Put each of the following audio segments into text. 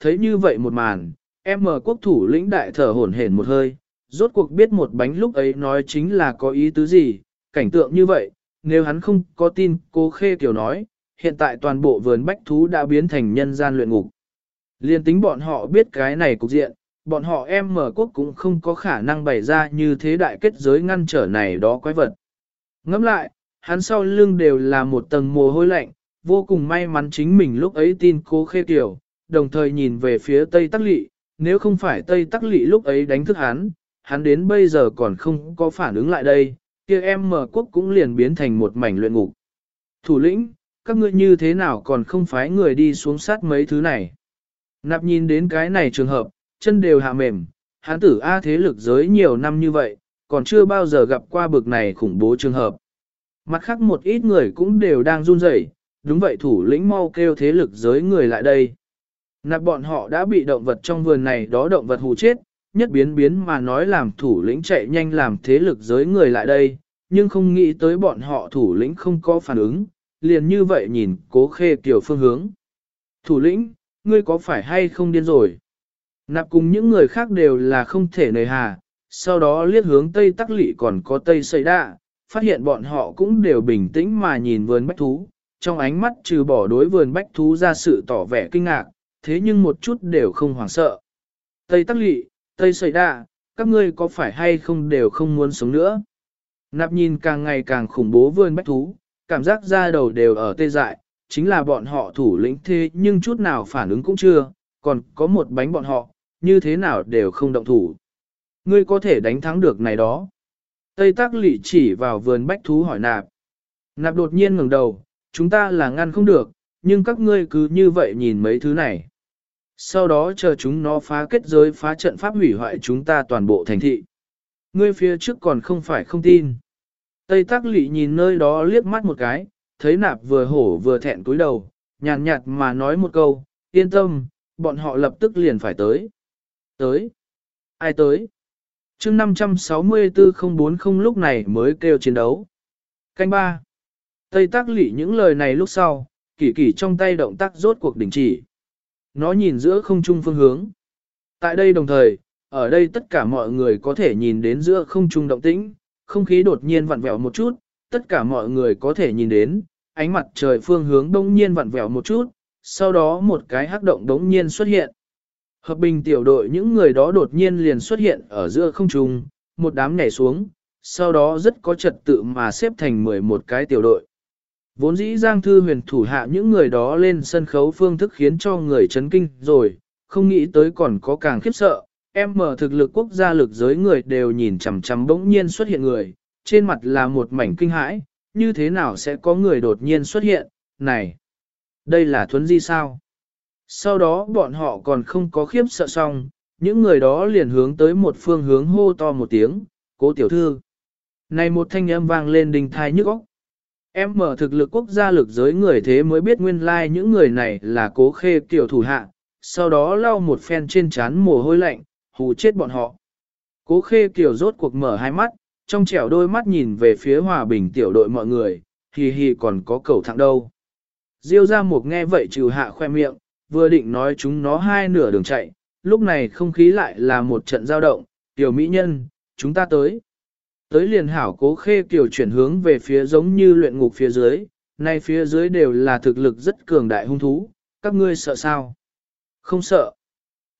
thấy như vậy một màn, em mở quốc thủ lĩnh đại thở hổn hển một hơi, rốt cuộc biết một bánh lúc ấy nói chính là có ý tứ gì, cảnh tượng như vậy, nếu hắn không có tin cô Khê kiểu nói, hiện tại toàn bộ vườn bách thú đã biến thành nhân gian luyện ngục. Liên tính bọn họ biết cái này cục diện, bọn họ em mở quốc cũng không có khả năng bày ra như thế đại kết giới ngăn trở này đó quái vật. Ngẫm lại, hắn sau lưng đều là một tầng mồ hôi lạnh, vô cùng may mắn chính mình lúc ấy tin cố khê tiểu, đồng thời nhìn về phía Tây Tắc Lị, nếu không phải Tây Tắc Lị lúc ấy đánh thức hắn, hắn đến bây giờ còn không có phản ứng lại đây, kia em mở quốc cũng liền biến thành một mảnh luyện ngục. Thủ lĩnh, các ngươi như thế nào còn không phái người đi xuống sát mấy thứ này? Nạp nhìn đến cái này trường hợp, chân đều hạ mềm, hắn tử A thế lực giới nhiều năm như vậy, còn chưa bao giờ gặp qua bực này khủng bố trường hợp. Mặt khác một ít người cũng đều đang run rẩy, đúng vậy thủ lĩnh mau kêu thế lực giới người lại đây. Nạp bọn họ đã bị động vật trong vườn này đó động vật hù chết, nhất biến biến mà nói làm thủ lĩnh chạy nhanh làm thế lực giới người lại đây, nhưng không nghĩ tới bọn họ thủ lĩnh không có phản ứng, liền như vậy nhìn cố khê kiểu phương hướng. Thủ lĩnh, ngươi có phải hay không điên rồi? Nạp cùng những người khác đều là không thể nề hà, sau đó liếc hướng tây tắc lị còn có tây xây đạ, phát hiện bọn họ cũng đều bình tĩnh mà nhìn vườn bách thú, trong ánh mắt trừ bỏ đối vườn bách thú ra sự tỏ vẻ kinh ngạc, thế nhưng một chút đều không hoảng sợ. Tây tắc lị, tây xây đạ, các ngươi có phải hay không đều không muốn sống nữa? Nạp nhìn càng ngày càng khủng bố vườn bách thú, cảm giác da đầu đều ở tê dại, chính là bọn họ thủ lĩnh thế nhưng chút nào phản ứng cũng chưa, còn có một bánh bọn họ, như thế nào đều không động thủ. Ngươi có thể đánh thắng được này đó. Tây Tắc Lị chỉ vào vườn bách thú hỏi nạp. Nạp đột nhiên ngẩng đầu, chúng ta là ngăn không được, nhưng các ngươi cứ như vậy nhìn mấy thứ này. Sau đó chờ chúng nó phá kết giới phá trận pháp hủy hoại chúng ta toàn bộ thành thị. Ngươi phía trước còn không phải không tin. Tây Tắc Lị nhìn nơi đó liếc mắt một cái, thấy nạp vừa hổ vừa thẹn cúi đầu, nhàn nhạt mà nói một câu, yên tâm, bọn họ lập tức liền phải tới. Tới. Ai tới? chương 564-040 lúc này mới kêu chiến đấu. Canh ba. Tây tác lị những lời này lúc sau, kỳ kỳ trong tay động tác rốt cuộc đình chỉ. Nó nhìn giữa không trung phương hướng. Tại đây đồng thời, ở đây tất cả mọi người có thể nhìn đến giữa không trung động tĩnh, không khí đột nhiên vặn vẹo một chút, tất cả mọi người có thể nhìn đến, ánh mặt trời phương hướng đông nhiên vặn vẹo một chút, sau đó một cái hắc động đống nhiên xuất hiện. Hợp bình tiểu đội những người đó đột nhiên liền xuất hiện ở giữa không trung, một đám nhảy xuống, sau đó rất có trật tự mà xếp thành 11 cái tiểu đội. Vốn dĩ Giang Thư huyền thủ hạ những người đó lên sân khấu phương thức khiến cho người chấn kinh rồi, không nghĩ tới còn có càng khiếp sợ, em mở thực lực quốc gia lực giới người đều nhìn chằm chằm bỗng nhiên xuất hiện người, trên mặt là một mảnh kinh hãi, như thế nào sẽ có người đột nhiên xuất hiện, này, đây là thuấn di sao? Sau đó bọn họ còn không có khiếp sợ xong, những người đó liền hướng tới một phương hướng hô to một tiếng, cố tiểu thư. Này một thanh âm vang lên đình thai nhức óc. Em mở thực lực quốc gia lực giới người thế mới biết nguyên lai like những người này là cố khê tiểu thủ hạ, sau đó lau một phen trên chán mồ hôi lạnh, hù chết bọn họ. Cố khê kiểu rốt cuộc mở hai mắt, trong trẻo đôi mắt nhìn về phía hòa bình tiểu đội mọi người, hì hì còn có cầu thẳng đâu. Diêu ra một nghe vậy trừ hạ khoe miệng, vừa định nói chúng nó hai nửa đường chạy, lúc này không khí lại là một trận giao động, tiểu mỹ nhân, chúng ta tới. Tới liền hảo cố khê kiểu chuyển hướng về phía giống như luyện ngục phía dưới, nay phía dưới đều là thực lực rất cường đại hung thú, các ngươi sợ sao? Không sợ.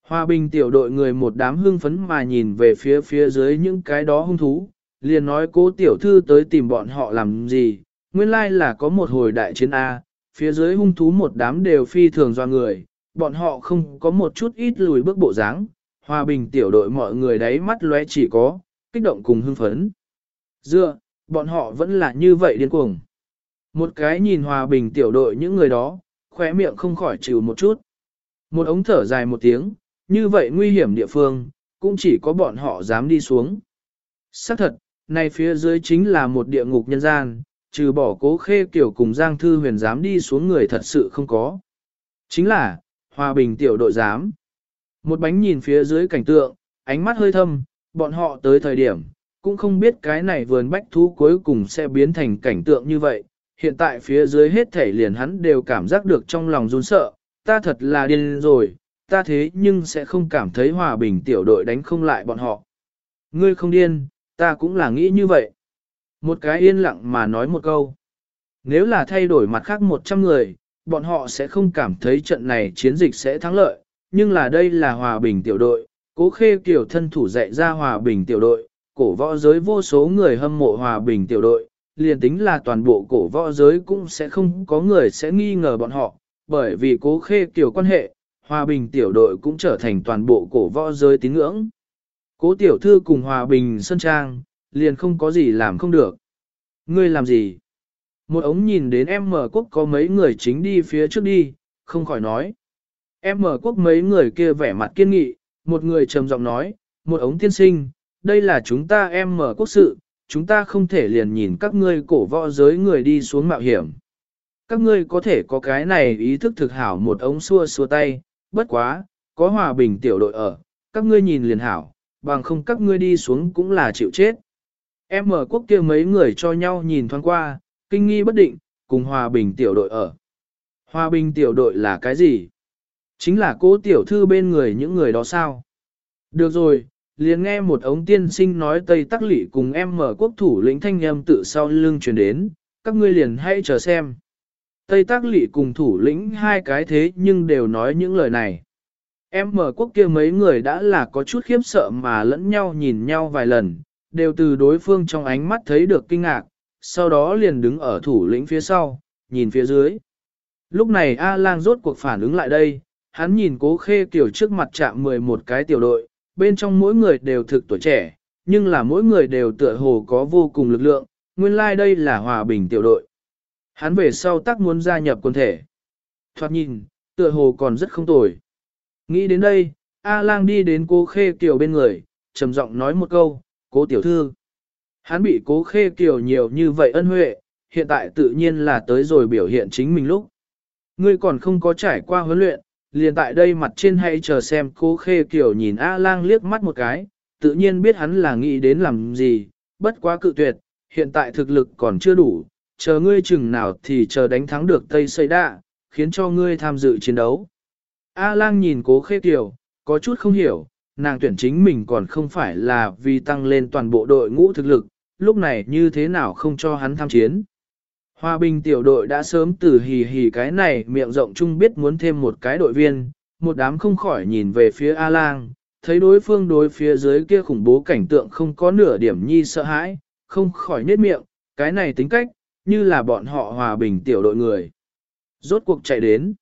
Hòa bình tiểu đội người một đám hưng phấn mà nhìn về phía phía dưới những cái đó hung thú, liền nói cố tiểu thư tới tìm bọn họ làm gì, nguyên lai là có một hồi đại chiến A, phía dưới hung thú một đám đều phi thường do người, bọn họ không có một chút ít lùi bước bộ dáng, hòa bình tiểu đội mọi người đấy mắt lóe chỉ có, kích động cùng hưng phấn. Dựa, bọn họ vẫn là như vậy điên cuồng. Một cái nhìn hòa bình tiểu đội những người đó, khóe miệng không khỏi chịu một chút. Một ống thở dài một tiếng, như vậy nguy hiểm địa phương, cũng chỉ có bọn họ dám đi xuống. Xác thật, này phía dưới chính là một địa ngục nhân gian, trừ bỏ cố khê kiểu cùng Giang Thư huyền dám đi xuống người thật sự không có. Chính là, hòa bình tiểu đội dám. Một bánh nhìn phía dưới cảnh tượng, ánh mắt hơi thâm, bọn họ tới thời điểm, cũng không biết cái này vườn bách thú cuối cùng sẽ biến thành cảnh tượng như vậy. Hiện tại phía dưới hết thể liền hắn đều cảm giác được trong lòng run sợ, ta thật là điên rồi, ta thế nhưng sẽ không cảm thấy hòa bình tiểu đội đánh không lại bọn họ. Ngươi không điên, ta cũng là nghĩ như vậy. Một cái yên lặng mà nói một câu. Nếu là thay đổi mặt khác 100 người, bọn họ sẽ không cảm thấy trận này chiến dịch sẽ thắng lợi, nhưng là đây là hòa bình tiểu đội, cố khê kiểu thân thủ dạy ra hòa bình tiểu đội, cổ võ giới vô số người hâm mộ hòa bình tiểu đội, liền tính là toàn bộ cổ võ giới cũng sẽ không có người sẽ nghi ngờ bọn họ, bởi vì cố khê kiểu quan hệ, hòa bình tiểu đội cũng trở thành toàn bộ cổ võ giới tín ngưỡng. Cố tiểu thư cùng hòa bình sân trang, liền không có gì làm không được. Ngươi làm gì? Một ống nhìn đến em mở quốc có mấy người chính đi phía trước đi, không khỏi nói. Em mở quốc mấy người kia vẻ mặt kiên nghị, một người trầm giọng nói, một ống tiên sinh, đây là chúng ta em mở quốc sự, chúng ta không thể liền nhìn các ngươi cổ võ giới người đi xuống mạo hiểm. Các ngươi có thể có cái này ý thức thực hảo một ống xua xua tay, bất quá, có hòa bình tiểu đội ở, các ngươi nhìn liền hảo, bằng không các ngươi đi xuống cũng là chịu chết. Em mở quốc kia mấy người cho nhau nhìn thoáng qua, kinh nghi bất định, cùng hòa bình tiểu đội ở. Hòa bình tiểu đội là cái gì? Chính là cố tiểu thư bên người những người đó sao? Được rồi, liền nghe một ống tiên sinh nói Tây Tắc Lị cùng em mở quốc thủ lĩnh thanh em tự sau lưng truyền đến, các ngươi liền hãy chờ xem. Tây Tắc Lị cùng thủ lĩnh hai cái thế nhưng đều nói những lời này. Em mở quốc kia mấy người đã là có chút khiếp sợ mà lẫn nhau nhìn nhau vài lần, đều từ đối phương trong ánh mắt thấy được kinh ngạc, sau đó liền đứng ở thủ lĩnh phía sau, nhìn phía dưới. Lúc này A lang rốt cuộc phản ứng lại đây, hắn nhìn cố khê kiểu trước mặt chạm 11 cái tiểu đội, bên trong mỗi người đều thực tuổi trẻ, nhưng là mỗi người đều tựa hồ có vô cùng lực lượng, nguyên lai like đây là hòa bình tiểu đội. Hắn về sau tác muốn gia nhập quân thể. Thoạt nhìn, tựa hồ còn rất không tồi. Nghĩ đến đây, A lang đi đến cố khê kiểu bên người, trầm giọng nói một câu, cố tiểu thư. Hắn bị cố khê kiểu nhiều như vậy ân huệ, hiện tại tự nhiên là tới rồi biểu hiện chính mình lúc. Ngươi còn không có trải qua huấn luyện, liền tại đây mặt trên hay chờ xem cố khê kiểu nhìn A-lang liếc mắt một cái, tự nhiên biết hắn là nghĩ đến làm gì, bất quá cự tuyệt, hiện tại thực lực còn chưa đủ, chờ ngươi chừng nào thì chờ đánh thắng được Tây Xây Đạ, khiến cho ngươi tham dự chiến đấu. A-lang nhìn cố khê kiểu, có chút không hiểu, nàng tuyển chính mình còn không phải là vì tăng lên toàn bộ đội ngũ thực lực, lúc này như thế nào không cho hắn tham chiến. Hòa bình tiểu đội đã sớm từ hì hì cái này miệng rộng chung biết muốn thêm một cái đội viên, một đám không khỏi nhìn về phía A-lang, thấy đối phương đối phía dưới kia khủng bố cảnh tượng không có nửa điểm nhi sợ hãi, không khỏi nhếch miệng, cái này tính cách, như là bọn họ hòa bình tiểu đội người. Rốt cuộc chạy đến.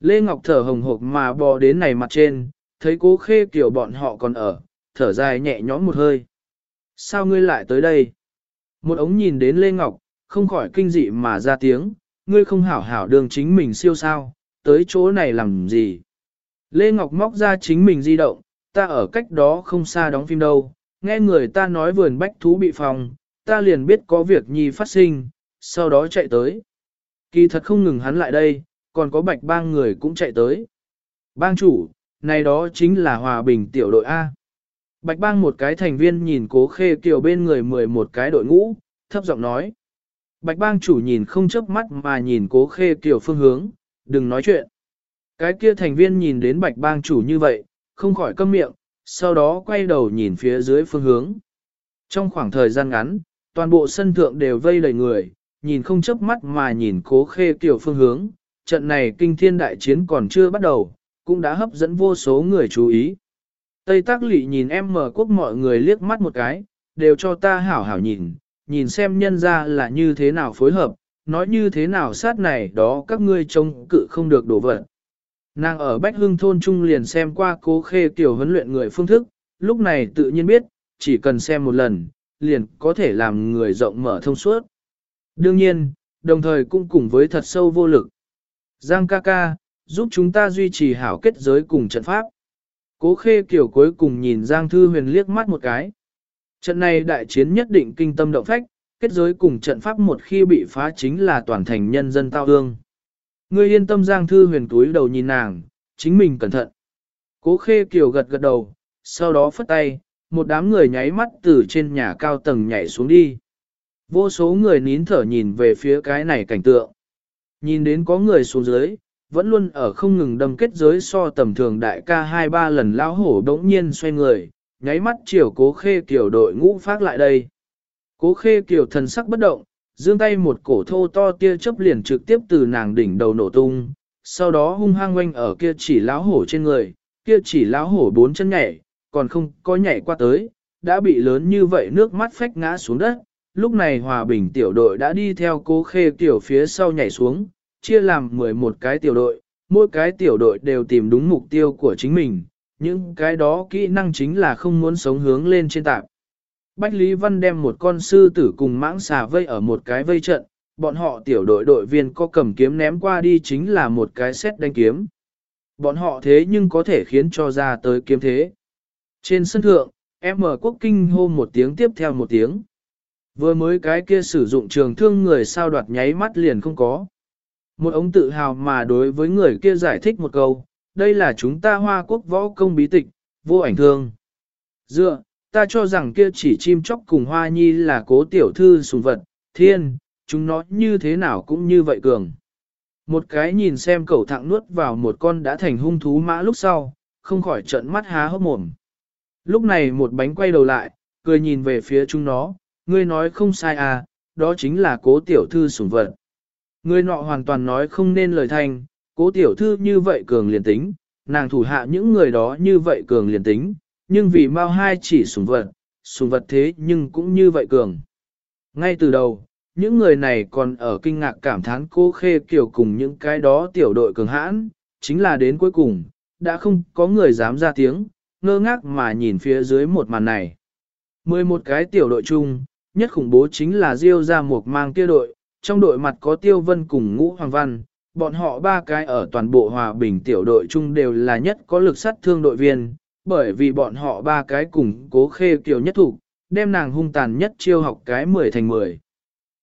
Lê Ngọc thở hồng hộc mà bò đến này mặt trên, thấy cố khê kiểu bọn họ còn ở, thở dài nhẹ nhõm một hơi. Sao ngươi lại tới đây? Một ống nhìn đến Lê Ngọc, không khỏi kinh dị mà ra tiếng, ngươi không hảo hảo đường chính mình siêu sao, tới chỗ này làm gì? Lê Ngọc móc ra chính mình di động, ta ở cách đó không xa đóng phim đâu, nghe người ta nói vườn bách thú bị phòng, ta liền biết có việc nhi phát sinh, sau đó chạy tới. Kỳ thật không ngừng hắn lại đây, còn có bạch bang người cũng chạy tới. Bang chủ, này đó chính là hòa bình tiểu đội A. Bạch bang một cái thành viên nhìn cố khê kiều bên người 11 cái đội ngũ, thấp giọng nói. Bạch bang chủ nhìn không chớp mắt mà nhìn cố khê kiểu phương hướng, đừng nói chuyện. Cái kia thành viên nhìn đến bạch bang chủ như vậy, không khỏi câm miệng, sau đó quay đầu nhìn phía dưới phương hướng. Trong khoảng thời gian ngắn, toàn bộ sân thượng đều vây đầy người, nhìn không chớp mắt mà nhìn cố khê kiểu phương hướng, trận này kinh thiên đại chiến còn chưa bắt đầu, cũng đã hấp dẫn vô số người chú ý. Tây Tác Lị nhìn em mở quốc mọi người liếc mắt một cái, đều cho ta hảo hảo nhìn, nhìn xem nhân ra là như thế nào phối hợp, nói như thế nào sát này đó các ngươi trông cự không được đổ vật. Nàng ở Bách Hưng thôn trung liền xem qua cố khê tiểu huấn luyện người phương thức, lúc này tự nhiên biết, chỉ cần xem một lần, liền có thể làm người rộng mở thông suốt. Đương nhiên, đồng thời cũng cùng với thật sâu vô lực. Giang ca ca, giúp chúng ta duy trì hảo kết giới cùng trận pháp. Cố khê kiểu cuối cùng nhìn Giang Thư Huyền liếc mắt một cái. Trận này đại chiến nhất định kinh tâm động phách, kết giới cùng trận pháp một khi bị phá chính là toàn thành nhân dân tao ương. Ngươi yên tâm Giang Thư Huyền túi đầu nhìn nàng, chính mình cẩn thận. Cố khê kiều gật gật đầu, sau đó phất tay, một đám người nháy mắt từ trên nhà cao tầng nhảy xuống đi. Vô số người nín thở nhìn về phía cái này cảnh tượng. Nhìn đến có người xuống dưới, vẫn luôn ở không ngừng đâm kết giới so tầm thường đại ca hai ba lần lão hổ đống nhiên xoay người, nháy mắt chiều cố khê kiểu đội ngũ phát lại đây. Cố khê kiểu thần sắc bất động, dương tay một cổ thô to tia chớp liền trực tiếp từ nàng đỉnh đầu nổ tung, sau đó hung hăng quanh ở kia chỉ lão hổ trên người, kia chỉ lão hổ bốn chân nhảy, còn không có nhảy qua tới, đã bị lớn như vậy nước mắt phách ngã xuống đất. Lúc này hòa bình tiểu đội đã đi theo cố khê tiểu phía sau nhảy xuống, chia làm 11 cái tiểu đội, mỗi cái tiểu đội đều tìm đúng mục tiêu của chính mình, những cái đó kỹ năng chính là không muốn sống hướng lên trên tạp. Bách Lý Văn đem một con sư tử cùng mãng xà vây ở một cái vây trận, bọn họ tiểu đội đội viên có cầm kiếm ném qua đi chính là một cái xét đánh kiếm. Bọn họ thế nhưng có thể khiến cho ra tới kiếm thế. Trên sân thượng, em mở quốc kinh hô một tiếng tiếp theo một tiếng. Vừa mới cái kia sử dụng trường thương người sao đoạt nháy mắt liền không có. Một ông tự hào mà đối với người kia giải thích một câu, đây là chúng ta hoa quốc võ công bí tịch, vô ảnh thương. Dựa, ta cho rằng kia chỉ chim chóc cùng hoa nhi là cố tiểu thư sùng vật, thiên, chúng nó như thế nào cũng như vậy cường. Một cái nhìn xem cẩu thẳng nuốt vào một con đã thành hung thú mã lúc sau, không khỏi trận mắt há hốc mồm. Lúc này một bánh quay đầu lại, cười nhìn về phía chúng nó, ngươi nói không sai à, đó chính là cố tiểu thư sủng vật. Ngươi nọ hoàn toàn nói không nên lời thành, cố tiểu thư như vậy cường liền tính, nàng thủ hạ những người đó như vậy cường liền tính, nhưng vì mau hai chỉ sùng vật, sùng vật thế nhưng cũng như vậy cường. Ngay từ đầu, những người này còn ở kinh ngạc cảm thán cô khê kiểu cùng những cái đó tiểu đội cường hãn, chính là đến cuối cùng, đã không có người dám ra tiếng, ngơ ngác mà nhìn phía dưới một màn này. Mười một cái tiểu đội chung, nhất khủng bố chính là Diêu ra một mang kia đội, trong đội mặt có Tiêu Vân cùng Ngũ Hoàng Văn, bọn họ ba cái ở toàn bộ hòa bình tiểu đội chung đều là nhất có lực sát thương đội viên, bởi vì bọn họ ba cái cùng cố khê kiểu nhất thủ, đem nàng hung tàn nhất chiêu học cái 10 thành 10.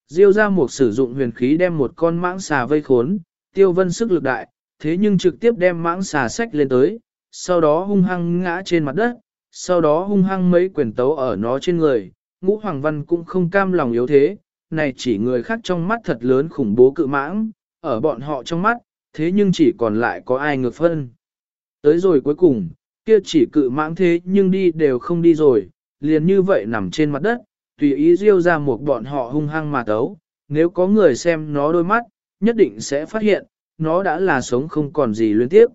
Diêu ra một sử dụng huyền khí đem một con mãng xà vây khốn, Tiêu Vân sức lực đại, thế nhưng trực tiếp đem mãng xà sách lên tới, sau đó hung hăng ngã trên mặt đất, sau đó hung hăng mấy quyền tấu ở nó trên người, ngũ hoàng văn cũng không cam lòng yếu thế, này chỉ người khác trong mắt thật lớn khủng bố cự mãng, ở bọn họ trong mắt, thế nhưng chỉ còn lại có ai ngược phân. Tới rồi cuối cùng, kia chỉ cự mãng thế nhưng đi đều không đi rồi, liền như vậy nằm trên mặt đất, tùy ý riêu ra một bọn họ hung hăng mà tấu, nếu có người xem nó đôi mắt, nhất định sẽ phát hiện, nó đã là sống không còn gì liên tiếp.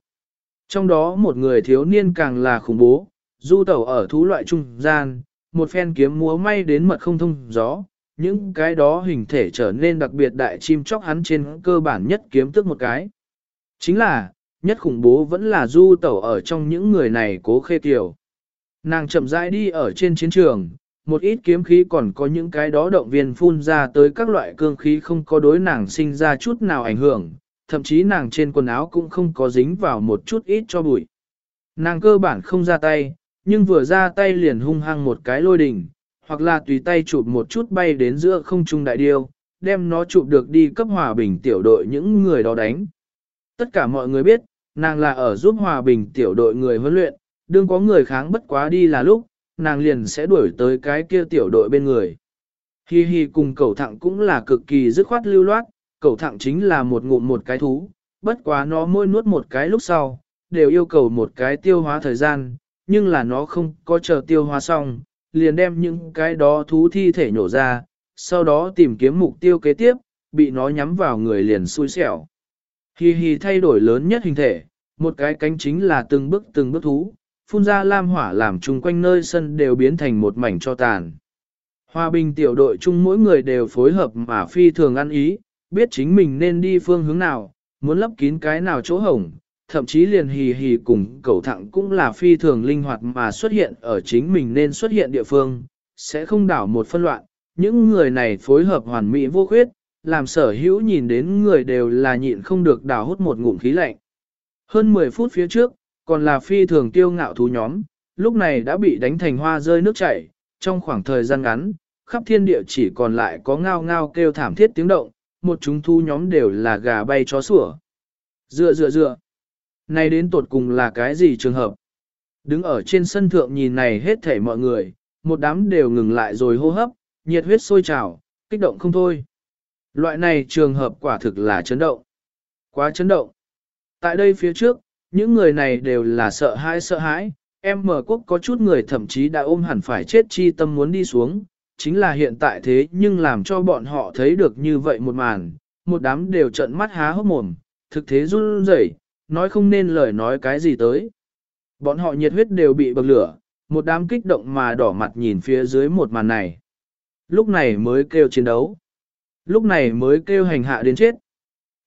Trong đó một người thiếu niên càng là khủng bố, du tẩu ở thú loại trung gian, một phen kiếm múa may đến mật không thông gió, những cái đó hình thể trở nên đặc biệt đại chim chóc hắn trên cơ bản nhất kiếm tức một cái. Chính là, nhất khủng bố vẫn là du tẩu ở trong những người này cố khê tiểu Nàng chậm rãi đi ở trên chiến trường, một ít kiếm khí còn có những cái đó động viên phun ra tới các loại cương khí không có đối nàng sinh ra chút nào ảnh hưởng, thậm chí nàng trên quần áo cũng không có dính vào một chút ít cho bụi. Nàng cơ bản không ra tay, nhưng vừa ra tay liền hung hăng một cái lôi đỉnh, hoặc là tùy tay chụp một chút bay đến giữa không trung đại điêu, đem nó chụp được đi cấp hòa bình tiểu đội những người đó đánh. Tất cả mọi người biết, nàng là ở giúp hòa bình tiểu đội người huấn luyện, đương có người kháng bất quá đi là lúc, nàng liền sẽ đuổi tới cái kia tiểu đội bên người. Hi hi cùng cầu thẳng cũng là cực kỳ dứt khoát lưu loát, cầu thẳng chính là một ngụm một cái thú, bất quá nó môi nuốt một cái lúc sau, đều yêu cầu một cái tiêu hóa thời gian, nhưng là nó không có chờ tiêu hóa xong, liền đem những cái đó thú thi thể nhổ ra, sau đó tìm kiếm mục tiêu kế tiếp, bị nó nhắm vào người liền xui xẻo. Hi hi thay đổi lớn nhất hình thể, một cái cánh chính là từng bước từng bước thú, phun ra lam hỏa làm chung quanh nơi sân đều biến thành một mảnh cho tàn. Hòa bình tiểu đội chung mỗi người đều phối hợp mà phi thường ăn ý, biết chính mình nên đi phương hướng nào, muốn lấp kín cái nào chỗ hổng, thậm chí liền hì hì cùng cầu thẳng cũng là phi thường linh hoạt mà xuất hiện ở chính mình nên xuất hiện địa phương, sẽ không đảo một phân loạn. Những người này phối hợp hoàn mỹ vô khuyết, làm sở hữu nhìn đến người đều là nhịn không được đảo hút một ngụm khí lạnh. Hơn 10 phút phía trước, còn là phi thường tiêu ngạo thú nhóm, lúc này đã bị đánh thành hoa rơi nước chảy, trong khoảng thời gian ngắn, khắp thiên địa chỉ còn lại có ngao ngao kêu thảm thiết tiếng động, một chúng thu nhóm đều là gà bay chó sủa. Dựa dựa dựa. Này đến tột cùng là cái gì trường hợp? Đứng ở trên sân thượng nhìn này hết thảy mọi người, một đám đều ngừng lại rồi hô hấp, nhiệt huyết sôi trào, kích động không thôi. Loại này trường hợp quả thực là chấn động. Quá chấn động. Tại đây phía trước, những người này đều là sợ hãi sợ hãi, em mở quốc có chút người thậm chí đã ôm hẳn phải chết chi tâm muốn đi xuống, chính là hiện tại thế nhưng làm cho bọn họ thấy được như vậy một màn, một đám đều trận mắt há hốc mồm, thực thế run rẩy, nói không nên lời nói cái gì tới. Bọn họ nhiệt huyết đều bị bậc lửa, một đám kích động mà đỏ mặt nhìn phía dưới một màn này. Lúc này mới kêu chiến đấu. Lúc này mới kêu hành hạ đến chết.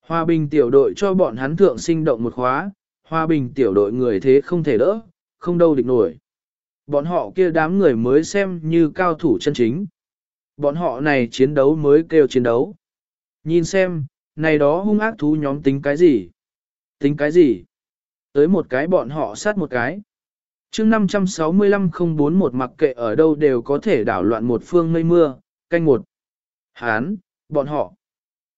Hòa bình tiểu đội cho bọn hắn thượng sinh động một khóa, hòa bình tiểu đội người thế không thể đỡ, không đâu địch nổi. Bọn họ kia đám người mới xem như cao thủ chân chính. Bọn họ này chiến đấu mới kêu chiến đấu. Nhìn xem, này đó hung ác thú nhóm tính cái gì? Tính cái gì? Tới một cái bọn họ sát một cái. chương 565 một mặc kệ ở đâu đều có thể đảo loạn một phương mây mưa, canh một. Hán, bọn họ.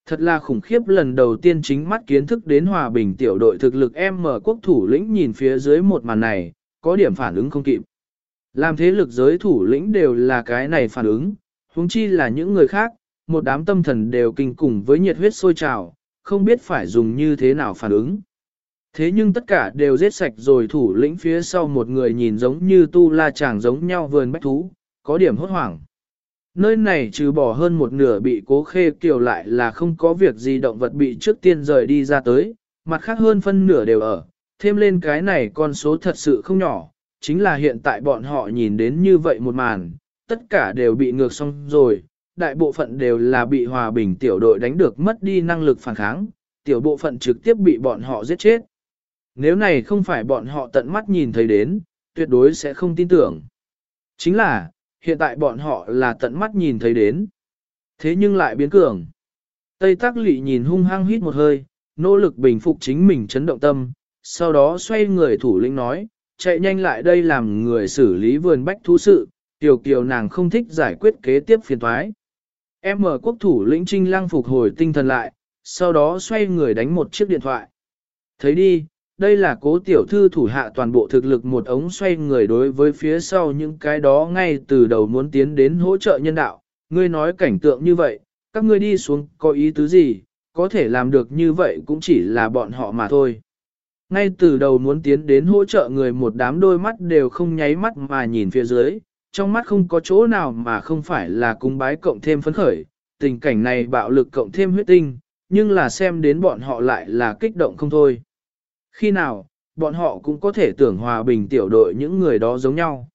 Thật là khủng khiếp lần đầu tiên chính mắt kiến thức đến hòa bình tiểu đội thực lực em mở quốc thủ lĩnh nhìn phía dưới một màn này, có điểm phản ứng không kịp. Làm thế lực giới thủ lĩnh đều là cái này phản ứng, huống chi là những người khác, một đám tâm thần đều kinh cùng với nhiệt huyết sôi trào, không biết phải dùng như thế nào phản ứng. Thế nhưng tất cả đều giết sạch rồi thủ lĩnh phía sau một người nhìn giống như tu la chàng giống nhau vườn bách thú, có điểm hốt hoảng. Nơi này trừ bỏ hơn một nửa bị cố khê kiều lại là không có việc gì động vật bị trước tiên rời đi ra tới, mặt khác hơn phân nửa đều ở, thêm lên cái này con số thật sự không nhỏ, chính là hiện tại bọn họ nhìn đến như vậy một màn, tất cả đều bị ngược xong rồi, đại bộ phận đều là bị hòa bình tiểu đội đánh được mất đi năng lực phản kháng, tiểu bộ phận trực tiếp bị bọn họ giết chết. Nếu này không phải bọn họ tận mắt nhìn thấy đến, tuyệt đối sẽ không tin tưởng. Chính là, hiện tại bọn họ là tận mắt nhìn thấy đến. Thế nhưng lại biến cường. Tây Tắc Lị nhìn hung hăng hít một hơi, nỗ lực bình phục chính mình chấn động tâm, sau đó xoay người thủ lĩnh nói, chạy nhanh lại đây làm người xử lý vườn bách thú sự, tiểu kiều nàng không thích giải quyết kế tiếp phiền thoái. Em mở quốc thủ lĩnh trinh lăng phục hồi tinh thần lại, sau đó xoay người đánh một chiếc điện thoại. Thấy đi, đây là cố tiểu thư thủ hạ toàn bộ thực lực một ống xoay người đối với phía sau những cái đó ngay từ đầu muốn tiến đến hỗ trợ nhân đạo. Ngươi nói cảnh tượng như vậy, các ngươi đi xuống có ý tứ gì, có thể làm được như vậy cũng chỉ là bọn họ mà thôi. Ngay từ đầu muốn tiến đến hỗ trợ người một đám đôi mắt đều không nháy mắt mà nhìn phía dưới, trong mắt không có chỗ nào mà không phải là cung bái cộng thêm phấn khởi, tình cảnh này bạo lực cộng thêm huyết tinh, nhưng là xem đến bọn họ lại là kích động không thôi. Khi nào, bọn họ cũng có thể tưởng hòa bình tiểu đội những người đó giống nhau.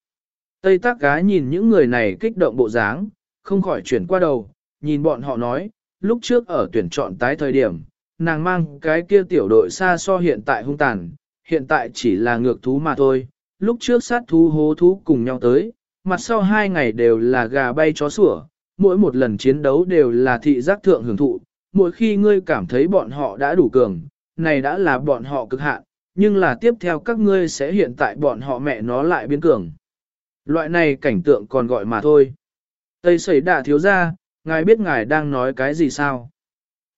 Tây tác cá nhìn những người này kích động bộ dáng, không khỏi chuyển qua đầu, nhìn bọn họ nói, lúc trước ở tuyển chọn tái thời điểm, nàng mang cái kia tiểu đội xa so hiện tại hung tàn, hiện tại chỉ là ngược thú mà thôi, lúc trước sát thú hố thú cùng nhau tới, mặt sau hai ngày đều là gà bay chó sủa, mỗi một lần chiến đấu đều là thị giác thượng hưởng thụ, mỗi khi ngươi cảm thấy bọn họ đã đủ cường, này đã là bọn họ cực hạn, nhưng là tiếp theo các ngươi sẽ hiện tại bọn họ mẹ nó lại biến cường. Loại này cảnh tượng còn gọi mà thôi. Tây sẩy đã thiếu ra, ngài biết ngài đang nói cái gì sao?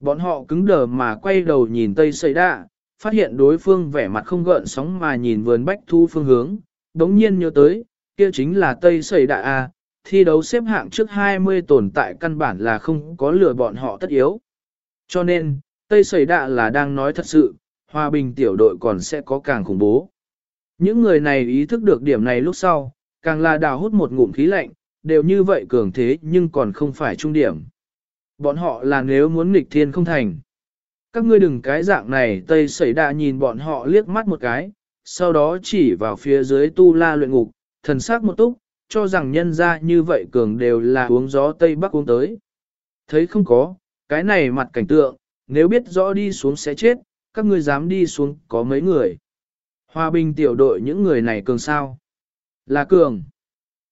Bọn họ cứng đờ mà quay đầu nhìn Tây sẩy đã, phát hiện đối phương vẻ mặt không gợn sóng mà nhìn vườn bách thu phương hướng, đống nhiên nhớ tới, kia chính là Tây sẩy đã A, thi đấu xếp hạng trước 20 tồn tại căn bản là không có lừa bọn họ tất yếu. Cho nên, Tây Sầy Đạ là đang nói thật sự, hòa bình tiểu đội còn sẽ có càng khủng bố. Những người này ý thức được điểm này lúc sau, càng là đào hút một ngụm khí lạnh, đều như vậy cường thế nhưng còn không phải trung điểm. Bọn họ là nếu muốn nghịch thiên không thành. Các ngươi đừng cái dạng này Tây Sẩy Đạ nhìn bọn họ liếc mắt một cái, sau đó chỉ vào phía dưới tu la luyện ngục, thần sắc một túc, cho rằng nhân ra như vậy cường đều là uống gió Tây Bắc uống tới. Thấy không có, cái này mặt cảnh tượng, nếu biết rõ đi xuống sẽ chết, các ngươi dám đi xuống có mấy người. Hòa bình tiểu đội những người này cường sao? Là cường.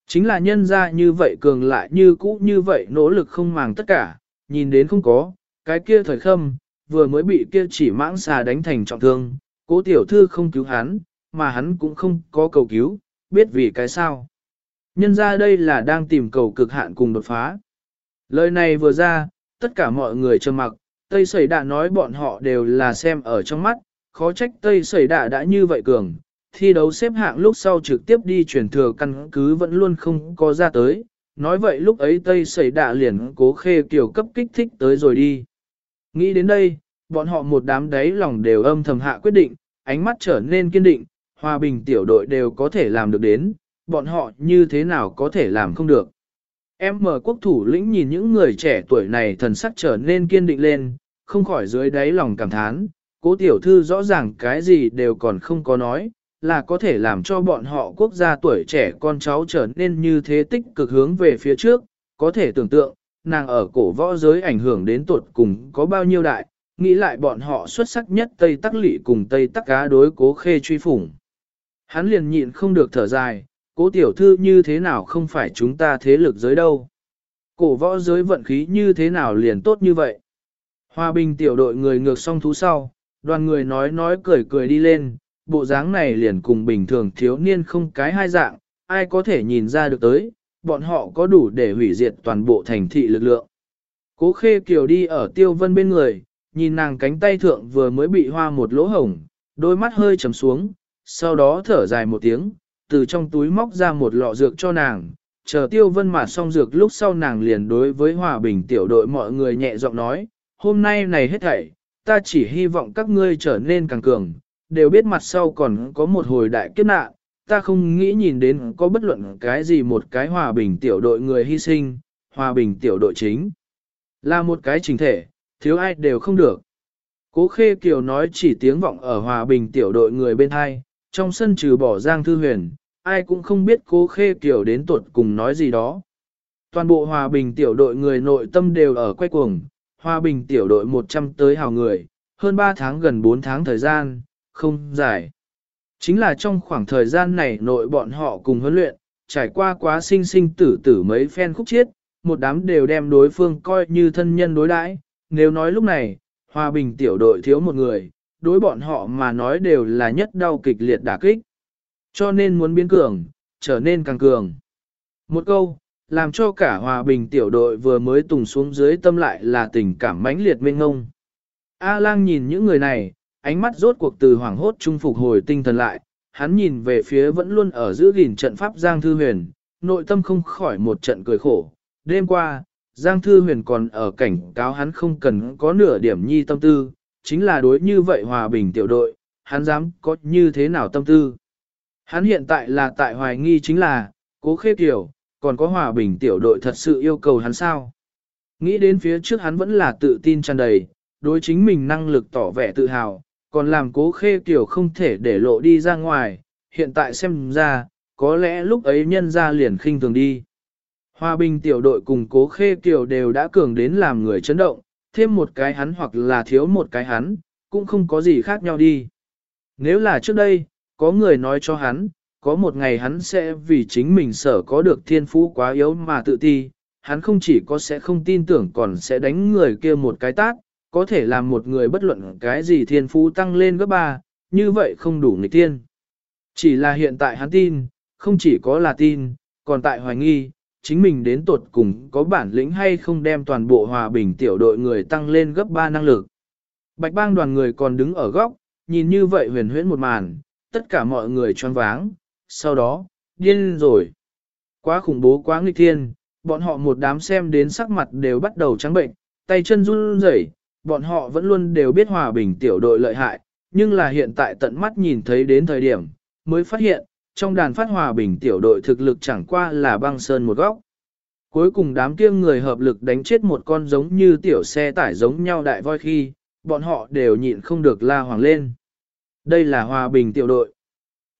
Chính là nhân ra như vậy cường lại như cũ như vậy nỗ lực không màng tất cả, nhìn đến không có, cái kia thời khâm, vừa mới bị kia chỉ mãng xà đánh thành trọng thương, cố tiểu thư không cứu hắn, mà hắn cũng không có cầu cứu, biết vì cái sao. Nhân ra đây là đang tìm cầu cực hạn cùng đột phá. Lời này vừa ra, tất cả mọi người trầm mặc, Tây Sẩy Đạ nói bọn họ đều là xem ở trong mắt, khó trách Tây Sẩy Đạ đã như vậy cường. Thi đấu xếp hạng lúc sau trực tiếp đi chuyển thừa căn cứ vẫn luôn không có ra tới, nói vậy lúc ấy Tây Sẩy Đạ liền cố khê kiểu cấp kích thích tới rồi đi. Nghĩ đến đây, bọn họ một đám đấy lòng đều âm thầm hạ quyết định, ánh mắt trở nên kiên định, hòa bình tiểu đội đều có thể làm được đến, bọn họ như thế nào có thể làm không được. Em mở quốc thủ lĩnh nhìn những người trẻ tuổi này thần sắc trở nên kiên định lên, không khỏi dưới đáy lòng cảm thán, cố tiểu thư rõ ràng cái gì đều còn không có nói, là có thể làm cho bọn họ quốc gia tuổi trẻ con cháu trở nên như thế tích cực hướng về phía trước, có thể tưởng tượng, nàng ở cổ võ giới ảnh hưởng đến tuột cùng có bao nhiêu đại, nghĩ lại bọn họ xuất sắc nhất Tây Tắc Lị cùng Tây Tắc Cá đối cố khê truy phủng. Hắn liền nhịn không được thở dài, cố tiểu thư như thế nào không phải chúng ta thế lực giới đâu. Cổ võ giới vận khí như thế nào liền tốt như vậy. Hòa bình tiểu đội người ngược song thú sau, đoàn người nói nói cười cười đi lên, bộ dáng này liền cùng bình thường thiếu niên không cái hai dạng, ai có thể nhìn ra được tới, bọn họ có đủ để hủy diệt toàn bộ thành thị lực lượng. Cố khê kiều đi ở tiêu vân bên người, nhìn nàng cánh tay thượng vừa mới bị hoa một lỗ hổng, đôi mắt hơi trầm xuống, sau đó thở dài một tiếng, từ trong túi móc ra một lọ dược cho nàng, chờ tiêu vân mà xong dược lúc sau nàng liền đối với hòa bình tiểu đội mọi người nhẹ giọng nói, hôm nay này hết thảy, ta chỉ hy vọng các ngươi trở nên càng cường, đều biết mặt sau còn có một hồi đại kiếp nạn, ta không nghĩ nhìn đến có bất luận cái gì một cái hòa bình tiểu đội người hy sinh, hòa bình tiểu đội chính. Là một cái trình thể, thiếu ai đều không được. Cố Khê Kiều nói chỉ tiếng vọng ở hòa bình tiểu đội người bên hai, trong sân trừ bỏ Giang Thư Huyền, ai cũng không biết Cố Khê Kiều đến tuột cùng nói gì đó. Toàn bộ hòa bình tiểu đội người nội tâm đều ở quay cuồng, hòa bình tiểu đội 100 tới hào người, hơn 3 tháng gần 4 tháng thời gian, không dài. Chính là trong khoảng thời gian này nội bọn họ cùng huấn luyện, trải qua quá sinh sinh tử tử mấy phen khúc chiết, một đám đều đem đối phương coi như thân nhân đối đãi. Nếu nói lúc này, hòa bình tiểu đội thiếu một người, đối bọn họ mà nói đều là nhất đau kịch liệt đả kích. Cho nên muốn biến cường, trở nên càng cường. Một câu, làm cho cả hòa bình tiểu đội vừa mới tùng xuống dưới tâm lại là tình cảm mãnh liệt mênh ngông. A lang nhìn những người này, ánh mắt rốt cuộc từ hoảng hốt trung phục hồi tinh thần lại, hắn nhìn về phía vẫn luôn ở giữa gìn trận pháp Giang Thư Huyền, nội tâm không khỏi một trận cười khổ. Đêm qua, Giang Thư Huyền còn ở cảnh cáo hắn không cần có nửa điểm nhi tâm tư, chính là đối như vậy hòa bình tiểu đội, hắn dám có như thế nào tâm tư. Hắn hiện tại là tại hoài nghi chính là, cố khê kiểu, còn có hòa bình tiểu đội thật sự yêu cầu hắn sao. Nghĩ đến phía trước hắn vẫn là tự tin tràn đầy, đối chính mình năng lực tỏ vẻ tự hào, còn làm cố khê kiểu không thể để lộ đi ra ngoài, hiện tại xem ra, có lẽ lúc ấy nhân ra liền khinh thường đi. Hòa bình tiểu đội cùng cố khê kiểu đều đã cường đến làm người chấn động, thêm một cái hắn hoặc là thiếu một cái hắn, cũng không có gì khác nhau đi. Nếu là trước đây, có người nói cho hắn, có một ngày hắn sẽ vì chính mình sở có được thiên phú quá yếu mà tự ti, hắn không chỉ có sẽ không tin tưởng còn sẽ đánh người kia một cái tát, có thể làm một người bất luận cái gì thiên phú tăng lên gấp ba, như vậy không đủ nghịch tiên. Chỉ là hiện tại hắn tin, không chỉ có là tin, còn tại hoài nghi, chính mình đến tột cùng có bản lĩnh hay không đem toàn bộ hòa bình tiểu đội người tăng lên gấp 3 năng lực. Bạch bang đoàn người còn đứng ở góc, nhìn như vậy huyền huyễn một màn, tất cả mọi người choáng váng, sau đó, điên rồi. Quá khủng bố quá nghịch thiên, bọn họ một đám xem đến sắc mặt đều bắt đầu trắng bệnh, tay chân run rẩy, bọn họ vẫn luôn đều biết hòa bình tiểu đội lợi hại, nhưng là hiện tại tận mắt nhìn thấy đến thời điểm, mới phát hiện, trong đàn phát hòa bình tiểu đội thực lực chẳng qua là băng sơn một góc. Cuối cùng đám kia người hợp lực đánh chết một con giống như tiểu xe tải giống nhau đại voi khi, bọn họ đều nhịn không được la hoàng lên. Đây là hòa bình tiểu đội.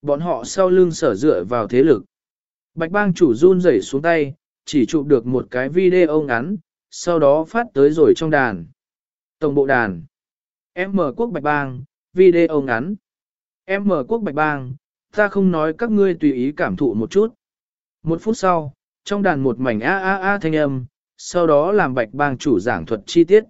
Bọn họ sau lưng sở dựa vào thế lực. Bạch bang chủ run rẩy xuống tay, chỉ chụp được một cái video ngắn, sau đó phát tới rồi trong đàn. Tổng bộ đàn. M quốc Bạch Bang, video ngắn. M quốc Bạch Bang, ta không nói các ngươi tùy ý cảm thụ một chút. Một phút sau, trong đàn một mảnh a a a thanh âm, sau đó làm Bạch Bang chủ giảng thuật chi tiết.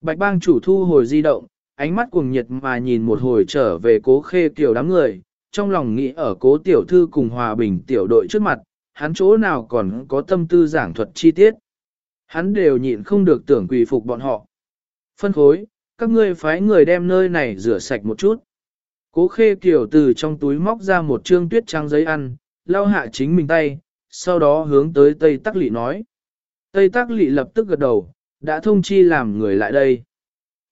Bạch Bang chủ thu hồi di động, ánh mắt cuồng nhiệt mà nhìn một hồi trở về cố khê kiểu đám người, trong lòng nghĩ ở cố tiểu thư cùng hòa bình tiểu đội trước mặt, hắn chỗ nào còn có tâm tư giảng thuật chi tiết. Hắn đều nhịn không được tưởng quỳ phục bọn họ. Phân khối, các ngươi phái người đem nơi này rửa sạch một chút. Cố khê kiểu từ trong túi móc ra một trương tuyết trắng giấy ăn, lau hạ chính mình tay, sau đó hướng tới Tây Tắc Lị nói. Tây Tắc Lị lập tức gật đầu, đã thông chi làm người lại đây.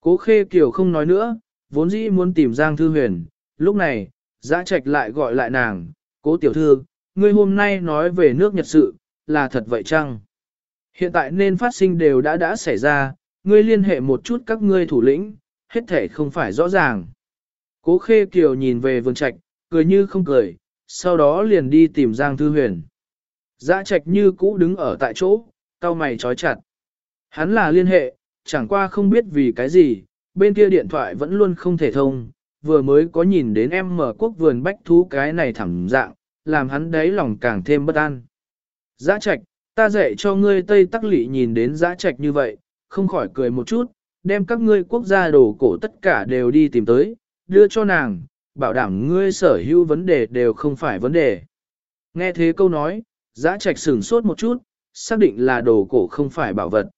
Cố khê kiểu không nói nữa, vốn dĩ muốn tìm Giang Thư Huyền, lúc này, giã trạch lại gọi lại nàng, cố tiểu thư, ngươi hôm nay nói về nước Nhật sự, là thật vậy chăng? Hiện tại nên phát sinh đều đã đã xảy ra, ngươi liên hệ một chút các ngươi thủ lĩnh, hết thể không phải rõ ràng. Cố khê kiều nhìn về Vương trạch, cười như không cười, sau đó liền đi tìm Giang Thư Huyền. Giã trạch như cũ đứng ở tại chỗ, tao mày trói chặt. Hắn là liên hệ, chẳng qua không biết vì cái gì, bên kia điện thoại vẫn luôn không thể thông, vừa mới có nhìn đến em mở quốc vườn bách thú cái này thẳng dạng, làm hắn đấy lòng càng thêm bất an. Giã trạch, ta dạy cho ngươi Tây Tắc Lị nhìn đến giã trạch như vậy, không khỏi cười một chút, đem các ngươi quốc gia đồ cổ tất cả đều đi tìm tới, đưa cho nàng, bảo đảm ngươi sở hữu vấn đề đều không phải vấn đề. Nghe thế câu nói, giã trạch sửng sốt một chút, xác định là đồ cổ không phải bảo vật.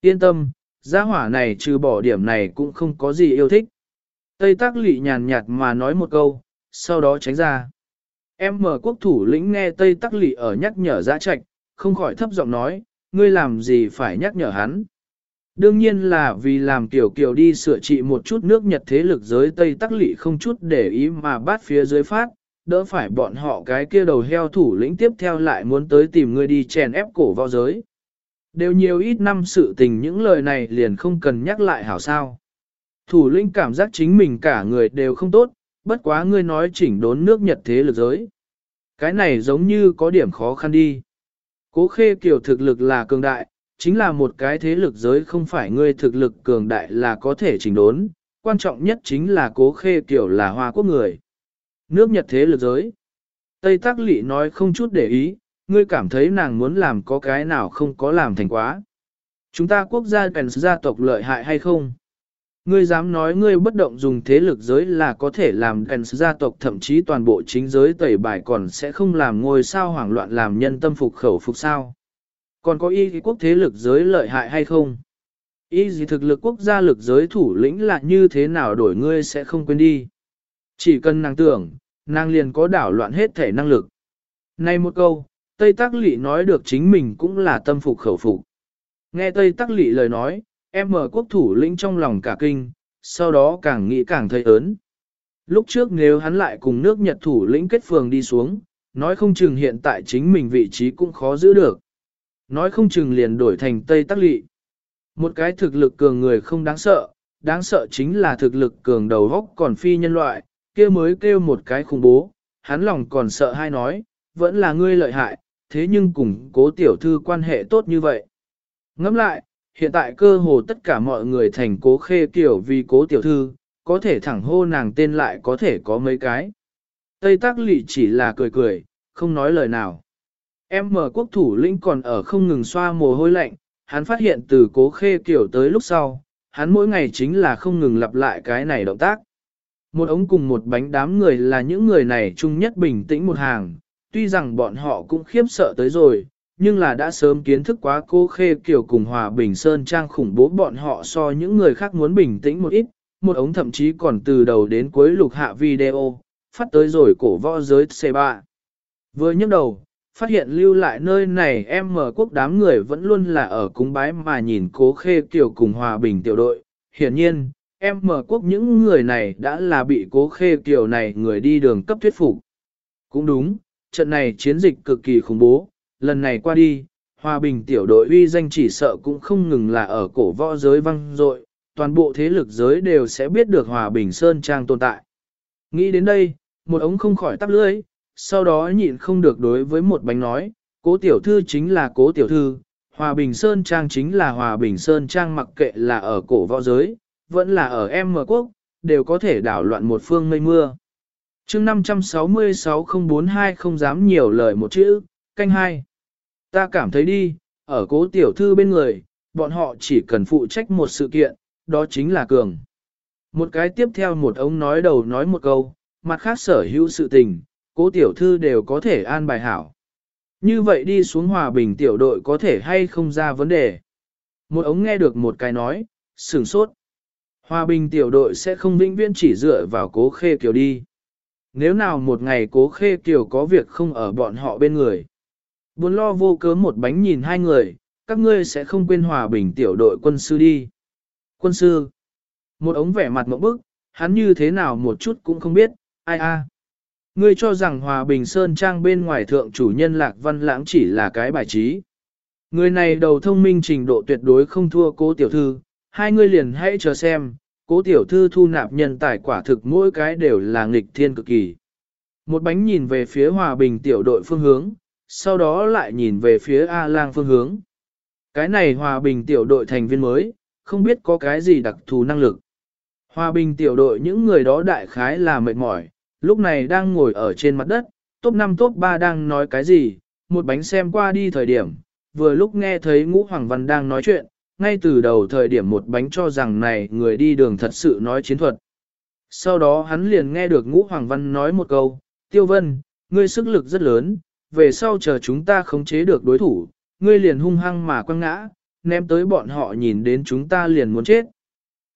Yên tâm, gia hỏa này trừ bỏ điểm này cũng không có gì yêu thích. Tây tác lị nhàn nhạt mà nói một câu, sau đó tránh ra. Em mở quốc thủ lĩnh nghe Tây Tắc Lị ở nhắc nhở giã trạch, không khỏi thấp giọng nói, ngươi làm gì phải nhắc nhở hắn. Đương nhiên là vì làm tiểu kiều đi sửa trị một chút nước Nhật thế lực giới Tây Tắc Lị không chút để ý mà bắt phía dưới phát, đỡ phải bọn họ cái kia đầu heo thủ lĩnh tiếp theo lại muốn tới tìm ngươi đi chèn ép cổ vào giới. Đều nhiều ít năm sự tình những lời này liền không cần nhắc lại hảo sao. Thủ lĩnh cảm giác chính mình cả người đều không tốt, bất quá ngươi nói chỉnh đốn nước Nhật thế lực giới. Cái này giống như có điểm khó khăn đi. Cố khê kiểu thực lực là cường đại, chính là một cái thế lực giới không phải ngươi thực lực cường đại là có thể chỉnh đốn, quan trọng nhất chính là cố khê kiểu là hoa quốc người. Nước Nhật thế lực giới. Tây Tắc Lị nói không chút để ý, ngươi cảm thấy nàng muốn làm có cái nào không có làm thành quá. Chúng ta quốc gia cần gia tộc lợi hại hay không? Ngươi dám nói ngươi bất động dùng thế lực giới là có thể làm đèn gia tộc thậm chí toàn bộ chính giới tẩy bài còn sẽ không làm ngôi sao hoảng loạn làm nhân tâm phục khẩu phục sao. Còn có y quốc thế lực giới lợi hại hay không? Y gì thực lực quốc gia lực giới thủ lĩnh là như thế nào đổi ngươi sẽ không quên đi. Chỉ cần nàng tưởng, nàng liền có đảo loạn hết thể năng lực. Này một câu, Tây Tắc Lị nói được chính mình cũng là tâm phục khẩu phục. Nghe Tây Tắc Lị lời nói, em mở quốc thủ lĩnh trong lòng cả kinh, sau đó càng nghĩ càng thấy ớn. Lúc trước nếu hắn lại cùng nước Nhật thủ lĩnh kết phường đi xuống, nói không chừng hiện tại chính mình vị trí cũng khó giữ được. Nói không chừng liền đổi thành Tây Tắc Lị. Một cái thực lực cường người không đáng sợ, đáng sợ chính là thực lực cường đầu góc còn phi nhân loại, kia mới kêu một cái khủng bố, hắn lòng còn sợ hay nói, vẫn là ngươi lợi hại, thế nhưng cùng cố tiểu thư quan hệ tốt như vậy. Ngẫm lại, hiện tại cơ hồ tất cả mọi người thành cố khê kiểu vì cố tiểu thư, có thể thẳng hô nàng tên lại có thể có mấy cái. Tây tác lị chỉ là cười cười, không nói lời nào. Em mở quốc thủ lĩnh còn ở không ngừng xoa mồ hôi lạnh, hắn phát hiện từ cố khê kiểu tới lúc sau, hắn mỗi ngày chính là không ngừng lặp lại cái này động tác. Một ống cùng một bánh đám người là những người này chung nhất bình tĩnh một hàng, tuy rằng bọn họ cũng khiếp sợ tới rồi, nhưng là đã sớm kiến thức quá cô khê kiểu cùng hòa bình sơn trang khủng bố bọn họ so những người khác muốn bình tĩnh một ít, một ống thậm chí còn từ đầu đến cuối lục hạ video, phát tới rồi cổ võ giới C3. Vừa nhấc đầu, phát hiện lưu lại nơi này em mở quốc đám người vẫn luôn là ở cúng bái mà nhìn cố khê kiểu cùng hòa bình tiểu đội. Hiển nhiên, em mở quốc những người này đã là bị cố khê kiểu này người đi đường cấp thuyết phục. Cũng đúng, trận này chiến dịch cực kỳ khủng bố, lần này qua đi, hòa bình tiểu đội uy danh chỉ sợ cũng không ngừng là ở cổ võ giới văng dội toàn bộ thế lực giới đều sẽ biết được hòa bình sơn trang tồn tại. Nghĩ đến đây, một ống không khỏi tắp lưỡi, sau đó nhịn không được đối với một bánh nói, cố tiểu thư chính là cố tiểu thư, hòa bình sơn trang chính là hòa bình sơn trang mặc kệ là ở cổ võ giới, vẫn là ở em mở quốc, đều có thể đảo loạn một phương mây mưa. chương 566 042 không dám nhiều lời một chữ, canh hai. Ta cảm thấy đi, ở cố tiểu thư bên người, bọn họ chỉ cần phụ trách một sự kiện, đó chính là cường. Một cái tiếp theo một ông nói đầu nói một câu, mặt khác sở hữu sự tình, cố tiểu thư đều có thể an bài hảo. Như vậy đi xuống hòa bình tiểu đội có thể hay không ra vấn đề. Một ống nghe được một cái nói, sửng sốt. Hòa bình tiểu đội sẽ không vĩnh viễn chỉ dựa vào cố khê kiều đi. Nếu nào một ngày cố khê kiều có việc không ở bọn họ bên người. Buồn lo vô cớ một bánh nhìn hai người, các ngươi sẽ không quên hòa bình tiểu đội quân sư đi. Quân sư. Một ống vẻ mặt mộng bức, hắn như thế nào một chút cũng không biết, ai a. Ngươi cho rằng Hòa Bình Sơn Trang bên ngoài thượng chủ nhân Lạc Văn Lãng chỉ là cái bài trí. Người này đầu thông minh trình độ tuyệt đối không thua cố tiểu thư, hai người liền hãy chờ xem, cố tiểu thư thu nạp nhân tài quả thực mỗi cái đều là nghịch thiên cực kỳ. Một bánh nhìn về phía hòa bình tiểu đội phương hướng, sau đó lại nhìn về phía A lang phương hướng. Cái này hòa bình tiểu đội thành viên mới, không biết có cái gì đặc thù năng lực. Hòa bình tiểu đội những người đó đại khái là mệt mỏi, lúc này đang ngồi ở trên mặt đất, top 5 top 3 đang nói cái gì, một bánh xem qua đi thời điểm, vừa lúc nghe thấy ngũ hoàng văn đang nói chuyện, ngay từ đầu thời điểm một bánh cho rằng này người đi đường thật sự nói chiến thuật. Sau đó hắn liền nghe được ngũ hoàng văn nói một câu, tiêu vân, ngươi sức lực rất lớn, về sau chờ chúng ta khống chế được đối thủ, ngươi liền hung hăng mà quăng ngã, ném tới bọn họ nhìn đến chúng ta liền muốn chết.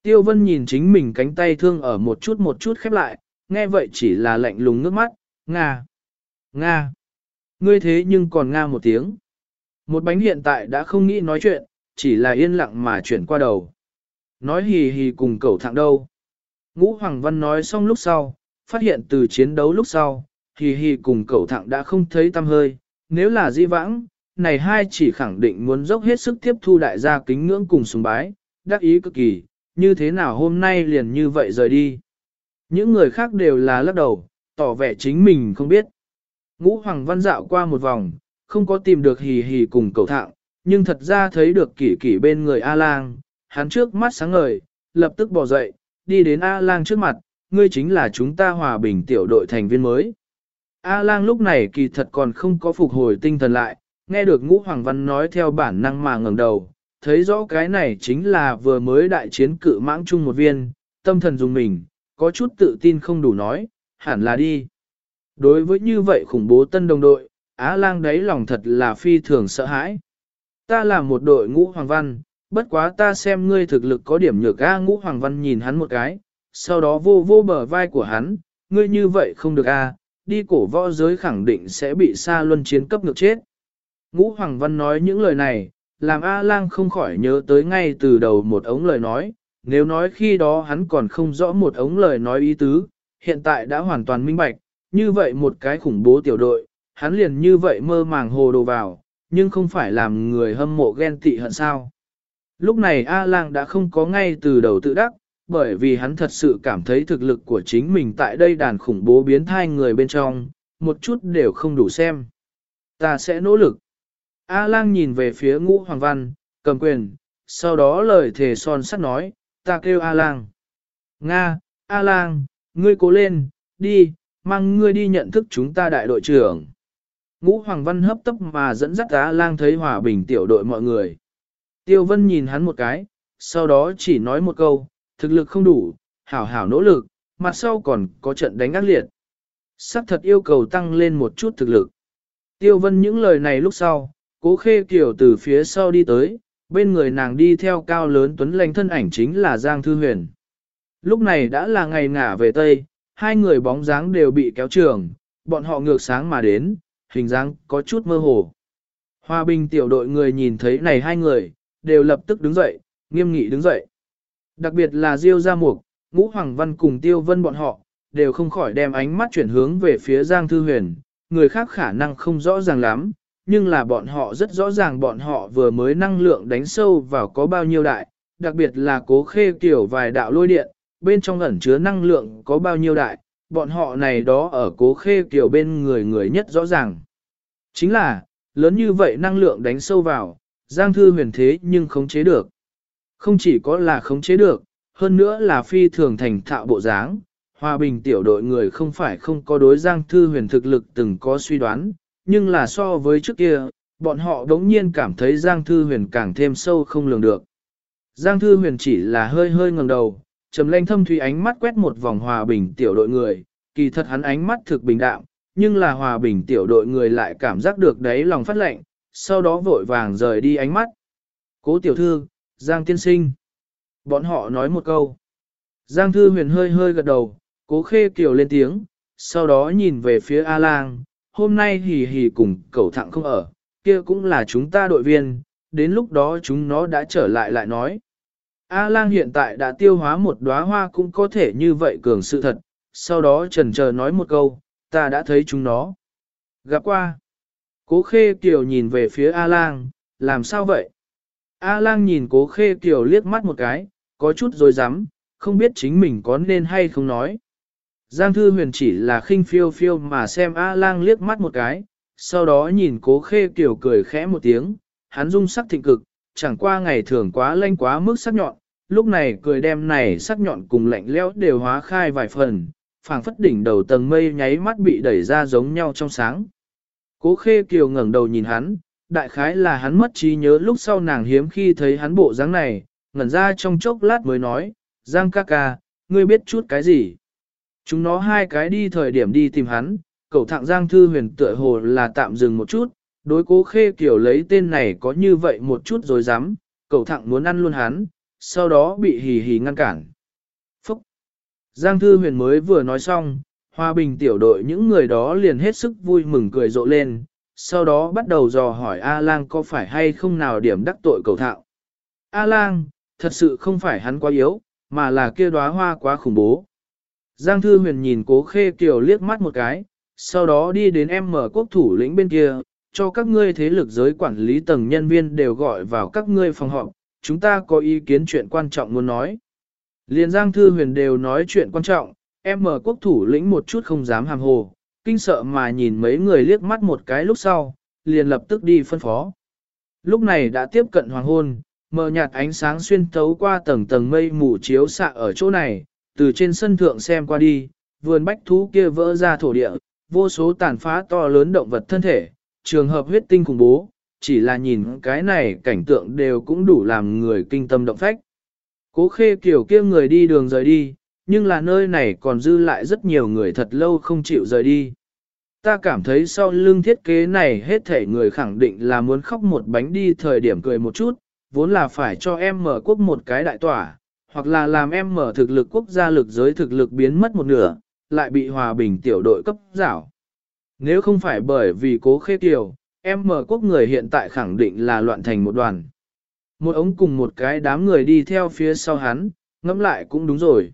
Tiêu vân nhìn chính mình cánh tay thương ở một chút một chút khép lại, nghe vậy chỉ là lạnh lùng nước mắt, Nga, Nga, ngươi thế nhưng còn Nga một tiếng. Một bánh hiện tại đã không nghĩ nói chuyện, chỉ là yên lặng mà chuyển qua đầu. Nói hì hì cùng cẩu thẳng đâu. Ngũ Hoàng Văn nói xong lúc sau, phát hiện từ chiến đấu lúc sau, hì hì cùng cậu thẳng đã không thấy tâm hơi. Nếu là di vãng, này hai chỉ khẳng định muốn dốc hết sức tiếp thu đại gia kính ngưỡng cùng sùng bái, đắc ý cực kỳ, như thế nào hôm nay liền như vậy rời đi. Những người khác đều là lắc đầu, tỏ vẻ chính mình không biết. Ngũ Hoàng Văn dạo qua một vòng, không có tìm được hì hì cùng cầu thạng, nhưng thật ra thấy được kỷ kỷ bên người A-lang, hắn trước mắt sáng ngời, lập tức bỏ dậy, đi đến A-lang trước mặt, ngươi chính là chúng ta hòa bình tiểu đội thành viên mới. A-lang lúc này kỳ thật còn không có phục hồi tinh thần lại, nghe được ngũ hoàng văn nói theo bản năng mà ngẩng đầu, thấy rõ cái này chính là vừa mới đại chiến cự mãng chung một viên, tâm thần dùng mình, có chút tự tin không đủ nói, hẳn là đi. Đối với như vậy khủng bố tân đồng đội, Á lang đấy lòng thật là phi thường sợ hãi. Ta là một đội ngũ hoàng văn, bất quá ta xem ngươi thực lực có điểm nhược A ngũ hoàng văn nhìn hắn một cái, sau đó vô vô bờ vai của hắn, ngươi như vậy không được A, đi cổ võ giới khẳng định sẽ bị xa luân chiến cấp ngược chết. Ngũ hoàng văn nói những lời này, làm A lang không khỏi nhớ tới ngay từ đầu một ống lời nói, nếu nói khi đó hắn còn không rõ một ống lời nói ý tứ, hiện tại đã hoàn toàn minh bạch, như vậy một cái khủng bố tiểu đội, hắn liền như vậy mơ màng hồ đồ vào, nhưng không phải làm người hâm mộ ghen tị hận sao. Lúc này A Lang đã không có ngay từ đầu tự đắc, bởi vì hắn thật sự cảm thấy thực lực của chính mình tại đây đàn khủng bố biến thai người bên trong, một chút đều không đủ xem. Ta sẽ nỗ lực. A Lang nhìn về phía ngũ hoàng văn, cầm quyền, sau đó lời thề son sắt nói, ta kêu A Lang. Nga, A Lang, ngươi cố lên, đi, mang ngươi đi nhận thức chúng ta đại đội trưởng. Ngũ Hoàng Văn hấp tấp mà dẫn dắt A lang thấy hòa bình tiểu đội mọi người. Tiêu Vân nhìn hắn một cái, sau đó chỉ nói một câu, thực lực không đủ, hảo hảo nỗ lực, mặt sau còn có trận đánh ác liệt. Sắc thật yêu cầu tăng lên một chút thực lực. Tiêu Vân những lời này lúc sau, cố khê kiểu từ phía sau đi tới, bên người nàng đi theo cao lớn tuấn lành thân ảnh chính là Giang Thư Huyền. Lúc này đã là ngày ngả về Tây, hai người bóng dáng đều bị kéo trường, bọn họ ngược sáng mà đến, hình dáng có chút mơ hồ. Hòa bình tiểu đội người nhìn thấy này hai người, đều lập tức đứng dậy, nghiêm nghị đứng dậy. Đặc biệt là Diêu Gia Mục, Ngũ Hoàng Văn cùng Tiêu Vân bọn họ, đều không khỏi đem ánh mắt chuyển hướng về phía Giang Thư Huyền, người khác khả năng không rõ ràng lắm, nhưng là bọn họ rất rõ ràng bọn họ vừa mới năng lượng đánh sâu vào có bao nhiêu đại, đặc biệt là cố khê kiểu vài đạo lôi điện, bên trong ẩn chứa năng lượng có bao nhiêu đại, bọn họ này đó ở cố khê kiểu bên người người nhất rõ ràng. Chính là, lớn như vậy năng lượng đánh sâu vào, Giang Thư huyền thế nhưng khống chế được. Không chỉ có là khống chế được, hơn nữa là phi thường thành thạo bộ dáng. Hòa bình tiểu đội người không phải không có đối Giang Thư huyền thực lực từng có suy đoán, nhưng là so với trước kia, bọn họ đống nhiên cảm thấy Giang Thư huyền càng thêm sâu không lường được. Giang Thư huyền chỉ là hơi hơi ngẩng đầu, trầm lanh thâm thủy ánh mắt quét một vòng hòa bình tiểu đội người, kỳ thật hắn ánh mắt thực bình đạm, nhưng là hòa bình tiểu đội người lại cảm giác được đấy lòng phát lệnh, sau đó vội vàng rời đi ánh mắt. Cố tiểu thư, Giang tiên sinh. Bọn họ nói một câu. Giang thư huyền hơi hơi gật đầu, cố khê kiều lên tiếng, sau đó nhìn về phía A-lang, hôm nay hì hì cùng cậu thẳng không ở, kia cũng là chúng ta đội viên, đến lúc đó chúng nó đã trở lại lại nói. A-lang hiện tại đã tiêu hóa một đóa hoa cũng có thể như vậy cường sự thật, sau đó trần chờ nói một câu, ta đã thấy chúng nó. Gặp qua. Cố khê kiều nhìn về phía A-lang, làm sao vậy? A-lang nhìn cố khê kiều liếc mắt một cái, có chút rồi dám, không biết chính mình có nên hay không nói. Giang thư huyền chỉ là khinh phiêu phiêu mà xem A-lang liếc mắt một cái, sau đó nhìn cố khê kiều cười khẽ một tiếng, hắn dung sắc thịnh cực, chẳng qua ngày thường quá lanh quá mức sắc nhọn, lúc này cười đem này sắc nhọn cùng lạnh lẽo đều hóa khai vài phần, phảng phất đỉnh đầu tầng mây nháy mắt bị đẩy ra giống nhau trong sáng. Cố khê kiều ngẩng đầu nhìn hắn, đại khái là hắn mất trí nhớ lúc sau nàng hiếm khi thấy hắn bộ dáng này, ngẩn ra trong chốc lát mới nói, Giang ca ca, ngươi biết chút cái gì? Chúng nó hai cái đi thời điểm đi tìm hắn, cậu thạng Giang Thư Huyền tựa hồ là tạm dừng một chút, đối cố khê kiểu lấy tên này có như vậy một chút rồi dám, cậu thạng muốn ăn luôn hắn, sau đó bị hì hì ngăn cản. Phúc! Giang Thư Huyền mới vừa nói xong, Hòa Bình tiểu đội những người đó liền hết sức vui mừng cười rộ lên, sau đó bắt đầu dò hỏi A-Lang có phải hay không nào điểm đắc tội cầu thạo. A-Lang, thật sự không phải hắn quá yếu, mà là kia đóa hoa quá khủng bố. Giang Thư Huyền nhìn cố khê kiều liếc mắt một cái, sau đó đi đến em mở quốc thủ lĩnh bên kia, cho các ngươi thế lực giới quản lý tầng nhân viên đều gọi vào các ngươi phòng họp, chúng ta có ý kiến chuyện quan trọng muốn nói. Liên Giang Thư Huyền đều nói chuyện quan trọng, em mở quốc thủ lĩnh một chút không dám hàm hồ, kinh sợ mà nhìn mấy người liếc mắt một cái lúc sau, liền lập tức đi phân phó. Lúc này đã tiếp cận hoàng hôn, mờ nhạt ánh sáng xuyên thấu qua tầng tầng mây mù chiếu xạ ở chỗ này, từ trên sân thượng xem qua đi, vườn bách thú kia vỡ ra thổ địa, vô số tàn phá to lớn động vật thân thể, trường hợp huyết tinh khủng bố, chỉ là nhìn cái này cảnh tượng đều cũng đủ làm người kinh tâm động phách. Cố khê kiểu kia người đi đường rời đi, nhưng là nơi này còn dư lại rất nhiều người thật lâu không chịu rời đi. Ta cảm thấy sau lưng thiết kế này hết thể người khẳng định là muốn khóc một bánh đi thời điểm cười một chút, vốn là phải cho em mở quốc một cái đại tỏa, hoặc là làm em mở thực lực quốc gia lực giới thực lực biến mất một nửa, lại bị hòa bình tiểu đội cấp giảo. Nếu không phải bởi vì cố khê tiểu, em mở quốc người hiện tại khẳng định là loạn thành một đoàn. Một ống cùng một cái đám người đi theo phía sau hắn, ngẫm lại cũng đúng rồi.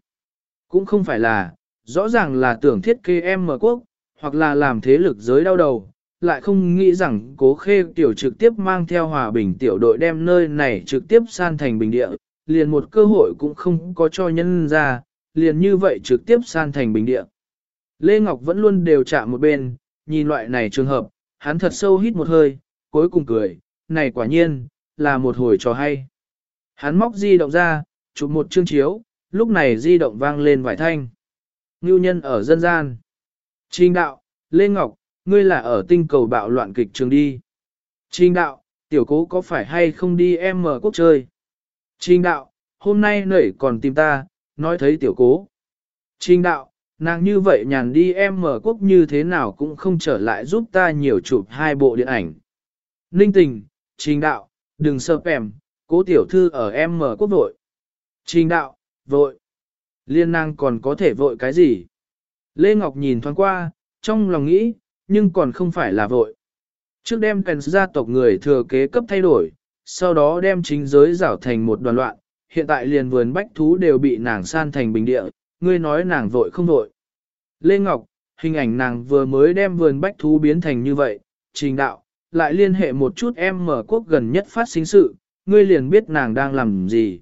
Cũng không phải là, rõ ràng là tưởng thiết kế em mở quốc, hoặc là làm thế lực giới đau đầu, lại không nghĩ rằng cố khê tiểu trực tiếp mang theo hòa bình tiểu đội đem nơi này trực tiếp san thành bình địa, liền một cơ hội cũng không có cho nhân ra, liền như vậy trực tiếp san thành bình địa. Lê Ngọc vẫn luôn đều chạm một bên, nhìn loại này trường hợp, hắn thật sâu hít một hơi, cuối cùng cười, này quả nhiên, là một hồi trò hay. Hắn móc di động ra, chụp một chương chiếu, lúc này di động vang lên vài thanh. Ngưu nhân ở dân gian. Trình đạo, Lê Ngọc, ngươi là ở tinh cầu bạo loạn kịch trường đi. Trình đạo, tiểu cố có phải hay không đi em mở quốc chơi? Trình đạo, hôm nay nảy còn tìm ta, nói thấy tiểu cố. Trình đạo, nàng như vậy nhàn đi em mở quốc như thế nào cũng không trở lại giúp ta nhiều chụp hai bộ điện ảnh. Ninh tình, trình đạo, đừng sợ pèm, cố tiểu thư ở em mở quốc vội. Trình đạo, vội. Liên nàng còn có thể vội cái gì? Lê Ngọc nhìn thoáng qua, trong lòng nghĩ, nhưng còn không phải là vội. Trước đem kèn gia tộc người thừa kế cấp thay đổi, sau đó đem chính giới rảo thành một đoàn loạn, hiện tại liền vườn bách thú đều bị nàng san thành bình địa, ngươi nói nàng vội không vội. Lê Ngọc, hình ảnh nàng vừa mới đem vườn bách thú biến thành như vậy, trình đạo, lại liên hệ một chút em mở quốc gần nhất phát sinh sự, ngươi liền biết nàng đang làm gì.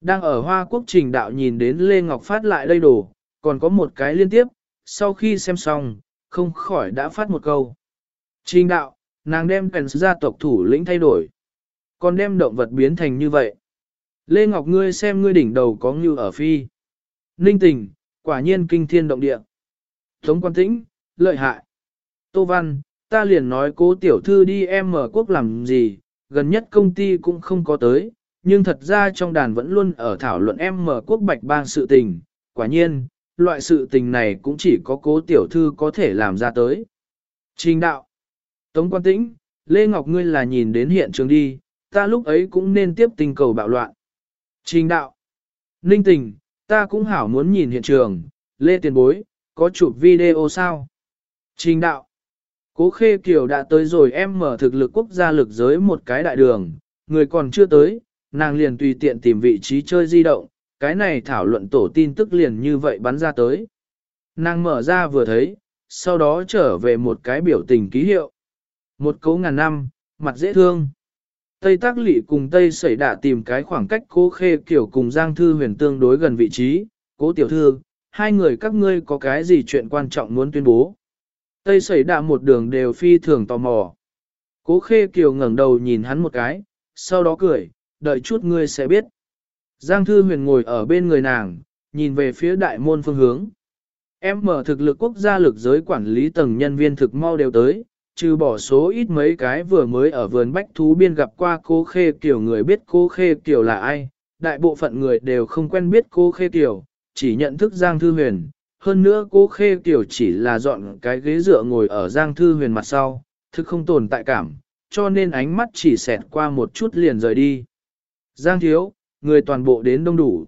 Đang ở Hoa Quốc trình đạo nhìn đến Lê Ngọc phát lại đây đồ, còn có một cái liên tiếp, sau khi xem xong, không khỏi đã phát một câu. Trình đạo, nàng đem kèn gia tộc thủ lĩnh thay đổi, còn đem động vật biến thành như vậy. Lê Ngọc ngươi xem ngươi đỉnh đầu có như ở phi. Ninh tình, quả nhiên kinh thiên động địa. Tống quan tĩnh, lợi hại. Tô Văn, ta liền nói cố tiểu thư đi em mở quốc làm gì, gần nhất công ty cũng không có tới, nhưng thật ra trong đàn vẫn luôn ở thảo luận em mở quốc bạch bang sự tình. Quả nhiên, loại sự tình này cũng chỉ có cố tiểu thư có thể làm ra tới. Trình đạo. Tống quan tĩnh, Lê Ngọc ngươi là nhìn đến hiện trường đi, ta lúc ấy cũng nên tiếp tình cầu bạo loạn. Trình đạo. Ninh tình, ta cũng hảo muốn nhìn hiện trường, Lê Tiền Bối, có chụp video sao? Trình đạo. Cố Khê Kiều đã tới rồi em mở thực lực quốc gia lực giới một cái đại đường, người còn chưa tới, nàng liền tùy tiện tìm vị trí chơi di động, cái này thảo luận tổ tin tức liền như vậy bắn ra tới. Nàng mở ra vừa thấy, sau đó trở về một cái biểu tình ký hiệu. Một cấu ngàn năm, mặt dễ thương. Tây Tác Lị cùng Tây Sẩy Đạ tìm cái khoảng cách cố khê kiểu cùng Giang Thư huyền tương đối gần vị trí, cố tiểu thư, hai người các ngươi có cái gì chuyện quan trọng muốn tuyên bố. Tây Sẩy Đạ một đường đều phi thường tò mò. Cố khê kiều ngẩng đầu nhìn hắn một cái, sau đó cười, đợi chút ngươi sẽ biết. Giang Thư huyền ngồi ở bên người nàng, nhìn về phía đại môn phương hướng. Em mở thực lực quốc gia lực giới quản lý tầng nhân viên thực mau đều tới, trừ bỏ số ít mấy cái vừa mới ở vườn bách thú biên gặp qua cô Khê Kiều người biết cô Khê Kiều là ai, đại bộ phận người đều không quen biết cô Khê Kiều, chỉ nhận thức Giang Thư Huyền. Hơn nữa cô Khê Kiều chỉ là dọn cái ghế dựa ngồi ở Giang Thư Huyền mặt sau, thực không tồn tại cảm, cho nên ánh mắt chỉ xẹt qua một chút liền rời đi. Giang Thiếu, người toàn bộ đến đông đủ.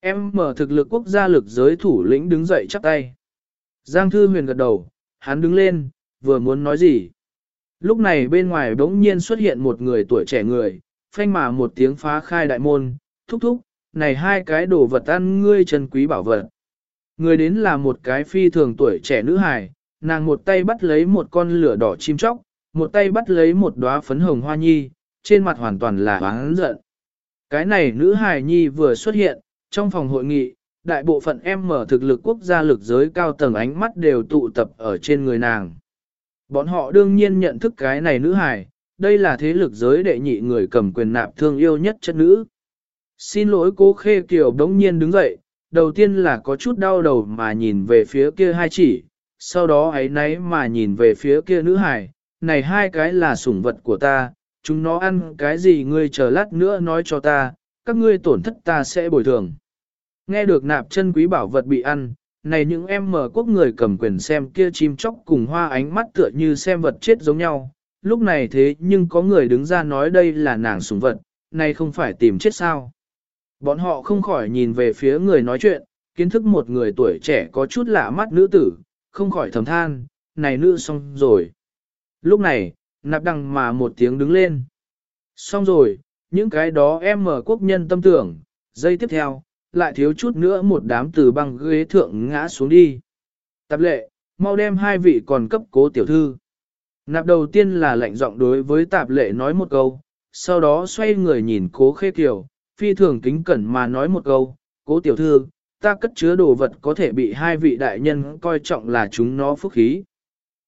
Em mở thực lực quốc gia lực giới thủ lĩnh đứng dậy chắp tay. Giang Thư Huyền gật đầu, hắn đứng lên, vừa muốn nói gì. Lúc này bên ngoài bỗng nhiên xuất hiện một người tuổi trẻ người, phanh mà một tiếng phá khai đại môn, thúc thúc, này hai cái đồ vật ăn ngươi chân quý bảo vật. Người đến là một cái phi thường tuổi trẻ nữ hài, nàng một tay bắt lấy một con lửa đỏ chim chóc, một tay bắt lấy một đóa phấn hồng hoa nhi, trên mặt hoàn toàn là oán giận. Cái này nữ hài nhi vừa xuất hiện, trong phòng hội nghị, đại bộ phận em mở thực lực quốc gia lực giới cao tầng ánh mắt đều tụ tập ở trên người nàng. Bọn họ đương nhiên nhận thức cái này nữ hài, đây là thế lực giới đệ nhị người cầm quyền nạp thương yêu nhất chất nữ. Xin lỗi cô Khê Kiều đống nhiên đứng dậy, đầu tiên là có chút đau đầu mà nhìn về phía kia hai chỉ, sau đó ấy nấy mà nhìn về phía kia nữ hài, này hai cái là sủng vật của ta, chúng nó ăn cái gì ngươi chờ lát nữa nói cho ta, các ngươi tổn thất ta sẽ bồi thường. Nghe được nạp chân quý bảo vật bị ăn, này những em mở quốc người cầm quyền xem kia chim chóc cùng hoa ánh mắt tựa như xem vật chết giống nhau. Lúc này thế nhưng có người đứng ra nói đây là nàng súng vật, này không phải tìm chết sao. Bọn họ không khỏi nhìn về phía người nói chuyện, kiến thức một người tuổi trẻ có chút lạ mắt nữ tử, không khỏi thầm than, này nữ xong rồi. Lúc này, nạp đằng mà một tiếng đứng lên. Xong rồi, những cái đó em mở quốc nhân tâm tưởng, giây tiếp theo, lại thiếu chút nữa một đám từ băng ghế thượng ngã xuống đi. Tạp lệ, mau đem hai vị còn cấp cố tiểu thư. Nạp đầu tiên là lệnh giọng đối với tạp lệ nói một câu, sau đó xoay người nhìn cố khê kiểu, phi thường kính cẩn mà nói một câu, cố tiểu thư, ta cất chứa đồ vật có thể bị hai vị đại nhân coi trọng là chúng nó phúc khí.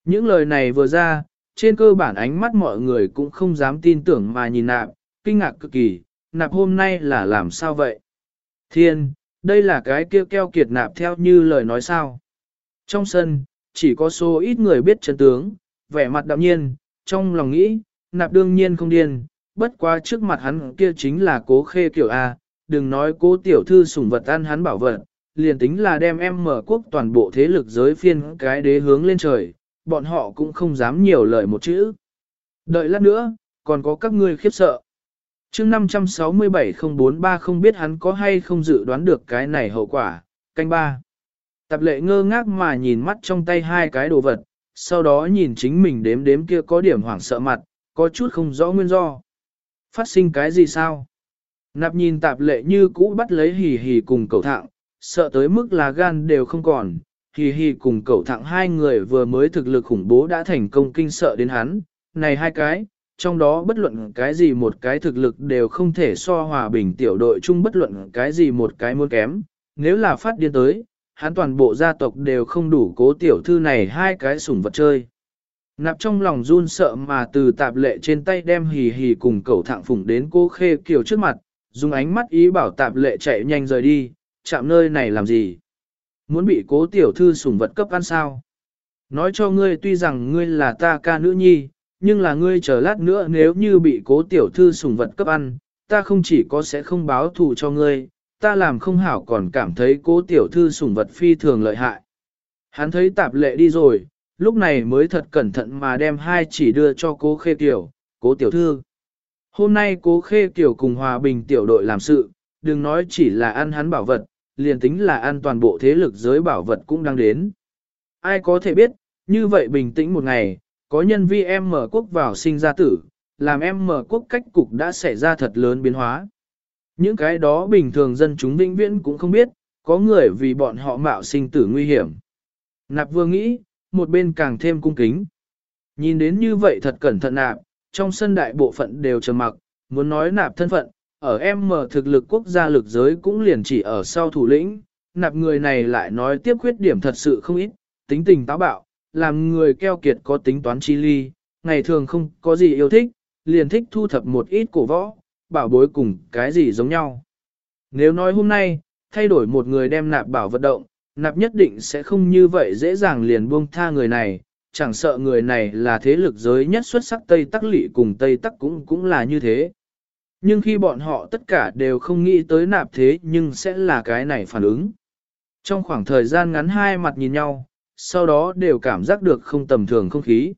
Những lời này vừa ra, trên cơ bản ánh mắt mọi người cũng không dám tin tưởng mà nhìn nạp, kinh ngạc cực kỳ, nạp hôm nay là làm sao vậy? Thiên, đây là cái kia keo kiệt nạp theo như lời nói sao. Trong sân, chỉ có số ít người biết chân tướng, vẻ mặt đạm nhiên, trong lòng nghĩ, nạp đương nhiên không điên, bất quá trước mặt hắn kia chính là cố khê kiểu A, đừng nói cố tiểu thư sủng vật ăn hắn bảo vật, liền tính là đem em mở quốc toàn bộ thế lực giới phiên cái đế hướng lên trời, bọn họ cũng không dám nhiều lời một chữ. Đợi lát nữa, còn có các ngươi khiếp sợ chương 567-043 không biết hắn có hay không dự đoán được cái này hậu quả, canh ba. Tạp lệ ngơ ngác mà nhìn mắt trong tay hai cái đồ vật, sau đó nhìn chính mình đếm đếm kia có điểm hoảng sợ mặt, có chút không rõ nguyên do. Phát sinh cái gì sao? Nạp nhìn tạp lệ như cũ bắt lấy hì hì cùng cầu thạng, sợ tới mức là gan đều không còn. Hì hì cùng cậu thẳng hai người vừa mới thực lực khủng bố đã thành công kinh sợ đến hắn. Này hai cái, trong đó bất luận cái gì một cái thực lực đều không thể so hòa bình tiểu đội chung bất luận cái gì một cái muốn kém, nếu là phát điên tới, hắn toàn bộ gia tộc đều không đủ cố tiểu thư này hai cái sủng vật chơi. Nạp trong lòng run sợ mà từ tạp lệ trên tay đem hì hì cùng cậu thạng phủng đến cô khê kiều trước mặt, dùng ánh mắt ý bảo tạp lệ chạy nhanh rời đi, chạm nơi này làm gì? Muốn bị cố tiểu thư sủng vật cấp ăn sao? Nói cho ngươi tuy rằng ngươi là ta ca nữ nhi, nhưng là ngươi chờ lát nữa nếu như bị cố tiểu thư sủng vật cấp ăn, ta không chỉ có sẽ không báo thù cho ngươi, ta làm không hảo còn cảm thấy cố tiểu thư sủng vật phi thường lợi hại. Hắn thấy tạp lệ đi rồi, lúc này mới thật cẩn thận mà đem hai chỉ đưa cho cố khê tiểu, cố tiểu thư. Hôm nay cố khê tiểu cùng hòa bình tiểu đội làm sự, đừng nói chỉ là ăn hắn bảo vật, liền tính là an toàn bộ thế lực giới bảo vật cũng đang đến. Ai có thể biết, như vậy bình tĩnh một ngày, có nhân vi em mở quốc vào sinh ra tử, làm em mở quốc cách cục đã xảy ra thật lớn biến hóa. Những cái đó bình thường dân chúng vĩnh viễn cũng không biết, có người vì bọn họ mạo sinh tử nguy hiểm. Nạp vừa nghĩ, một bên càng thêm cung kính. Nhìn đến như vậy thật cẩn thận nạp, trong sân đại bộ phận đều trầm mặc, muốn nói nạp thân phận, ở em mở thực lực quốc gia lực giới cũng liền chỉ ở sau thủ lĩnh, nạp người này lại nói tiếp khuyết điểm thật sự không ít, tính tình táo bạo, làm người keo kiệt có tính toán chi ly, ngày thường không có gì yêu thích, liền thích thu thập một ít cổ võ, bảo bối cùng cái gì giống nhau. Nếu nói hôm nay, thay đổi một người đem nạp bảo vận động, nạp nhất định sẽ không như vậy dễ dàng liền buông tha người này, chẳng sợ người này là thế lực giới nhất xuất sắc Tây Tắc Lị cùng Tây Tắc cũng cũng là như thế. Nhưng khi bọn họ tất cả đều không nghĩ tới nạp thế nhưng sẽ là cái này phản ứng. Trong khoảng thời gian ngắn hai mặt nhìn nhau, sau đó đều cảm giác được không tầm thường không khí.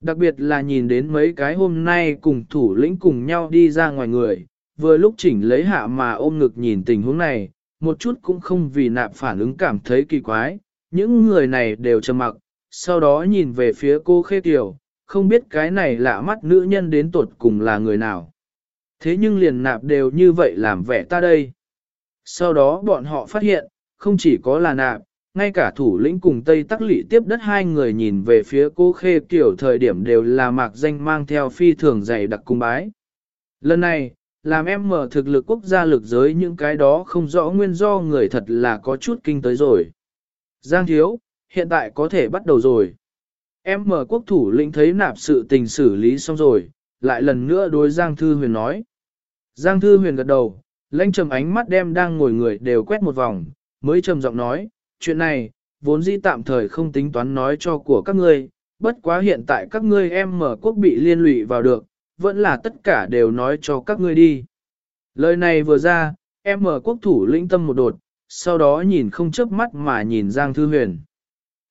Đặc biệt là nhìn đến mấy cái hôm nay cùng thủ lĩnh cùng nhau đi ra ngoài người, vừa lúc chỉnh lấy hạ mà ôm ngực nhìn tình huống này, một chút cũng không vì nạp phản ứng cảm thấy kỳ quái, những người này đều trầm mặc, sau đó nhìn về phía cô khê tiểu, không biết cái này lạ mắt nữ nhân đến tột cùng là người nào. Thế nhưng liền nạp đều như vậy làm vẻ ta đây. Sau đó bọn họ phát hiện, không chỉ có là nạp, ngay cả thủ lĩnh cùng Tây Tắc Lị tiếp đất hai người nhìn về phía cô khê kiểu thời điểm đều là mạc danh mang theo phi thường dày đặc cung bái. Lần này, làm em mở thực lực quốc gia lực giới những cái đó không rõ nguyên do người thật là có chút kinh tới rồi. Giang thiếu, hiện tại có thể bắt đầu rồi. Em mở quốc thủ lĩnh thấy nạp sự tình xử lý xong rồi, lại lần nữa đối Giang Thư Huyền nói. Giang Thư Huyền gật đầu, lãnh trầm ánh mắt đem đang ngồi người đều quét một vòng, mới trầm giọng nói, chuyện này, vốn dĩ tạm thời không tính toán nói cho của các ngươi, bất quá hiện tại các ngươi em mở quốc bị liên lụy vào được, vẫn là tất cả đều nói cho các ngươi đi. Lời này vừa ra, em mở quốc thủ lĩnh tâm một đột, sau đó nhìn không chớp mắt mà nhìn Giang Thư Huyền.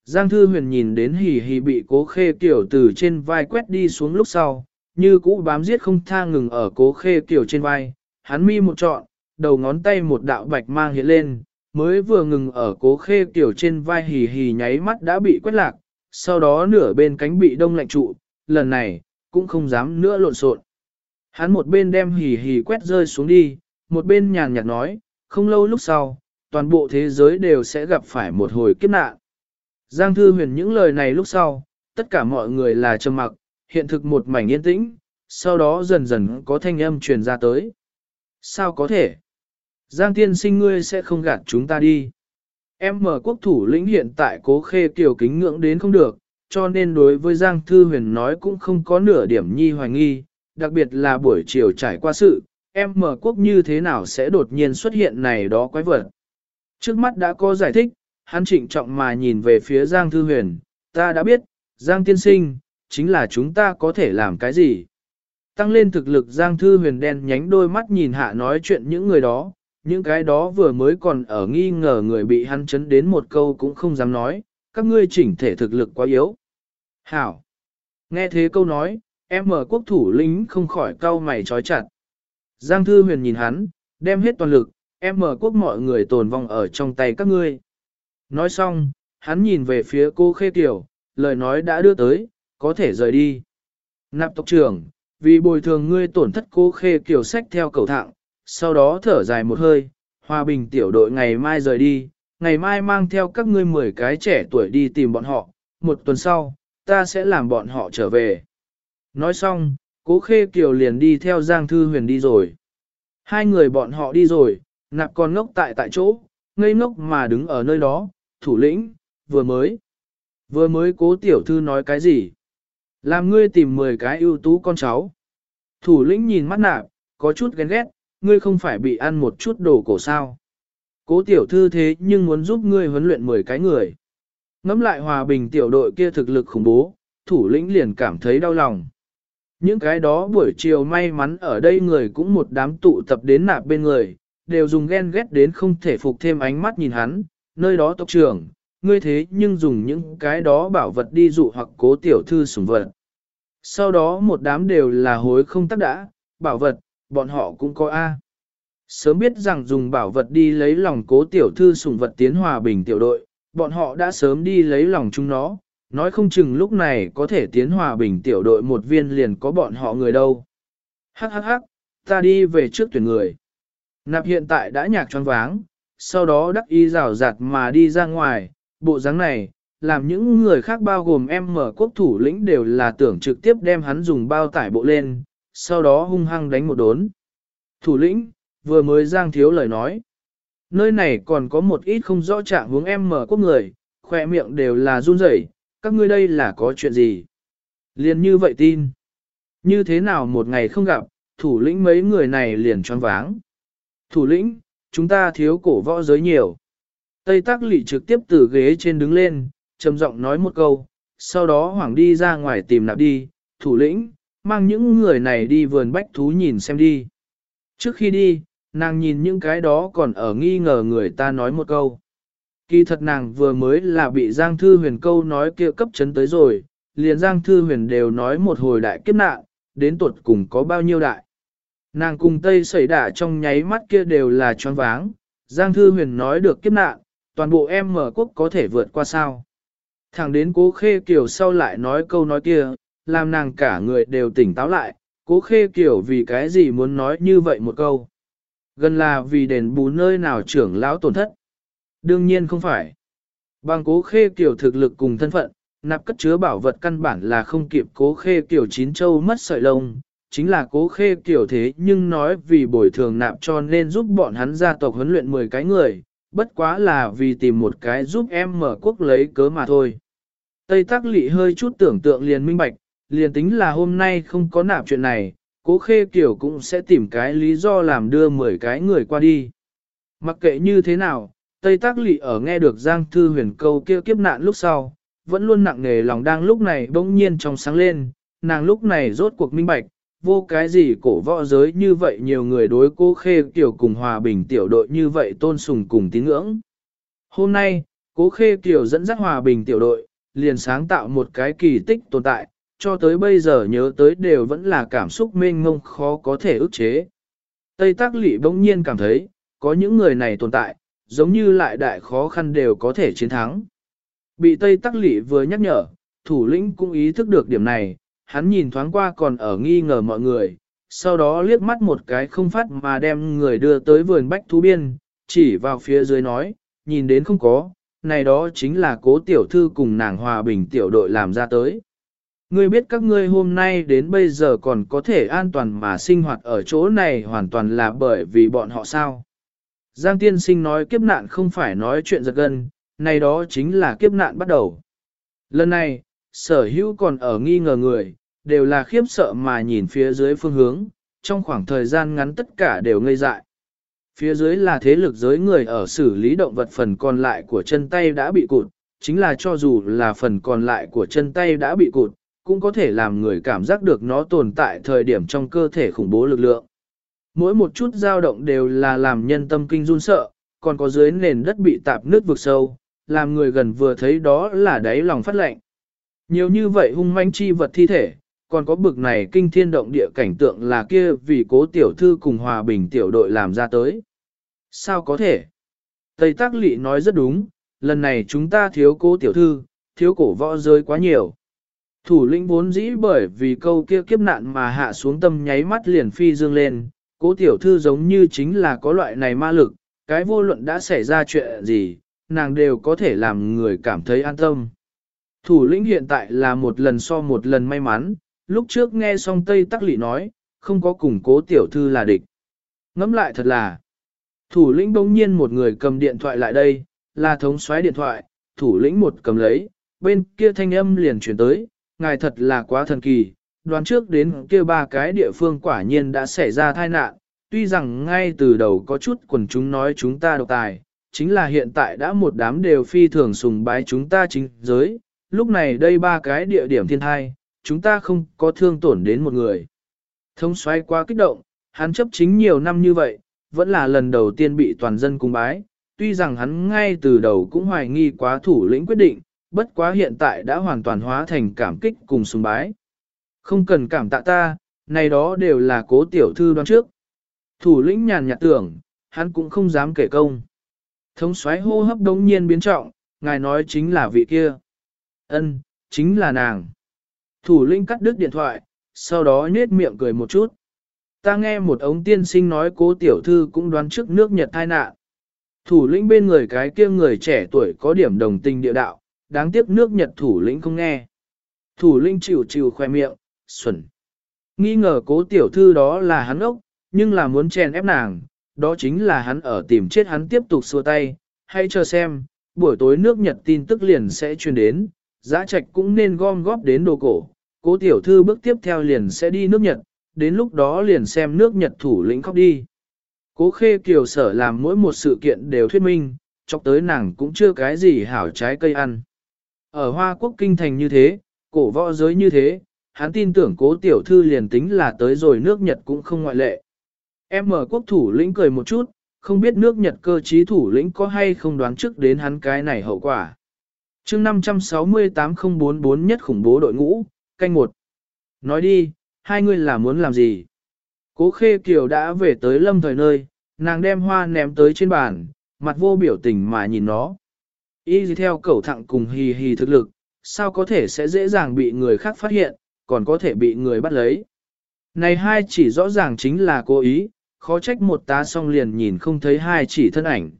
Giang Thư Huyền nhìn đến hì hì bị cố khê kiểu từ trên vai quét đi xuống lúc sau, như cũ bám giết không tha ngừng ở cố khê kiểu trên vai, hắn mi một trọn, đầu ngón tay một đạo bạch mang hiện lên, mới vừa ngừng ở cố khê kiểu trên vai hì hì nháy mắt đã bị quét lạc, sau đó nửa bên cánh bị đông lạnh trụ, lần này, cũng không dám nữa lộn xộn. Hắn một bên đem hì hì quét rơi xuống đi, một bên nhàn nhạt nói, không lâu lúc sau, toàn bộ thế giới đều sẽ gặp phải một hồi kiếp nạn. Giang Thư Huyền những lời này lúc sau, tất cả mọi người là trầm mặc, hiện thực một mảnh yên tĩnh, sau đó dần dần có thanh âm truyền ra tới. Sao có thể? Giang tiên sinh ngươi sẽ không gạt chúng ta đi. Em mở quốc thủ lĩnh hiện tại cố khê kiều kính ngưỡng đến không được, cho nên đối với Giang Thư Huyền nói cũng không có nửa điểm nhi hoài nghi, đặc biệt là buổi chiều trải qua sự, em mở quốc như thế nào sẽ đột nhiên xuất hiện này đó quái vật. Trước mắt đã có giải thích, hắn trịnh trọng mà nhìn về phía Giang Thư Huyền, ta đã biết, Giang tiên sinh, chính là chúng ta có thể làm cái gì. Tăng lên thực lực Giang Thư Huyền đen nhánh đôi mắt nhìn hạ nói chuyện những người đó, những cái đó vừa mới còn ở nghi ngờ người bị hắn chấn đến một câu cũng không dám nói, các ngươi chỉnh thể thực lực quá yếu. Hảo! Nghe thế câu nói, em mở quốc thủ lính không khỏi cau mày trói chặt. Giang Thư Huyền nhìn hắn, đem hết toàn lực, em mở quốc mọi người tồn vong ở trong tay các ngươi. Nói xong, hắn nhìn về phía cô Khê Tiểu, lời nói đã đưa tới, có thể rời đi. Nạp tộc trưởng, vì bồi thường ngươi tổn thất cô Khê kiểu sách theo cầu thạng, sau đó thở dài một hơi, hòa bình tiểu đội ngày mai rời đi, ngày mai mang theo các ngươi 10 cái trẻ tuổi đi tìm bọn họ, một tuần sau, ta sẽ làm bọn họ trở về. Nói xong, cố khê kiều liền đi theo Giang Thư Huyền đi rồi. Hai người bọn họ đi rồi, nạp con ngốc tại tại chỗ, ngây ngốc mà đứng ở nơi đó, thủ lĩnh, vừa mới. Vừa mới cố tiểu thư nói cái gì? Làm ngươi tìm 10 cái ưu tú con cháu. Thủ lĩnh nhìn mắt nạp, có chút ghen ghét, ngươi không phải bị ăn một chút đồ cổ sao. Cố tiểu thư thế nhưng muốn giúp ngươi huấn luyện 10 cái người. Ngắm lại hòa bình tiểu đội kia thực lực khủng bố, thủ lĩnh liền cảm thấy đau lòng. Những cái đó buổi chiều may mắn ở đây người cũng một đám tụ tập đến nạp bên người, đều dùng ghen ghét đến không thể phục thêm ánh mắt nhìn hắn, nơi đó tộc trưởng, ngươi thế nhưng dùng những cái đó bảo vật đi dụ hoặc cố tiểu thư sủng vật. Sau đó một đám đều là hối không tắc đã, bảo vật, bọn họ cũng có A. Sớm biết rằng dùng bảo vật đi lấy lòng cố tiểu thư sủng vật tiến hòa bình tiểu đội, bọn họ đã sớm đi lấy lòng chúng nó, nói không chừng lúc này có thể tiến hòa bình tiểu đội một viên liền có bọn họ người đâu. Hắc hắc hắc, ta đi về trước tuyển người. Nạp hiện tại đã nhạc choáng váng, sau đó đắc y rào rạt mà đi ra ngoài, bộ dáng này, làm những người khác bao gồm em mở quốc thủ lĩnh đều là tưởng trực tiếp đem hắn dùng bao tải bộ lên, sau đó hung hăng đánh một đốn. Thủ lĩnh, vừa mới giang thiếu lời nói. Nơi này còn có một ít không rõ trạng hướng em mở quốc người, khỏe miệng đều là run rẩy, các ngươi đây là có chuyện gì? Liền như vậy tin. Như thế nào một ngày không gặp, thủ lĩnh mấy người này liền choáng váng. Thủ lĩnh, chúng ta thiếu cổ võ giới nhiều. Tây Tắc Lị trực tiếp từ ghế trên đứng lên, trầm giọng nói một câu, sau đó hoảng đi ra ngoài tìm nạp đi, thủ lĩnh, mang những người này đi vườn bách thú nhìn xem đi. Trước khi đi, nàng nhìn những cái đó còn ở nghi ngờ người ta nói một câu. Kỳ thật nàng vừa mới là bị Giang Thư Huyền câu nói kia cấp chấn tới rồi, liền Giang Thư Huyền đều nói một hồi đại kiếp nạn, đến tuột cùng có bao nhiêu đại. Nàng cùng Tây xảy đả trong nháy mắt kia đều là choáng váng, Giang Thư Huyền nói được kiếp nạn, toàn bộ em mở quốc có thể vượt qua sao. Thẳng đến cố khê kiểu sau lại nói câu nói kia, làm nàng cả người đều tỉnh táo lại, cố khê kiểu vì cái gì muốn nói như vậy một câu. Gần là vì đền bù nơi nào trưởng lão tổn thất. Đương nhiên không phải. Bằng cố khê kiểu thực lực cùng thân phận, nạp cất chứa bảo vật căn bản là không kịp cố khê kiểu chín châu mất sợi lông, chính là cố khê kiểu thế nhưng nói vì bồi thường nạp cho nên giúp bọn hắn gia tộc huấn luyện 10 cái người, bất quá là vì tìm một cái giúp em mở quốc lấy cớ mà thôi. Tây Tắc Lị hơi chút tưởng tượng liền minh bạch, liền tính là hôm nay không có nạp chuyện này, cố khê kiểu cũng sẽ tìm cái lý do làm đưa 10 cái người qua đi. Mặc kệ như thế nào, Tây Tắc Lị ở nghe được Giang Thư huyền câu kia kiếp nạn lúc sau, vẫn luôn nặng nề lòng đang lúc này bỗng nhiên trong sáng lên, nàng lúc này rốt cuộc minh bạch, vô cái gì cổ võ giới như vậy nhiều người đối cố khê kiểu cùng hòa bình tiểu đội như vậy tôn sùng cùng tín ngưỡng. Hôm nay, cố khê kiểu dẫn dắt hòa bình tiểu đội, liền sáng tạo một cái kỳ tích tồn tại, cho tới bây giờ nhớ tới đều vẫn là cảm xúc mênh mông khó có thể ức chế. Tây Tác Lị bỗng nhiên cảm thấy, có những người này tồn tại, giống như lại đại khó khăn đều có thể chiến thắng. Bị Tây Tắc Lị vừa nhắc nhở, thủ lĩnh cũng ý thức được điểm này, hắn nhìn thoáng qua còn ở nghi ngờ mọi người, sau đó liếc mắt một cái không phát mà đem người đưa tới vườn bách thú biên, chỉ vào phía dưới nói, nhìn đến không có, này đó chính là cố tiểu thư cùng nàng hòa bình tiểu đội làm ra tới. Ngươi biết các ngươi hôm nay đến bây giờ còn có thể an toàn mà sinh hoạt ở chỗ này hoàn toàn là bởi vì bọn họ sao. Giang tiên sinh nói kiếp nạn không phải nói chuyện giật gân, này đó chính là kiếp nạn bắt đầu. Lần này, sở hữu còn ở nghi ngờ người, đều là khiếp sợ mà nhìn phía dưới phương hướng, trong khoảng thời gian ngắn tất cả đều ngây dại. Phía dưới là thế lực giới người ở xử lý động vật phần còn lại của chân tay đã bị cụt, chính là cho dù là phần còn lại của chân tay đã bị cụt, cũng có thể làm người cảm giác được nó tồn tại thời điểm trong cơ thể khủng bố lực lượng. Mỗi một chút dao động đều là làm nhân tâm kinh run sợ, còn có dưới nền đất bị tạp nước vực sâu, làm người gần vừa thấy đó là đáy lòng phát lạnh. Nhiều như vậy hung manh chi vật thi thể, còn có bực này kinh thiên động địa cảnh tượng là kia vì cố tiểu thư cùng hòa bình tiểu đội làm ra tới. Sao có thể? Tây Tác Lị nói rất đúng, lần này chúng ta thiếu cố tiểu thư, thiếu cổ võ rơi quá nhiều. Thủ lĩnh vốn dĩ bởi vì câu kia kiếp nạn mà hạ xuống tâm nháy mắt liền phi dương lên, cố tiểu thư giống như chính là có loại này ma lực, cái vô luận đã xảy ra chuyện gì, nàng đều có thể làm người cảm thấy an tâm. Thủ lĩnh hiện tại là một lần so một lần may mắn, lúc trước nghe xong Tây Tắc Lị nói, không có củng cố tiểu thư là địch. Ngẫm lại thật là, thủ lĩnh bỗng nhiên một người cầm điện thoại lại đây, là thống soái điện thoại, thủ lĩnh một cầm lấy, bên kia thanh âm liền chuyển tới, ngài thật là quá thần kỳ, đoán trước đến kia ba cái địa phương quả nhiên đã xảy ra tai nạn, tuy rằng ngay từ đầu có chút quần chúng nói chúng ta độc tài, chính là hiện tại đã một đám đều phi thường sùng bái chúng ta chính giới, lúc này đây ba cái địa điểm thiên thai, chúng ta không có thương tổn đến một người. Thông xoay qua kích động, hắn chấp chính nhiều năm như vậy, vẫn là lần đầu tiên bị toàn dân cung bái, tuy rằng hắn ngay từ đầu cũng hoài nghi quá thủ lĩnh quyết định, bất quá hiện tại đã hoàn toàn hóa thành cảm kích cùng sùng bái. Không cần cảm tạ ta, này đó đều là cố tiểu thư đoán trước. Thủ lĩnh nhàn nhạt tưởng, hắn cũng không dám kể công. Thống xoáy hô hấp đống nhiên biến trọng, ngài nói chính là vị kia. Ân, chính là nàng. Thủ lĩnh cắt đứt điện thoại, sau đó nhếch miệng cười một chút. Ta nghe một ống tiên sinh nói cố tiểu thư cũng đoán trước nước Nhật tai nạn. Thủ lĩnh bên người cái kia người trẻ tuổi có điểm đồng tình địa đạo, đáng tiếc nước Nhật thủ lĩnh không nghe. Thủ lĩnh chịu chịu khoe miệng, xuẩn. Nghi ngờ cố tiểu thư đó là hắn ốc, nhưng là muốn chèn ép nàng, đó chính là hắn ở tìm chết hắn tiếp tục xua tay, hay chờ xem, buổi tối nước Nhật tin tức liền sẽ truyền đến, giã trạch cũng nên gom góp đến đồ cổ, cố tiểu thư bước tiếp theo liền sẽ đi nước Nhật, đến lúc đó liền xem nước Nhật thủ lĩnh khóc đi. Cố khê kiều sở làm mỗi một sự kiện đều thuyết minh, chọc tới nàng cũng chưa cái gì hảo trái cây ăn. Ở Hoa Quốc kinh thành như thế, cổ võ giới như thế, hắn tin tưởng cố tiểu thư liền tính là tới rồi nước Nhật cũng không ngoại lệ. Em mở quốc thủ lĩnh cười một chút, không biết nước Nhật cơ trí thủ lĩnh có hay không đoán trước đến hắn cái này hậu quả chương 568044 nhất khủng bố đội ngũ, canh một. Nói đi, hai người là muốn làm gì? Cố khê kiều đã về tới lâm thời nơi, nàng đem hoa ném tới trên bàn, mặt vô biểu tình mà nhìn nó. Y dì theo cẩu thẳng cùng hì hì thực lực, sao có thể sẽ dễ dàng bị người khác phát hiện, còn có thể bị người bắt lấy. Này hai chỉ rõ ràng chính là cố ý, khó trách một tá song liền nhìn không thấy hai chỉ thân ảnh.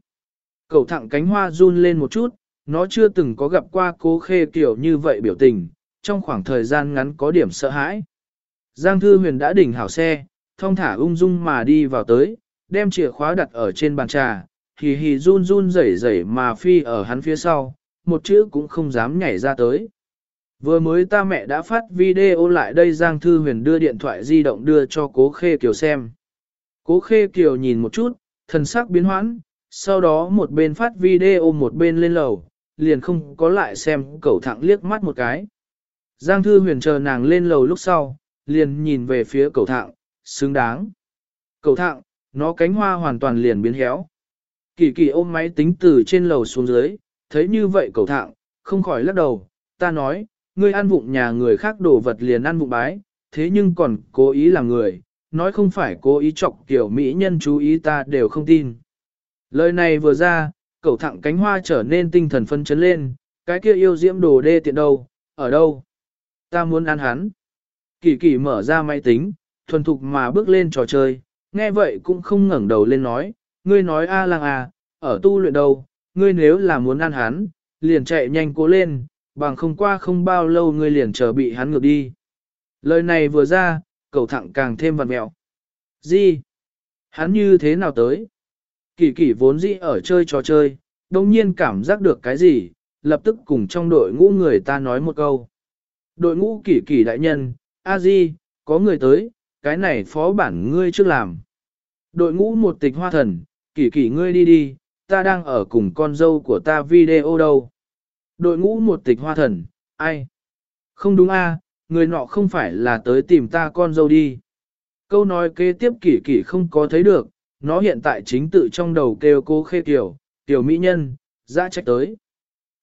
Cậu thẳng cánh hoa run lên một chút, nó chưa từng có gặp qua cố khê kiểu như vậy biểu tình, trong khoảng thời gian ngắn có điểm sợ hãi. Giang Thư Huyền đã đỉnh hảo xe, thông thả ung dung mà đi vào tới, đem chìa khóa đặt ở trên bàn trà, hì hì run run rẩy rẩy mà phi ở hắn phía sau, một chữ cũng không dám nhảy ra tới. Vừa mới ta mẹ đã phát video lại đây Giang Thư Huyền đưa điện thoại di động đưa cho Cố Khê Kiều xem. Cố Khê Kiều nhìn một chút, thần sắc biến hoãn, sau đó một bên phát video một bên lên lầu, liền không có lại xem cẩu thẳng liếc mắt một cái. Giang Thư Huyền chờ nàng lên lầu lúc sau, liền nhìn về phía cẩu thẳng, xứng đáng. Cẩu thẳng, nó cánh hoa hoàn toàn liền biến héo. Kỳ kỳ ôm máy tính từ trên lầu xuống dưới, thấy như vậy cẩu thẳng, không khỏi lắc đầu, ta nói, ngươi ăn vụng nhà người khác đổ vật liền ăn vụng bái, thế nhưng còn cố ý làm người, nói không phải cố ý chọc tiểu mỹ nhân chú ý ta đều không tin. Lời này vừa ra, cậu thẳng cánh hoa trở nên tinh thần phân chấn lên, cái kia yêu diễm đồ đê tiện đâu, ở đâu? Ta muốn ăn hắn. Kỳ kỳ mở ra máy tính, thuần thục mà bước lên trò chơi, nghe vậy cũng không ngẩng đầu lên nói, ngươi nói a lang à, ở tu luyện đâu, ngươi nếu là muốn ăn hắn, liền chạy nhanh cố lên, bằng không qua không bao lâu ngươi liền chờ bị hắn ngược đi. Lời này vừa ra, cậu thẳng càng thêm vặt mẹo. Gì? Hắn như thế nào tới? Kỳ kỳ vốn dĩ ở chơi trò chơi, đồng nhiên cảm giác được cái gì, lập tức cùng trong đội ngũ người ta nói một câu. Đội ngũ kỳ kỳ đại nhân, a di, có người tới, cái này phó bản ngươi trước làm. Đội ngũ một tịch hoa thần, kỳ kỳ ngươi đi đi, ta đang ở cùng con dâu của ta video đâu. Đội ngũ một tịch hoa thần, ai? Không đúng a, người nọ không phải là tới tìm ta con dâu đi. Câu nói kế tiếp kỷ kỷ không có thấy được, nó hiện tại chính tự trong đầu kêu cô khê kiểu, tiểu mỹ nhân, ra trách tới.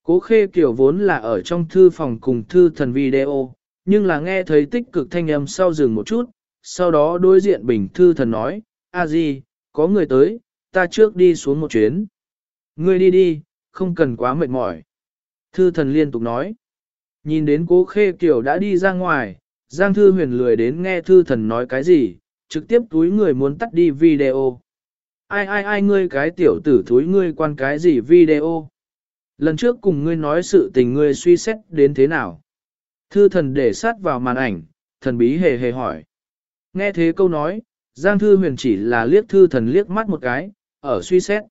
Cố khê kiểu vốn là ở trong thư phòng cùng thư thần video, nhưng là nghe thấy tích cực thanh âm sau dừng một chút, sau đó đối diện bình thư thần nói, a gì, có người tới, ta trước đi xuống một chuyến. Ngươi đi đi, không cần quá mệt mỏi. Thư thần liên tục nói. Nhìn đến cố khê kiểu đã đi ra ngoài, Giang Thư huyền lười đến nghe thư thần nói cái gì, trực tiếp túi người muốn tắt đi video. Ai ai ai ngươi cái tiểu tử thúi ngươi quan cái gì video. Lần trước cùng ngươi nói sự tình ngươi suy xét đến thế nào. Thư thần để sát vào màn ảnh, thần bí hề hề hỏi. Nghe thế câu nói, Giang Thư huyền chỉ là liếc thư thần liếc mắt một cái, ở suy xét.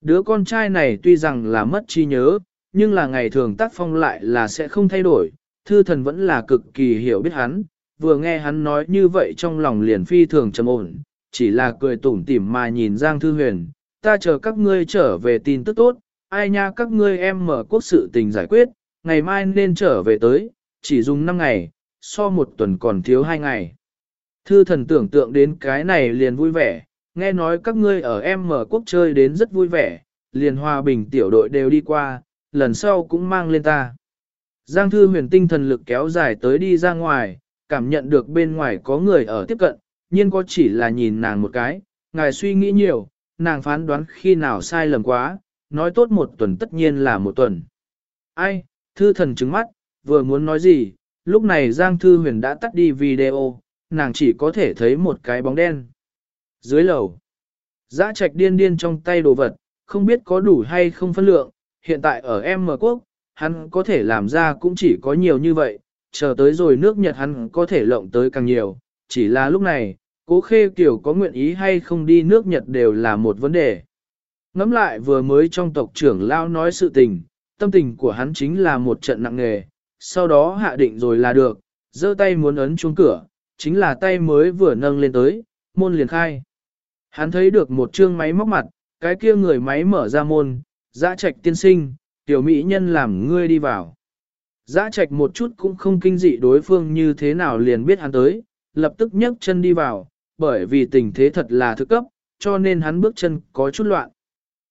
Đứa con trai này tuy rằng là mất trí nhớ, nhưng là ngày thường tác phong lại là sẽ không thay đổi, thư thần vẫn là cực kỳ hiểu biết hắn, vừa nghe hắn nói như vậy trong lòng liền phi thường trầm ổn, chỉ là cười tủm tỉm mà nhìn Giang Thư Huyền, ta chờ các ngươi trở về tin tức tốt, ai nha các ngươi em mở quốc sự tình giải quyết, ngày mai nên trở về tới, chỉ dùng 5 ngày, so một tuần còn thiếu 2 ngày. Thư thần tưởng tượng đến cái này liền vui vẻ, nghe nói các ngươi ở em mở quốc chơi đến rất vui vẻ, liền hòa bình tiểu đội đều đi qua, lần sau cũng mang lên ta. Giang thư huyền tinh thần lực kéo dài tới đi ra ngoài, cảm nhận được bên ngoài có người ở tiếp cận, nhiên có chỉ là nhìn nàng một cái, ngài suy nghĩ nhiều, nàng phán đoán khi nào sai lầm quá, nói tốt một tuần tất nhiên là một tuần. Ai, thư thần trứng mắt, vừa muốn nói gì, lúc này Giang Thư Huyền đã tắt đi video, nàng chỉ có thể thấy một cái bóng đen. Dưới lầu, giã trạch điên điên trong tay đồ vật, không biết có đủ hay không phân lượng, hiện tại ở M quốc, hắn có thể làm ra cũng chỉ có nhiều như vậy, chờ tới rồi nước Nhật hắn có thể lộng tới càng nhiều, chỉ là lúc này, cố khê kiểu có nguyện ý hay không đi nước Nhật đều là một vấn đề. Ngắm lại vừa mới trong tộc trưởng lao nói sự tình, tâm tình của hắn chính là một trận nặng nề, sau đó hạ định rồi là được, giơ tay muốn ấn chuông cửa, chính là tay mới vừa nâng lên tới, môn liền khai. Hắn thấy được một chương máy móc mặt, cái kia người máy mở ra môn, giã trạch tiên sinh, tiểu mỹ nhân làm ngươi đi vào. Giã trạch một chút cũng không kinh dị đối phương như thế nào liền biết hắn tới, lập tức nhấc chân đi vào, bởi vì tình thế thật là thức cấp, cho nên hắn bước chân có chút loạn.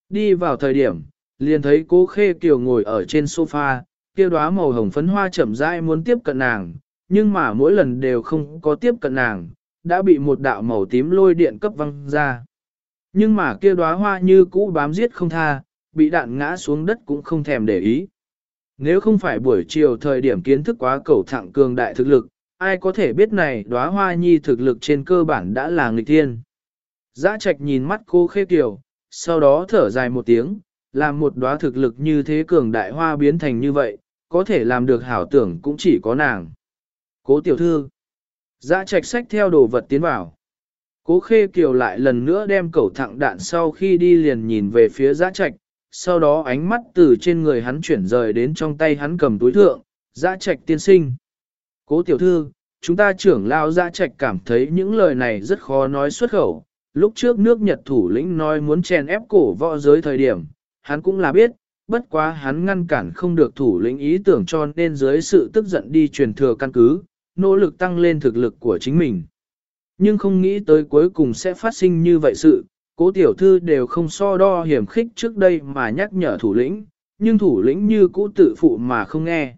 Đi vào thời điểm, liền thấy cố khê kiều ngồi ở trên sofa, kia đóa màu hồng phấn hoa chậm rãi muốn tiếp cận nàng, nhưng mà mỗi lần đều không có tiếp cận nàng, đã bị một đạo màu tím lôi điện cấp văng ra. Nhưng mà kia đóa hoa như cũ bám giết không tha, bị đạn ngã xuống đất cũng không thèm để ý. Nếu không phải buổi chiều thời điểm kiến thức quá cầu thẳng cường đại thực lực, ai có thể biết này đóa hoa nhi thực lực trên cơ bản đã là nghịch thiên. Giã trạch nhìn mắt cô khê kiều, sau đó thở dài một tiếng, làm một đóa thực lực như thế cường đại hoa biến thành như vậy, có thể làm được hảo tưởng cũng chỉ có nàng. Cố tiểu thư, giã trạch sách theo đồ vật tiến vào. Cố khê kiều lại lần nữa đem cẩu thẳng đạn sau khi đi liền nhìn về phía giã trạch, sau đó ánh mắt từ trên người hắn chuyển rời đến trong tay hắn cầm túi thượng, giã trạch tiên sinh. Cố tiểu thư, chúng ta trưởng lao ra trạch cảm thấy những lời này rất khó nói xuất khẩu. Lúc trước nước Nhật thủ lĩnh nói muốn chèn ép cổ võ giới thời điểm, hắn cũng là biết, bất quá hắn ngăn cản không được thủ lĩnh ý tưởng cho nên dưới sự tức giận đi truyền thừa căn cứ, nỗ lực tăng lên thực lực của chính mình. Nhưng không nghĩ tới cuối cùng sẽ phát sinh như vậy sự, cố tiểu thư đều không so đo hiểm khích trước đây mà nhắc nhở thủ lĩnh, nhưng thủ lĩnh như cũ tự phụ mà không nghe.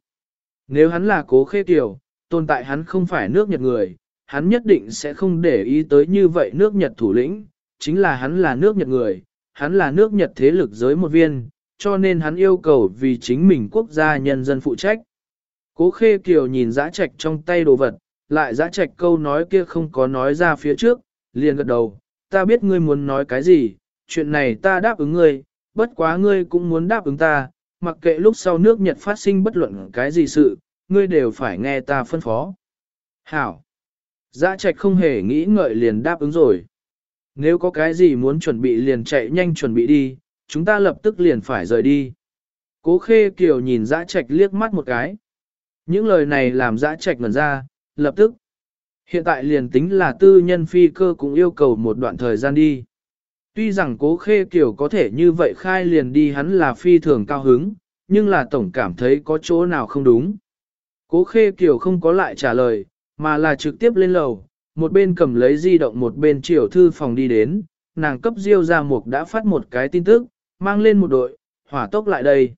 Nếu hắn là cố khê tiểu, tồn tại hắn không phải nước Nhật người, hắn nhất định sẽ không để ý tới như vậy nước Nhật thủ lĩnh, chính là hắn là nước Nhật người, hắn là nước Nhật thế lực giới một viên, cho nên hắn yêu cầu vì chính mình quốc gia nhân dân phụ trách. Cố khê kiều nhìn giã trạch trong tay đồ vật, lại giã trạch câu nói kia không có nói ra phía trước, liền gật đầu, ta biết ngươi muốn nói cái gì, chuyện này ta đáp ứng ngươi, bất quá ngươi cũng muốn đáp ứng ta, mặc kệ lúc sau nước Nhật phát sinh bất luận cái gì sự, ngươi đều phải nghe ta phân phó. Hảo! Giã trạch không hề nghĩ ngợi liền đáp ứng rồi. Nếu có cái gì muốn chuẩn bị liền chạy nhanh chuẩn bị đi, chúng ta lập tức liền phải rời đi. Cố khê kiều nhìn dã trạch liếc mắt một cái. Những lời này làm dã trạch ngần ra, lập tức. Hiện tại liền tính là tư nhân phi cơ cũng yêu cầu một đoạn thời gian đi. Tuy rằng cố khê kiều có thể như vậy khai liền đi hắn là phi thường cao hứng, nhưng là tổng cảm thấy có chỗ nào không đúng. Cố khê kiều không có lại trả lời, mà là trực tiếp lên lầu, một bên cầm lấy di động một bên chiều thư phòng đi đến, nàng cấp diêu ra mục đã phát một cái tin tức, mang lên một đội, hỏa tốc lại đây.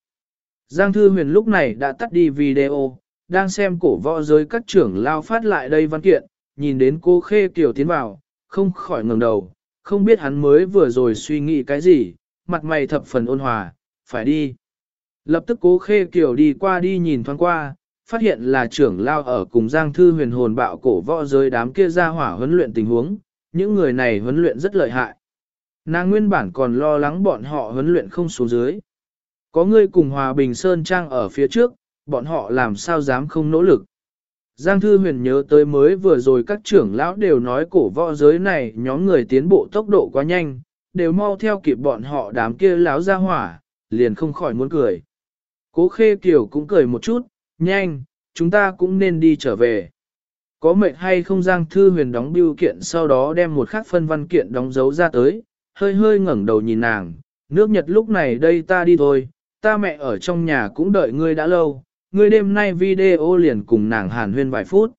Giang Thư Huyền lúc này đã tắt đi video, đang xem cổ võ giới các trưởng lao phát lại đây văn kiện, nhìn đến cô Khê Kiều tiến vào, không khỏi ngẩng đầu, không biết hắn mới vừa rồi suy nghĩ cái gì, mặt mày thập phần ôn hòa, phải đi. Lập tức cố Khê Kiều đi qua đi nhìn thoáng qua, phát hiện là trưởng lao ở cùng Giang Thư Huyền hồn bạo cổ võ giới đám kia ra hỏa huấn luyện tình huống, những người này huấn luyện rất lợi hại. Nàng nguyên bản còn lo lắng bọn họ huấn luyện không xuống dưới. Có người cùng Hòa Bình Sơn Trang ở phía trước, bọn họ làm sao dám không nỗ lực. Giang Thư Huyền nhớ tới mới vừa rồi các trưởng lão đều nói cổ võ giới này nhóm người tiến bộ tốc độ quá nhanh, đều mau theo kịp bọn họ đám kia láo ra hỏa, liền không khỏi muốn cười. Cố Khê Kiều cũng cười một chút, nhanh, chúng ta cũng nên đi trở về. Có mệnh hay không Giang Thư Huyền đóng biêu kiện sau đó đem một khắc phân văn kiện đóng dấu ra tới, hơi hơi ngẩng đầu nhìn nàng, nước Nhật lúc này đây ta đi thôi, ta mẹ ở trong nhà cũng đợi ngươi đã lâu, ngươi đêm nay video liền cùng nàng hàn huyên vài phút.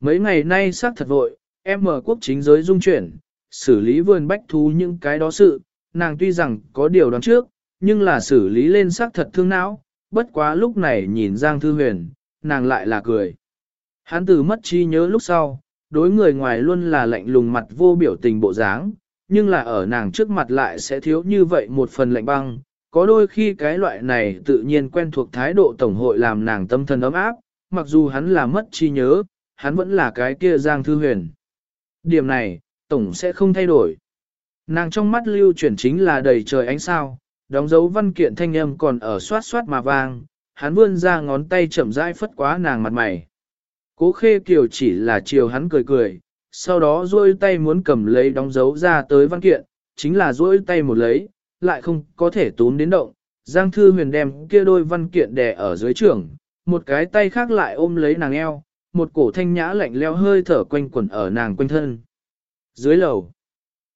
Mấy ngày nay xác thật vội, em mở quốc chính giới dung chuyển, xử lý vườn bách thú những cái đó sự, nàng tuy rằng có điều đoán trước, nhưng là xử lý lên xác thật thương não, bất quá lúc này nhìn Giang Thư Huyền, nàng lại là cười. Hắn từ mất trí nhớ lúc sau, đối người ngoài luôn là lạnh lùng mặt vô biểu tình bộ dáng, nhưng là ở nàng trước mặt lại sẽ thiếu như vậy một phần lạnh băng. Có đôi khi cái loại này tự nhiên quen thuộc thái độ tổng hội làm nàng tâm thần ấm áp, mặc dù hắn là mất trí nhớ, hắn vẫn là cái kia Giang Thư Huyền. Điểm này, Tổng sẽ không thay đổi. Nàng trong mắt lưu chuyển chính là đầy trời ánh sao, đóng dấu văn kiện thanh âm còn ở xoát xoát mà vang, hắn vươn ra ngón tay chậm rãi phất quá nàng mặt mày. Cố khê kiều chỉ là chiều hắn cười cười, sau đó duỗi tay muốn cầm lấy đóng dấu ra tới văn kiện, chính là duỗi tay một lấy, lại không có thể tốn đến động. Giang thư huyền đem kia đôi văn kiện đè ở dưới trưởng, một cái tay khác lại ôm lấy nàng eo, một cổ thanh nhã lạnh leo hơi thở quanh quẩn ở nàng quanh thân. Dưới lầu,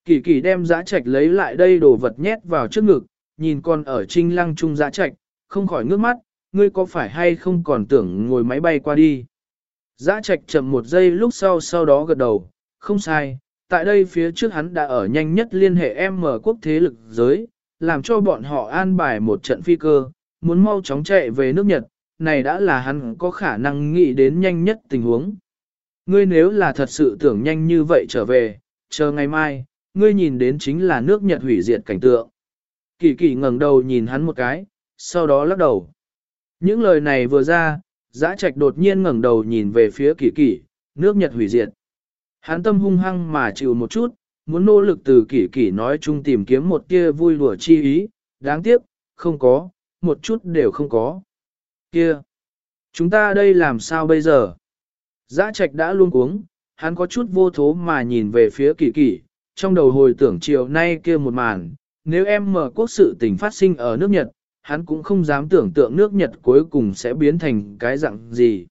kỳ kỳ đem giã trạch lấy lại đây đồ vật nhét vào trước ngực, nhìn con ở trinh lăng trung giã trạch, không khỏi ngước mắt, ngươi có phải hay không còn tưởng ngồi máy bay qua đi. Giã trạch chậm một giây lúc sau sau đó gật đầu, không sai, tại đây phía trước hắn đã ở nhanh nhất liên hệ em mở quốc thế lực giới, làm cho bọn họ an bài một trận phi cơ, muốn mau chóng chạy về nước Nhật, này đã là hắn có khả năng nghĩ đến nhanh nhất tình huống. Ngươi nếu là thật sự tưởng nhanh như vậy trở về, chờ ngày mai, ngươi nhìn đến chính là nước Nhật hủy diệt cảnh tượng. Kỳ kỳ ngẩng đầu nhìn hắn một cái, sau đó lắc đầu. Những lời này vừa ra, giã trạch đột nhiên ngẩng đầu nhìn về phía kỳ kỳ, nước Nhật hủy diệt. Hắn tâm hung hăng mà chịu một chút, muốn nỗ lực từ kỳ kỳ nói chung tìm kiếm một tia vui lùa chi ý, đáng tiếc, không có, một chút đều không có. Kia! Chúng ta đây làm sao bây giờ? Giã trạch đã luôn cuống, hắn có chút vô thố mà nhìn về phía kỳ kỳ, trong đầu hồi tưởng chiều nay kia một màn, nếu em mở quốc sự tình phát sinh ở nước Nhật, hắn cũng không dám tưởng tượng nước Nhật cuối cùng sẽ biến thành cái dạng gì.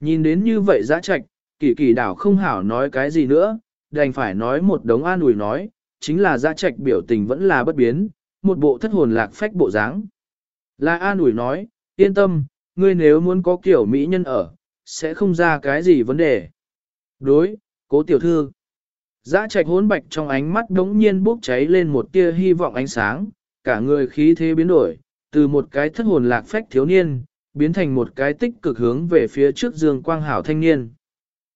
Nhìn đến như vậy giã trạch, kỳ kỳ đảo không hảo nói cái gì nữa, đành phải nói một đống an ủi nói, chính là giã trạch biểu tình vẫn là bất biến, một bộ thất hồn lạc phách bộ dáng. Là an ủi nói, yên tâm, ngươi nếu muốn có kiểu mỹ nhân ở, sẽ không ra cái gì vấn đề. Đối, cố tiểu thư. Giã trạch hốn bạch trong ánh mắt đống nhiên bốc cháy lên một tia hy vọng ánh sáng, cả người khí thế biến đổi, từ một cái thất hồn lạc phách thiếu niên, biến thành một cái tích cực hướng về phía trước dương quang hảo thanh niên.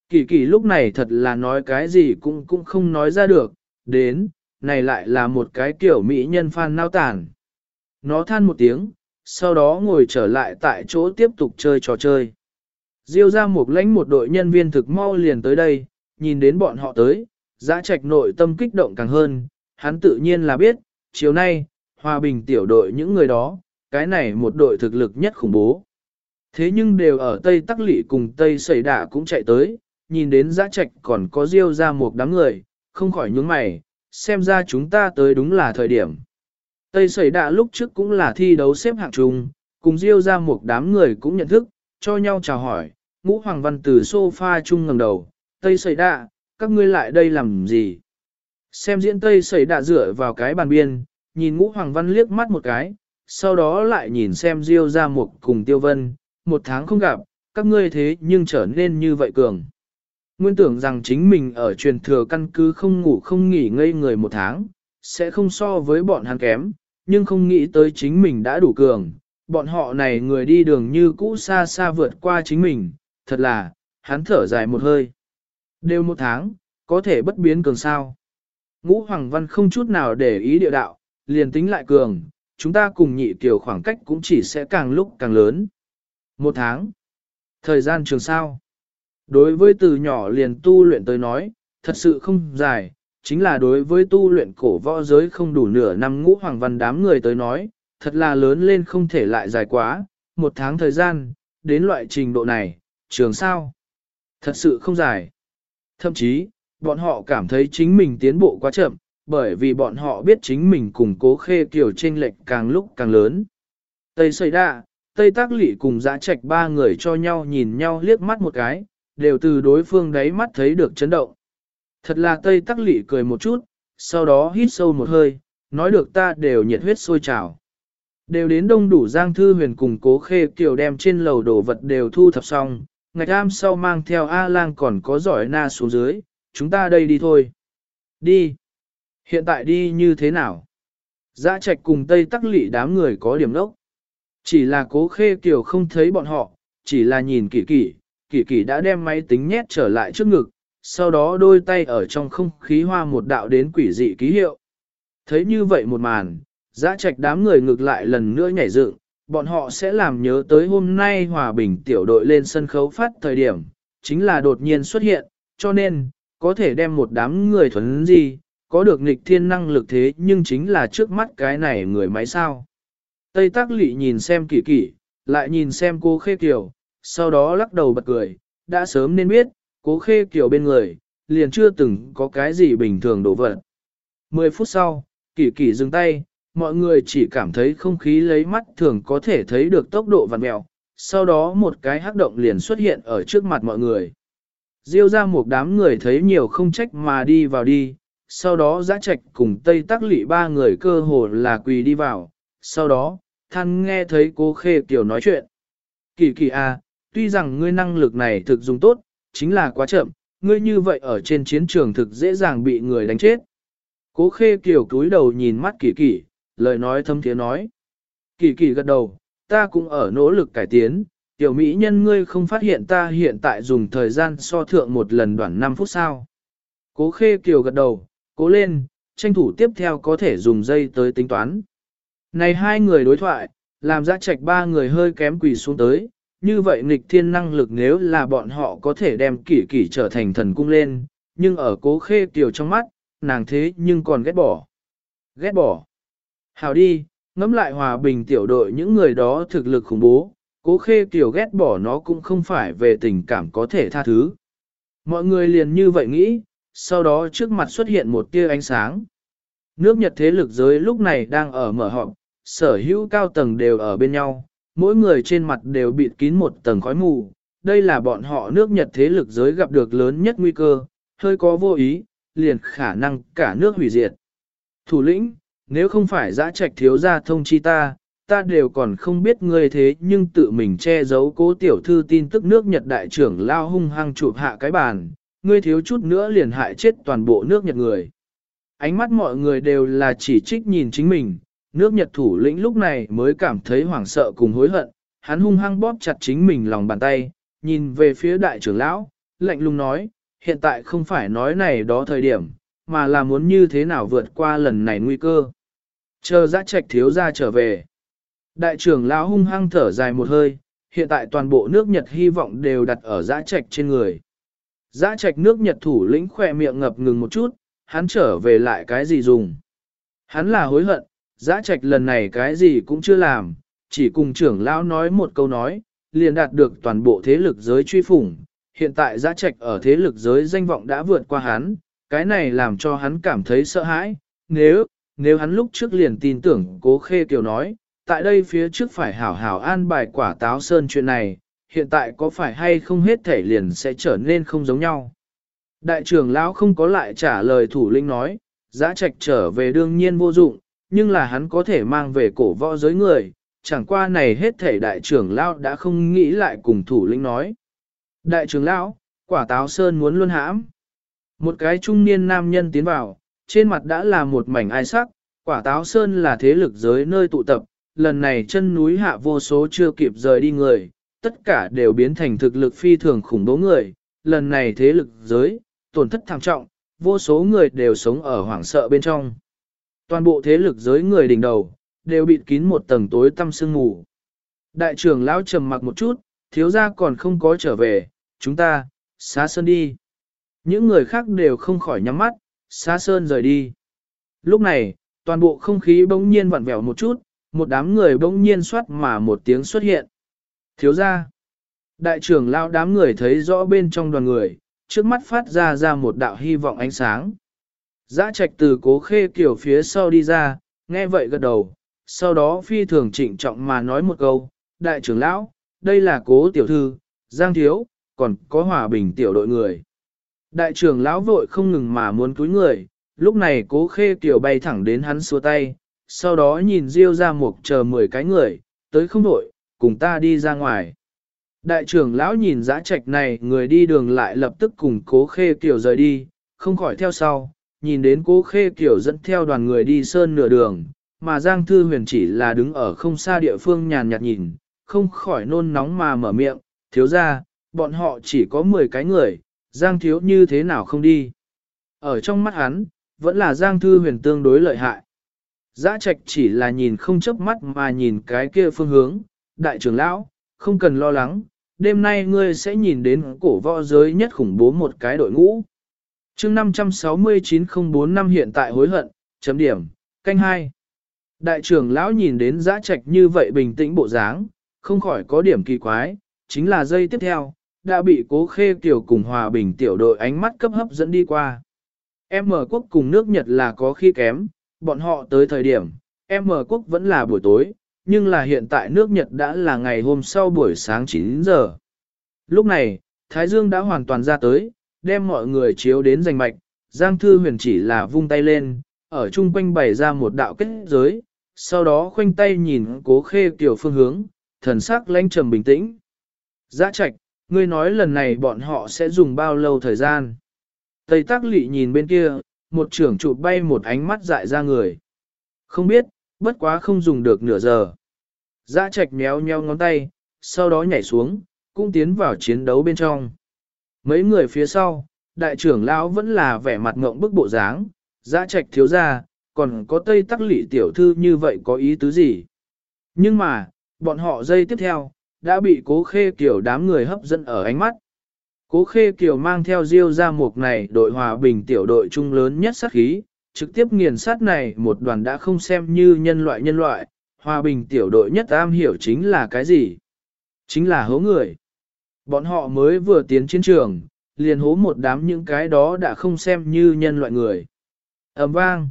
Kỳ kỳ lúc này thật là nói cái gì cũng cũng không nói ra được, đến, này lại là một cái kiểu mỹ nhân phan nao tản. Nó than một tiếng, sau đó ngồi trở lại tại chỗ tiếp tục chơi trò chơi. Diêu ra một lãnh một đội nhân viên thực mau liền tới đây, nhìn đến bọn họ tới, giã trạch nội tâm kích động càng hơn, hắn tự nhiên là biết, chiều nay, hòa bình tiểu đội những người đó, cái này một đội thực lực nhất khủng bố. Thế nhưng đều ở Tây Tắc Lị cùng Tây Sẩy Đạ cũng chạy tới, nhìn đến giã trạch còn có Diêu ra một đám người, không khỏi nhướng mày, xem ra chúng ta tới đúng là thời điểm. Tây Sẩy Đạ lúc trước cũng là thi đấu xếp hạng chung, cùng Diêu ra một đám người cũng nhận thức, cho nhau chào hỏi, ngũ hoàng văn từ sofa chung ngẩng đầu, Tây Sẩy Đạ, các ngươi lại đây làm gì? Xem diễn Tây Sẩy Đạ dựa vào cái bàn biên, nhìn ngũ hoàng văn liếc mắt một cái, sau đó lại nhìn xem Diêu ra một cùng Tiêu Vân, một tháng không gặp, các ngươi thế nhưng trở nên như vậy cường. Nguyên tưởng rằng chính mình ở truyền thừa căn cứ không ngủ không nghỉ ngây người một tháng, sẽ không so với bọn hắn kém, nhưng không nghĩ tới chính mình đã đủ cường. Bọn họ này người đi đường như cũ xa xa vượt qua chính mình, thật là, hắn thở dài một hơi. Đều một tháng, có thể bất biến cường sao. Ngũ Hoàng Văn không chút nào để ý địa đạo, liền tính lại cường, chúng ta cùng nhị tiểu khoảng cách cũng chỉ sẽ càng lúc càng lớn. Một tháng. Thời gian trường sao. Đối với từ nhỏ liền tu luyện tới nói, thật sự không dài, chính là đối với tu luyện cổ võ giới không đủ nửa năm ngũ hoàng văn đám người tới nói, thật là lớn lên không thể lại dài quá, một tháng thời gian, đến loại trình độ này, trường sao. Thật sự không dài. Thậm chí, bọn họ cảm thấy chính mình tiến bộ quá chậm, bởi vì bọn họ biết chính mình cùng cố khê kiểu tranh lệch càng lúc càng lớn. Tây Sầy Đạ, Tây Tác Lị cùng Giã Trạch ba người cho nhau nhìn nhau liếc mắt một cái, đều từ đối phương đáy mắt thấy được chấn động. Thật là Tây Tắc Lị cười một chút, sau đó hít sâu một hơi, nói được ta đều nhiệt huyết sôi trào. Đều đến đông đủ Giang Thư Huyền cùng cố khê kiều đem trên lầu đồ vật đều thu thập xong, ngạch am sau mang theo A-lang còn có giỏi na xuống dưới, chúng ta đây đi thôi. Đi. Hiện tại đi như thế nào? Dã trạch cùng Tây Tắc Lị đám người có điểm đốc. Chỉ là cố khê kiều không thấy bọn họ, chỉ là nhìn kỳ kỳ, kỳ kỳ đã đem máy tính nhét trở lại trước ngực, sau đó đôi tay ở trong không khí hoa một đạo đến quỷ dị ký hiệu. Thấy như vậy một màn, dã trạch đám người ngược lại lần nữa nhảy dựng, bọn họ sẽ làm nhớ tới hôm nay hòa bình tiểu đội lên sân khấu phát thời điểm, chính là đột nhiên xuất hiện, cho nên, có thể đem một đám người thuấn gì, có được nghịch thiên năng lực thế nhưng chính là trước mắt cái này người máy sao. Tây Tác Lị nhìn xem kỳ kỳ, lại nhìn xem cô Khê Kiều, sau đó lắc đầu bật cười, đã sớm nên biết, cố Khê Kiều bên người, liền chưa từng có cái gì bình thường đổ vật. Mười phút sau, kỳ kỳ dừng tay, mọi người chỉ cảm thấy không khí lấy mắt thường có thể thấy được tốc độ vặn mèo, sau đó một cái hắc động liền xuất hiện ở trước mặt mọi người. Diêu ra một đám người thấy nhiều không trách mà đi vào đi, sau đó giã trạch cùng Tây Tắc Lị ba người cơ hồ là quỳ đi vào, sau đó, than nghe thấy cô Khê Kiều nói chuyện. Kỳ kỳ à, tuy rằng ngươi năng lực này thực dùng tốt, chính là quá chậm, ngươi như vậy ở trên chiến trường thực dễ dàng bị người đánh chết. Cố Khê Kiều cúi đầu nhìn mắt kỳ kỳ, lời nói thâm thiế nói. Kỳ kỳ gật đầu, ta cũng ở nỗ lực cải tiến, tiểu mỹ nhân ngươi không phát hiện ta hiện tại dùng thời gian so thượng một lần đoạn 5 phút sao. Cố khê kiều gật đầu, cố lên, tranh thủ tiếp theo có thể dùng dây tới tính toán. Này hai người đối thoại, làm ra trạch ba người hơi kém quỳ xuống tới, như vậy nghịch thiên năng lực nếu là bọn họ có thể đem kỷ kỷ trở thành thần cung lên, nhưng ở cố khê kiều trong mắt, nàng thế nhưng còn ghét bỏ. Ghét bỏ. Hào đi, ngẫm lại hòa bình tiểu đội những người đó thực lực khủng bố, cố khê kiểu ghét bỏ nó cũng không phải về tình cảm có thể tha thứ. Mọi người liền như vậy nghĩ, sau đó trước mặt xuất hiện một tia ánh sáng. Nước Nhật thế lực giới lúc này đang ở mở họp, sở hữu cao tầng đều ở bên nhau, mỗi người trên mặt đều bịt kín một tầng khói mù. Đây là bọn họ nước Nhật thế lực giới gặp được lớn nhất nguy cơ, hơi có vô ý, liền khả năng cả nước hủy diệt. Thủ lĩnh, nếu không phải giã trạch thiếu gia thông chi ta, ta đều còn không biết ngươi thế nhưng tự mình che giấu cố tiểu thư tin tức nước Nhật đại trưởng lao hung hăng chụp hạ cái bàn, ngươi thiếu chút nữa liền hại chết toàn bộ nước Nhật người. Ánh mắt mọi người đều là chỉ trích nhìn chính mình, nước Nhật thủ lĩnh lúc này mới cảm thấy hoảng sợ cùng hối hận, hắn hung hăng bóp chặt chính mình lòng bàn tay, nhìn về phía đại trưởng lão, lạnh lùng nói, hiện tại không phải nói này đó thời điểm, mà là muốn như thế nào vượt qua lần này nguy cơ. Chờ giã trạch thiếu ra trở về. Đại trưởng lão hung hăng thở dài một hơi, hiện tại toàn bộ nước Nhật hy vọng đều đặt ở giã trạch trên người. Giã trạch nước Nhật thủ lĩnh khỏe miệng ngập ngừng một chút, hắn trở về lại cái gì dùng. Hắn là hối hận, giã trạch lần này cái gì cũng chưa làm, chỉ cùng trưởng lão nói một câu nói, liền đạt được toàn bộ thế lực giới truy phủng. Hiện tại giã trạch ở thế lực giới danh vọng đã vượt qua hắn, cái này làm cho hắn cảm thấy sợ hãi. Nếu, nếu hắn lúc trước liền tin tưởng cố khê kiều nói, tại đây phía trước phải hảo hảo an bài quả táo sơn chuyện này, hiện tại có phải hay không hết thể liền sẽ trở nên không giống nhau. Đại trưởng lão không có lại trả lời thủ lĩnh nói, giã trạch trở về đương nhiên vô dụng, nhưng là hắn có thể mang về cổ võ giới người, chẳng qua này hết thể đại trưởng lão đã không nghĩ lại cùng thủ lĩnh nói. Đại trưởng lão, quả táo sơn muốn luôn hãm. Một cái trung niên nam nhân tiến vào, trên mặt đã là một mảnh ai sắc, quả táo sơn là thế lực giới nơi tụ tập, lần này chân núi hạ vô số chưa kịp rời đi người, tất cả đều biến thành thực lực phi thường khủng bố người, lần này thế lực giới, tổn thất thảm trọng, vô số người đều sống ở hoảng sợ bên trong. Toàn bộ thế lực giới người đỉnh đầu, đều bịt kín một tầng tối tăm sương ngủ. Đại trưởng lão trầm mặc một chút, thiếu gia còn không có trở về, chúng ta, xá sơn đi. Những người khác đều không khỏi nhắm mắt, xá sơn rời đi. Lúc này, toàn bộ không khí bỗng nhiên vặn vẹo một chút, một đám người bỗng nhiên xoát mà một tiếng xuất hiện. Thiếu ra, đại trưởng lao đám người thấy rõ bên trong đoàn người, trước mắt phát ra ra một đạo hy vọng ánh sáng. Giã trạch từ cố khê kiểu phía sau đi ra, nghe vậy gật đầu, sau đó phi thường trịnh trọng mà nói một câu, đại trưởng lão, đây là cố tiểu thư, giang thiếu, còn có hòa bình tiểu đội người. Đại trưởng lão vội không ngừng mà muốn cúi người, lúc này cố khê kiểu bay thẳng đến hắn xua tay, sau đó nhìn Diêu ra một chờ 10 cái người, tới không đội, cùng ta đi ra ngoài. Đại trưởng lão nhìn giã trạch này người đi đường lại lập tức cùng cố khê kiểu rời đi, không khỏi theo sau, nhìn đến cố khê kiểu dẫn theo đoàn người đi sơn nửa đường, mà Giang Thư Huyền chỉ là đứng ở không xa địa phương nhàn nhạt nhìn, không khỏi nôn nóng mà mở miệng, thiếu ra, bọn họ chỉ có 10 cái người, Giang thiếu như thế nào không đi. Ở trong mắt hắn, vẫn là Giang Thư Huyền tương đối lợi hại. Giã trạch chỉ là nhìn không chớp mắt mà nhìn cái kia phương hướng, đại trưởng lão, không cần lo lắng, đêm nay ngươi sẽ nhìn đến cổ võ giới nhất khủng bố một cái đội ngũ. chương 56904 năm hiện tại hối hận, chấm điểm, canh hai. Đại trưởng lão nhìn đến giã trạch như vậy bình tĩnh bộ dáng, không khỏi có điểm kỳ quái, chính là giây tiếp theo, đã bị cố khê tiểu cùng hòa bình tiểu đội ánh mắt cấp hấp dẫn đi qua. M quốc cùng nước Nhật là có khi kém, bọn họ tới thời điểm, M quốc vẫn là buổi tối, nhưng là hiện tại nước Nhật đã là ngày hôm sau buổi sáng 9 giờ. Lúc này, Thái Dương đã hoàn toàn ra tới, đem mọi người chiếu đến giành mạch, Giang Thư Huyền chỉ là vung tay lên, ở chung quanh bày ra một đạo kết giới, sau đó khoanh tay nhìn cố khê tiểu phương hướng, thần sắc lãnh trầm bình tĩnh. Giã trạch, ngươi nói lần này bọn họ sẽ dùng bao lâu thời gian? Tây Tắc lị nhìn bên kia, một trưởng chụp bay một ánh mắt dại ra người. Không biết, bất quá không dùng được nửa giờ. Dã trạch méo nheo ngón tay, sau đó nhảy xuống, cũng tiến vào chiến đấu bên trong. Mấy người phía sau, đại trưởng lão vẫn là vẻ mặt ngộng bức bộ dáng, Dã trạch thiếu ra, còn có tây tắc lị tiểu thư như vậy có ý tứ gì. Nhưng mà, bọn họ dây tiếp theo, đã bị cố khê kiểu đám người hấp dẫn ở ánh mắt. Cố khê kiểu mang theo diêu ra một này đội hòa bình tiểu đội trung lớn nhất sát khí, trực tiếp nghiền sát này một đoàn đã không xem như nhân loại nhân loại, hòa bình tiểu đội nhất am hiểu chính là cái gì? Chính là hố người. Bọn họ mới vừa tiến chiến trường, liền hố một đám những cái đó đã không xem như nhân loại người. ầm vang.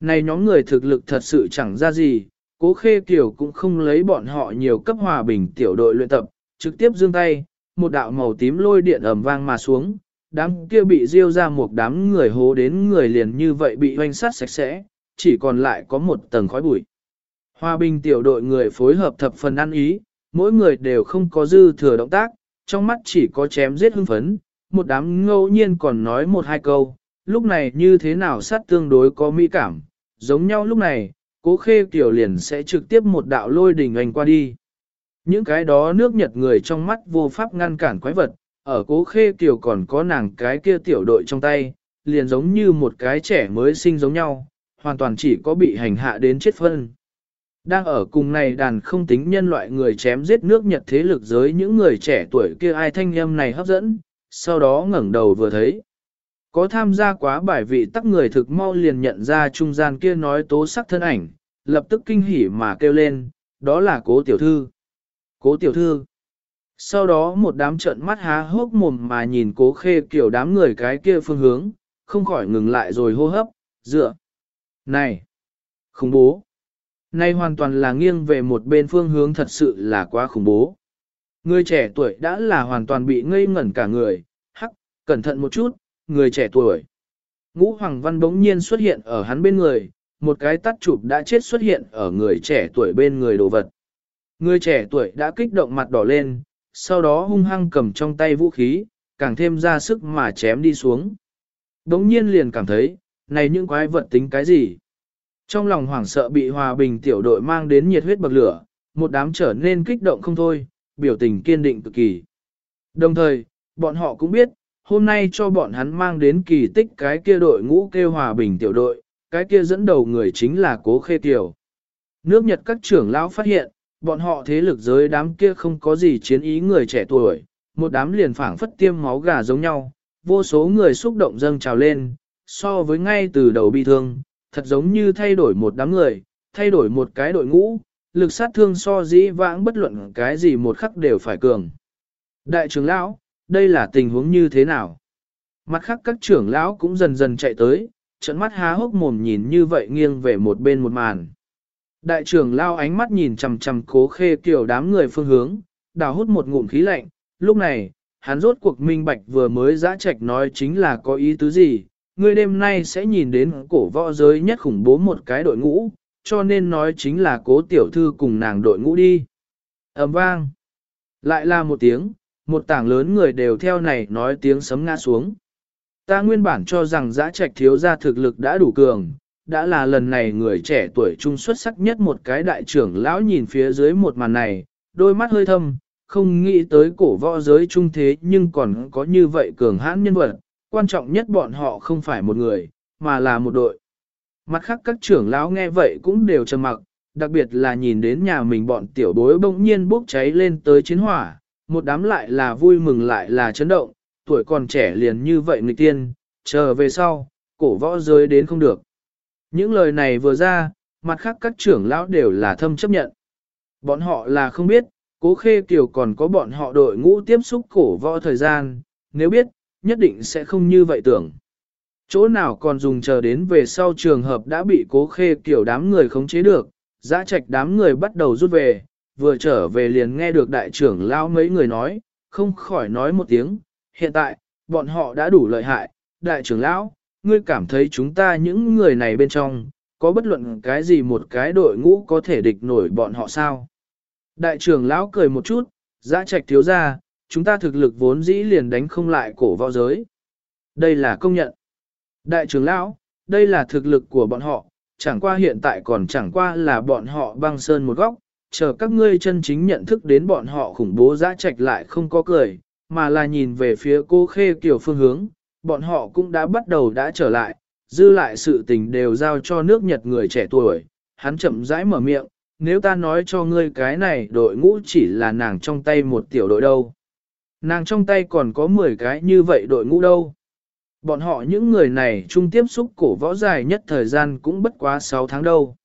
Này nhóm người thực lực thật sự chẳng ra gì, cố khê kiểu cũng không lấy bọn họ nhiều cấp hòa bình tiểu đội luyện tập, trực tiếp giương tay, một đạo màu tím lôi điện ầm vang mà xuống, đám kia bị diêu ra một đám người hố đến người liền như vậy bị hoanh sát sạch sẽ, chỉ còn lại có một tầng khói bụi. Hòa bình tiểu đội người phối hợp thập phần ăn ý, mỗi người đều không có dư thừa động tác, trong mắt chỉ có chém giết hưng phấn, một đám ngẫu nhiên còn nói một hai câu, lúc này như thế nào sát tương đối có mỹ cảm, giống nhau lúc này, cố khê tiểu liền sẽ trực tiếp một đạo lôi đỉnh anh qua đi. Những cái đó nước Nhật người trong mắt vô pháp ngăn cản quái vật, ở cố khê tiểu còn có nàng cái kia tiểu đội trong tay, liền giống như một cái trẻ mới sinh giống nhau, hoàn toàn chỉ có bị hành hạ đến chết phân. Đang ở cùng này đàn không tính nhân loại người chém giết nước Nhật thế lực giới những người trẻ tuổi kia ai thanh âm này hấp dẫn, sau đó ngẩng đầu vừa thấy. Có tham gia quá bài vị tắc người thực mau liền nhận ra trung gian kia nói tố sắc thân ảnh, lập tức kinh hỉ mà kêu lên, đó là cố tiểu thư. Cố tiểu thư. Sau đó một đám trận mắt há hốc mồm mà nhìn cố khê kiểu đám người cái kia phương hướng, không khỏi ngừng lại rồi hô hấp, dựa. Này! Khủng bố! Nay hoàn toàn là nghiêng về một bên phương hướng thật sự là quá khủng bố. Người trẻ tuổi đã là hoàn toàn bị ngây ngẩn cả người, hắc, cẩn thận một chút, người trẻ tuổi. Ngũ Hoàng Văn bỗng nhiên xuất hiện ở hắn bên người, một cái tắt chụp đã chết xuất hiện ở người trẻ tuổi bên người đồ vật. Người trẻ tuổi đã kích động mặt đỏ lên, sau đó hung hăng cầm trong tay vũ khí, càng thêm ra sức mà chém đi xuống. Đống nhiên liền cảm thấy, này những quái vật tính cái gì? Trong lòng hoảng sợ bị hòa bình tiểu đội mang đến nhiệt huyết bậc lửa, một đám trở nên kích động không thôi, biểu tình kiên định cực kỳ. Đồng thời, bọn họ cũng biết, hôm nay cho bọn hắn mang đến kỳ tích cái kia đội ngũ kêu hòa bình tiểu đội, cái kia dẫn đầu người chính là cố khê tiểu. Nước Nhật các trưởng lão phát hiện, bọn họ thế lực giới đám kia không có gì chiến ý người trẻ tuổi, một đám liền phảng phất tiêm máu gà giống nhau, vô số người xúc động dâng trào lên, so với ngay từ đầu bi thương, thật giống như thay đổi một đám người, thay đổi một cái đội ngũ, lực sát thương so dĩ vãng bất luận cái gì một khắc đều phải cường. Đại trưởng lão, đây là tình huống như thế nào? Mặt khác các trưởng lão cũng dần dần chạy tới, trận mắt há hốc mồm nhìn như vậy nghiêng về một bên một màn. Đại trưởng lao ánh mắt nhìn chằm chằm cố khê kiểu đám người phương hướng, đào hút một ngụm khí lạnh, lúc này, hắn rốt cuộc minh bạch vừa mới giã trạch nói chính là có ý tứ gì, ngươi đêm nay sẽ nhìn đến cổ võ giới nhất khủng bố một cái đội ngũ, cho nên nói chính là cố tiểu thư cùng nàng đội ngũ đi. ầm vang. Lại là một tiếng, một tảng lớn người đều theo này nói tiếng sấm ngã xuống. Ta nguyên bản cho rằng giã trạch thiếu gia thực lực đã đủ cường, đã là lần này người trẻ tuổi trung xuất sắc nhất một cái đại trưởng lão nhìn phía dưới một màn này, đôi mắt hơi thâm, không nghĩ tới cổ võ giới trung thế nhưng còn có như vậy cường hãn nhân vật, quan trọng nhất bọn họ không phải một người, mà là một đội. Mặt khác các trưởng lão nghe vậy cũng đều trầm mặc, đặc biệt là nhìn đến nhà mình bọn tiểu bối bỗng nhiên bốc cháy lên tới chiến hỏa, một đám lại là vui mừng lại là chấn động, tuổi còn trẻ liền như vậy nghịch tiên, chờ về sau, cổ võ giới đến không được. Những lời này vừa ra, mặt khác các trưởng lão đều là thâm chấp nhận. Bọn họ là không biết, cố khê kiều còn có bọn họ đội ngũ tiếp xúc cổ võ thời gian, nếu biết, nhất định sẽ không như vậy tưởng. Chỗ nào còn dùng chờ đến về sau trường hợp đã bị cố khê kiểu đám người khống chế được, giã trạch đám người bắt đầu rút về, vừa trở về liền nghe được đại trưởng lão mấy người nói, không khỏi nói một tiếng, hiện tại, bọn họ đã đủ lợi hại, đại trưởng lão, ngươi cảm thấy chúng ta những người này bên trong, có bất luận cái gì một cái đội ngũ có thể địch nổi bọn họ sao? Đại trưởng lão cười một chút, giã trạch thiếu ra, chúng ta thực lực vốn dĩ liền đánh không lại cổ võ giới. Đây là công nhận. Đại trưởng lão, đây là thực lực của bọn họ, chẳng qua hiện tại còn chẳng qua là bọn họ băng sơn một góc, chờ các ngươi chân chính nhận thức đến bọn họ khủng bố giã trạch lại không có cười, mà là nhìn về phía cô khê kiểu phương hướng, bọn họ cũng đã bắt đầu đã trở lại, dư lại sự tình đều giao cho nước Nhật người trẻ tuổi, hắn chậm rãi mở miệng, nếu ta nói cho ngươi cái này đội ngũ chỉ là nàng trong tay một tiểu đội đâu. Nàng trong tay còn có 10 cái như vậy đội ngũ đâu. Bọn họ những người này chung tiếp xúc cổ võ dài nhất thời gian cũng bất quá 6 tháng đâu.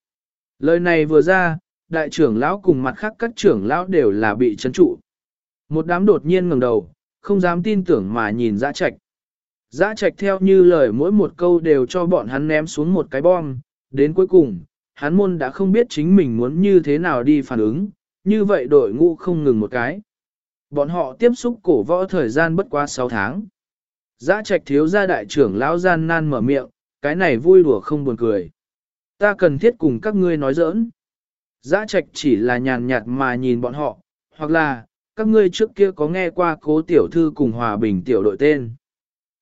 Lời này vừa ra, đại trưởng lão cùng mặt khác các trưởng lão đều là bị chấn trụ. Một đám đột nhiên ngẩng đầu, không dám tin tưởng mà nhìn dã trạch. Dã trạch theo như lời mỗi một câu đều cho bọn hắn ném xuống một cái bom, đến cuối cùng, hắn môn đã không biết chính mình muốn như thế nào đi phản ứng, như vậy đội ngũ không ngừng một cái. Bọn họ tiếp xúc cổ võ thời gian bất quá 6 tháng. Dã trạch thiếu gia đại trưởng lão gian nan mở miệng, cái này vui đùa không buồn cười. Ta cần thiết cùng các ngươi nói giỡn. Giã trạch chỉ là nhàn nhạt mà nhìn bọn họ, hoặc là, các ngươi trước kia có nghe qua cố tiểu thư cùng hòa bình tiểu đội tên.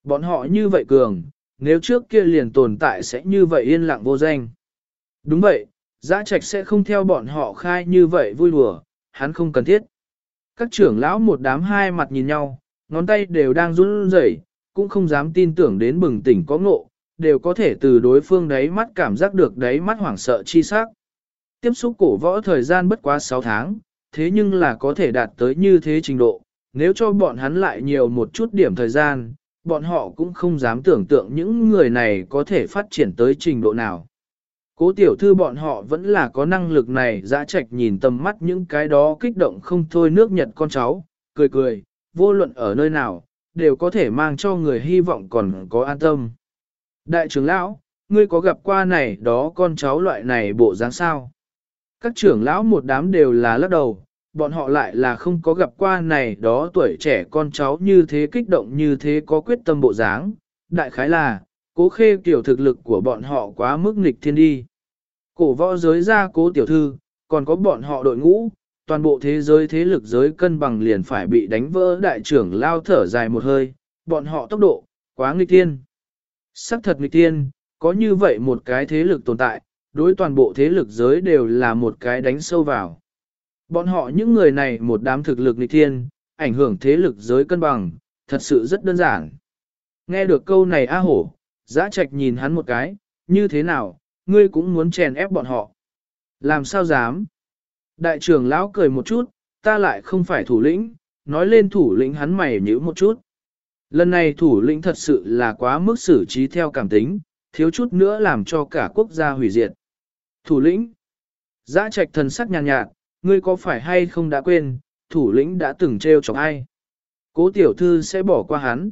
Bọn họ như vậy cường, nếu trước kia liền tồn tại sẽ như vậy yên lặng vô danh. Đúng vậy, giã trạch sẽ không theo bọn họ khai như vậy vui đùa, hắn không cần thiết. Các trưởng lão một đám hai mặt nhìn nhau, ngón tay đều đang run rẩy, cũng không dám tin tưởng đến bừng tỉnh có ngộ, đều có thể từ đối phương đáy mắt cảm giác được đáy mắt hoảng sợ chi sắc. Tiếp xúc cổ võ thời gian bất quá 6 tháng, thế nhưng là có thể đạt tới như thế trình độ, nếu cho bọn hắn lại nhiều một chút điểm thời gian, bọn họ cũng không dám tưởng tượng những người này có thể phát triển tới trình độ nào. Cố tiểu thư bọn họ vẫn là có năng lực này dã trạch nhìn tầm mắt những cái đó kích động không thôi nước nhật con cháu, cười cười, vô luận ở nơi nào, đều có thể mang cho người hy vọng còn có an tâm. Đại trưởng lão, ngươi có gặp qua này đó con cháu loại này bộ dáng sao? Các trưởng lão một đám đều là lắc đầu, bọn họ lại là không có gặp qua này đó tuổi trẻ con cháu như thế kích động như thế có quyết tâm bộ dáng. Đại khái là, cố khê tiểu thực lực của bọn họ quá mức nghịch thiên đi. Cổ võ giới ra cố tiểu thư, còn có bọn họ đội ngũ, toàn bộ thế giới thế lực giới cân bằng liền phải bị đánh vỡ đại trưởng lao thở dài một hơi, bọn họ tốc độ, quá nghịch thiên. Sắc thật nghịch thiên, có như vậy một cái thế lực tồn tại, đối toàn bộ thế lực giới đều là một cái đánh sâu vào. Bọn họ những người này một đám thực lực nghịch thiên, ảnh hưởng thế lực giới cân bằng, thật sự rất đơn giản. Nghe được câu này A hổ, giã trạch nhìn hắn một cái, như thế nào, ngươi cũng muốn chèn ép bọn họ. Làm sao dám? Đại trưởng lão cười một chút, ta lại không phải thủ lĩnh, nói lên thủ lĩnh hắn mày nhữ một chút. Lần này thủ lĩnh thật sự là quá mức xử trí theo cảm tính, thiếu chút nữa làm cho cả quốc gia hủy diệt. Thủ lĩnh, giã trạch thần sắc nhàn nhạt, nhạt, ngươi có phải hay không đã quên, thủ lĩnh đã từng treo chọc ai? Cố tiểu thư sẽ bỏ qua hắn.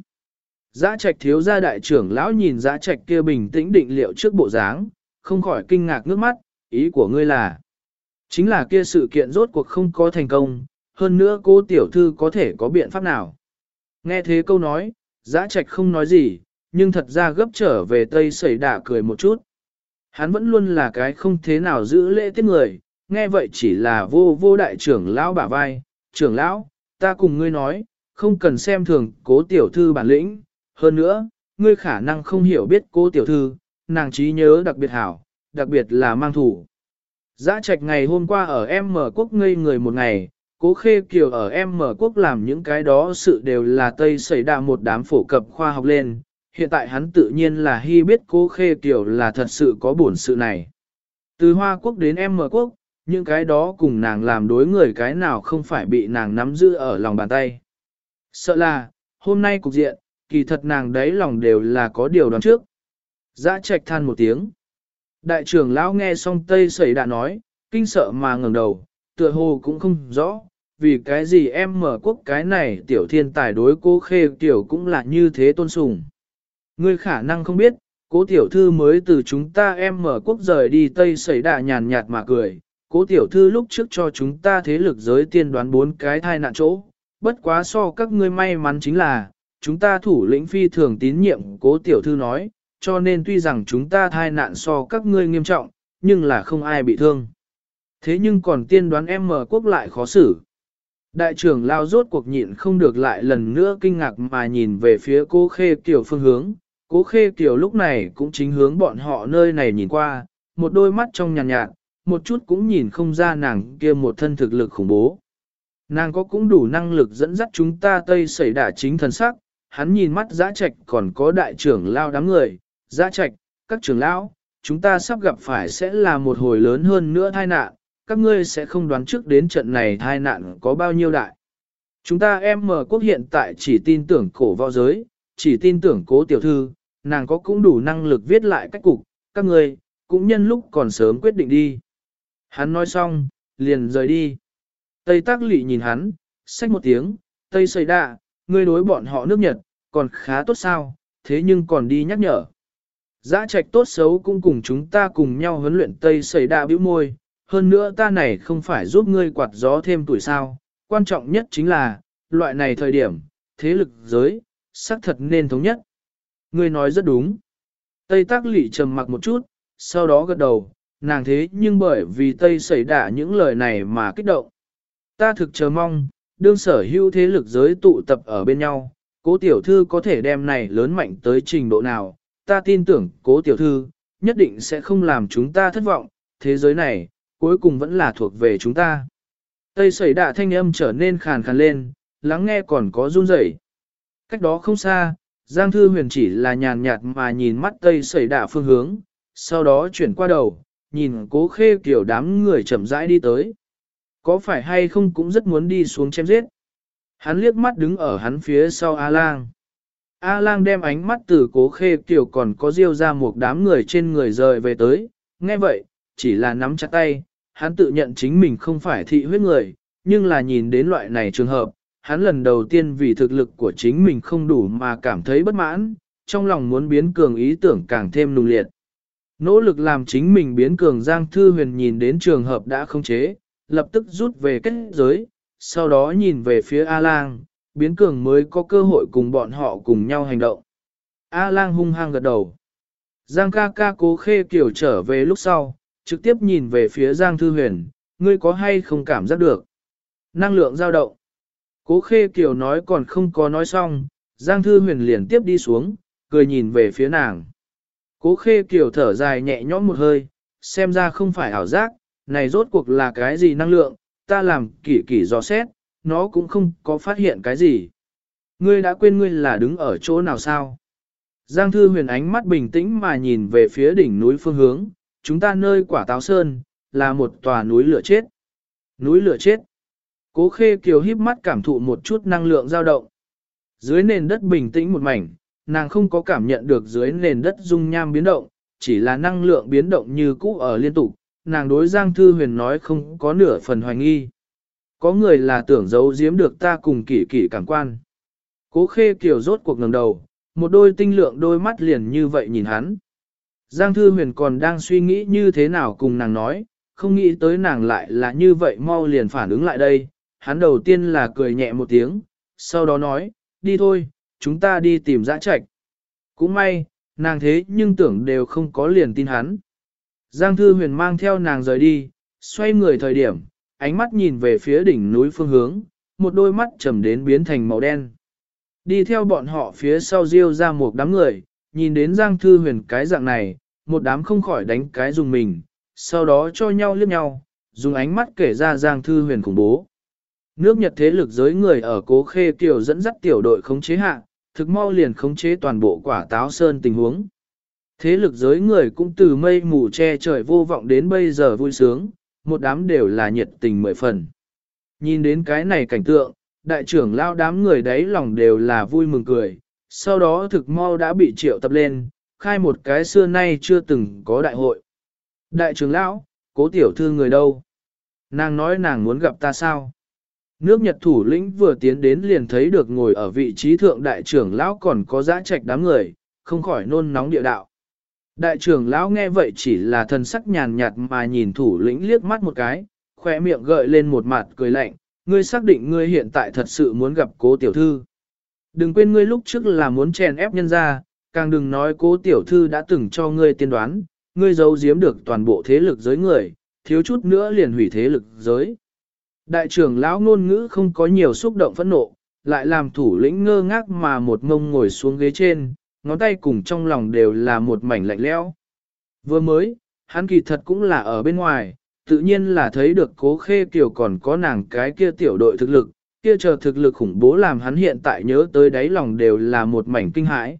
Giã trạch thiếu gia đại trưởng lão nhìn giã trạch kia bình tĩnh định liệu trước bộ dáng, không khỏi kinh ngạc nước mắt, ý của ngươi là. Chính là kia sự kiện rốt cuộc không có thành công, hơn nữa cô tiểu thư có thể có biện pháp nào. Nghe thế câu nói, giã trạch không nói gì, nhưng thật ra gấp trở về Tây sẩy đả cười một chút. Hắn vẫn luôn là cái không thế nào giữ lễ tiết người, nghe vậy chỉ là vô vô đại trưởng lão bả vai, trưởng lão, ta cùng ngươi nói, không cần xem thường cố tiểu thư bản lĩnh, hơn nữa, ngươi khả năng không hiểu biết cố tiểu thư, nàng trí nhớ đặc biệt hảo, đặc biệt là mang thủ. Giã trạch ngày hôm qua ở M quốc ngây người một ngày, cố khê kiều ở M quốc làm những cái đó sự đều là Tây xảy đạ một đám phổ cập khoa học lên, hiện tại hắn tự nhiên là hy biết cố khê tiểu là thật sự có bổn sự này. Từ Hoa quốc đến M quốc, những cái đó cùng nàng làm đối người cái nào không phải bị nàng nắm giữ ở lòng bàn tay. Sợ là, hôm nay cục diện, kỳ thật nàng đấy lòng đều là có điều đoán trước. Giã trạch than một tiếng. Đại trưởng lão nghe xong Tây Sẩy đã nói, kinh sợ mà ngẩng đầu, tựa hồ cũng không rõ, vì cái gì em mở quốc cái này tiểu thiên tài đối cô khê tiểu cũng là như thế tôn sùng. Ngươi khả năng không biết, cố tiểu thư mới từ chúng ta em mở quốc rời đi Tây xảy đạ nhàn nhạt mà cười, cố tiểu thư lúc trước cho chúng ta thế lực giới tiên đoán bốn cái thai nạn chỗ, bất quá so các ngươi may mắn chính là, chúng ta thủ lĩnh phi thường tín nhiệm cố tiểu thư nói, cho nên tuy rằng chúng ta thai nạn so các ngươi nghiêm trọng, nhưng là không ai bị thương. Thế nhưng còn tiên đoán em mở quốc lại khó xử. Đại trưởng lao rốt cuộc nhịn không được lại lần nữa kinh ngạc mà nhìn về phía cố khê tiểu phương hướng. Cố khê kiểu lúc này cũng chính hướng bọn họ nơi này nhìn qua, một đôi mắt trong nhàn nhạt, nhạt, một chút cũng nhìn không ra nàng kia một thân thực lực khủng bố. Nàng có cũng đủ năng lực dẫn dắt chúng ta tây xảy đả chính thần sắc, hắn nhìn mắt giã trạch còn có đại trưởng lao đám người, giã trạch, các trưởng lão, chúng ta sắp gặp phải sẽ là một hồi lớn hơn nữa tai nạn, các ngươi sẽ không đoán trước đến trận này tai nạn có bao nhiêu đại. Chúng ta em mở quốc hiện tại chỉ tin tưởng cổ võ giới, chỉ tin tưởng cố tiểu thư, nàng có cũng đủ năng lực viết lại cách cục, các người cũng nhân lúc còn sớm quyết định đi. Hắn nói xong, liền rời đi. Tây tác lị nhìn hắn, xách một tiếng, Tây xây đạ, ngươi đối bọn họ nước Nhật, còn khá tốt sao, thế nhưng còn đi nhắc nhở. Giã trạch tốt xấu cũng cùng chúng ta cùng nhau huấn luyện Tây xây đạ bĩu môi, hơn nữa ta này không phải giúp ngươi quạt gió thêm tuổi sao, quan trọng nhất chính là, loại này thời điểm, thế lực giới, xác thật nên thống nhất. Ngươi nói rất đúng. Tây tác lị trầm mặc một chút, sau đó gật đầu, nàng thế nhưng bởi vì Tây xảy đả những lời này mà kích động. Ta thực chờ mong, đương sở hữu thế lực giới tụ tập ở bên nhau, cố tiểu thư có thể đem này lớn mạnh tới trình độ nào, ta tin tưởng cố tiểu thư, nhất định sẽ không làm chúng ta thất vọng, thế giới này, cuối cùng vẫn là thuộc về chúng ta. Tây xảy đạ thanh âm trở nên khàn khàn lên, lắng nghe còn có run rẩy. Cách đó không xa, Giang Thư Huyền chỉ là nhàn nhạt mà nhìn mắt Tây sẩy đạ phương hướng, sau đó chuyển qua đầu, nhìn cố khê kiểu đám người chậm rãi đi tới. Có phải hay không cũng rất muốn đi xuống chém giết. Hắn liếc mắt đứng ở hắn phía sau A-lang. A-lang đem ánh mắt từ cố khê kiểu còn có diêu ra một đám người trên người rời về tới. Nghe vậy, chỉ là nắm chặt tay, hắn tự nhận chính mình không phải thị huyết người, nhưng là nhìn đến loại này trường hợp, hắn lần đầu tiên vì thực lực của chính mình không đủ mà cảm thấy bất mãn, trong lòng muốn biến cường ý tưởng càng thêm nung liệt. Nỗ lực làm chính mình biến cường Giang Thư Huyền nhìn đến trường hợp đã không chế, lập tức rút về kết giới, sau đó nhìn về phía A-Lang, biến cường mới có cơ hội cùng bọn họ cùng nhau hành động. A-Lang hung hăng gật đầu. Giang ca ca cố khê kiểu trở về lúc sau, trực tiếp nhìn về phía Giang Thư Huyền, ngươi có hay không cảm giác được. Năng lượng dao động. Cố khê Kiều nói còn không có nói xong, Giang Thư Huyền liền tiếp đi xuống, cười nhìn về phía nàng. Cố khê Kiều thở dài nhẹ nhõm một hơi, xem ra không phải ảo giác, này rốt cuộc là cái gì năng lượng, ta làm kỹ kỹ dò xét, nó cũng không có phát hiện cái gì. Ngươi đã quên ngươi là đứng ở chỗ nào sao? Giang thư huyền ánh mắt bình tĩnh mà nhìn về phía đỉnh núi phương hướng, chúng ta nơi quả táo sơn, là một tòa núi lửa chết. Núi lửa chết. Cố khê kiều híp mắt cảm thụ một chút năng lượng dao động. Dưới nền đất bình tĩnh một mảnh, nàng không có cảm nhận được dưới nền đất dung nham biến động, chỉ là năng lượng biến động như cũ ở liên tục, nàng đối Giang Thư Huyền nói không có nửa phần hoài nghi. Có người là tưởng giấu giếm được ta cùng kỷ kỷ cảm quan. Cố khê kiều rốt cuộc ngẩng đầu, một đôi tinh lượng đôi mắt liền như vậy nhìn hắn. Giang Thư Huyền còn đang suy nghĩ như thế nào cùng nàng nói, không nghĩ tới nàng lại là như vậy mau liền phản ứng lại đây. Hắn đầu tiên là cười nhẹ một tiếng, sau đó nói, đi thôi, chúng ta đi tìm dã trạch. Cũng may, nàng thế nhưng tưởng đều không có liền tin hắn. Giang Thư Huyền mang theo nàng rời đi, xoay người thời điểm, ánh mắt nhìn về phía đỉnh núi phương hướng, một đôi mắt trầm đến biến thành màu đen. Đi theo bọn họ phía sau riêu ra một đám người, nhìn đến Giang Thư Huyền cái dạng này, một đám không khỏi đánh cái dùng mình, sau đó cho nhau liếc nhau, dùng ánh mắt kể ra Giang Thư Huyền khủng bố. Nước Nhật thế lực giới người ở Cố Khê Kiều dẫn dắt tiểu đội khống chế hạ, thực mau liền khống chế toàn bộ quả táo sơn tình huống. Thế lực giới người cũng từ mây mù che trời vô vọng đến bây giờ vui sướng, một đám đều là nhiệt tình mười phần. Nhìn đến cái này cảnh tượng, đại trưởng lao đám người đấy lòng đều là vui mừng cười, sau đó thực mau đã bị triệu tập lên, khai một cái xưa nay chưa từng có đại hội. Đại trưởng lão, cố tiểu thư người đâu? Nàng nói nàng muốn gặp ta sao? Nước Nhật thủ lĩnh vừa tiến đến liền thấy được ngồi ở vị trí thượng đại trưởng lão còn có dã trạch đám người, không khỏi nôn nóng địa đạo. Đại trưởng lão nghe vậy chỉ là thần sắc nhàn nhạt mà nhìn thủ lĩnh liếc mắt một cái, khỏe miệng gợi lên một mặt cười lạnh, ngươi xác định ngươi hiện tại thật sự muốn gặp cố tiểu thư. Đừng quên ngươi lúc trước là muốn chèn ép nhân ra, càng đừng nói cố tiểu thư đã từng cho ngươi tiên đoán, ngươi giấu giếm được toàn bộ thế lực giới người, thiếu chút nữa liền hủy thế lực giới. Đại trưởng lão ngôn ngữ không có nhiều xúc động phẫn nộ, lại làm thủ lĩnh ngơ ngác mà một ngông ngồi xuống ghế trên, ngón tay cùng trong lòng đều là một mảnh lạnh lẽo. Vừa mới, hắn kỳ thật cũng là ở bên ngoài, tự nhiên là thấy được cố khê kiều còn có nàng cái kia tiểu đội thực lực, kia chờ thực lực khủng bố làm hắn hiện tại nhớ tới đáy lòng đều là một mảnh kinh hãi.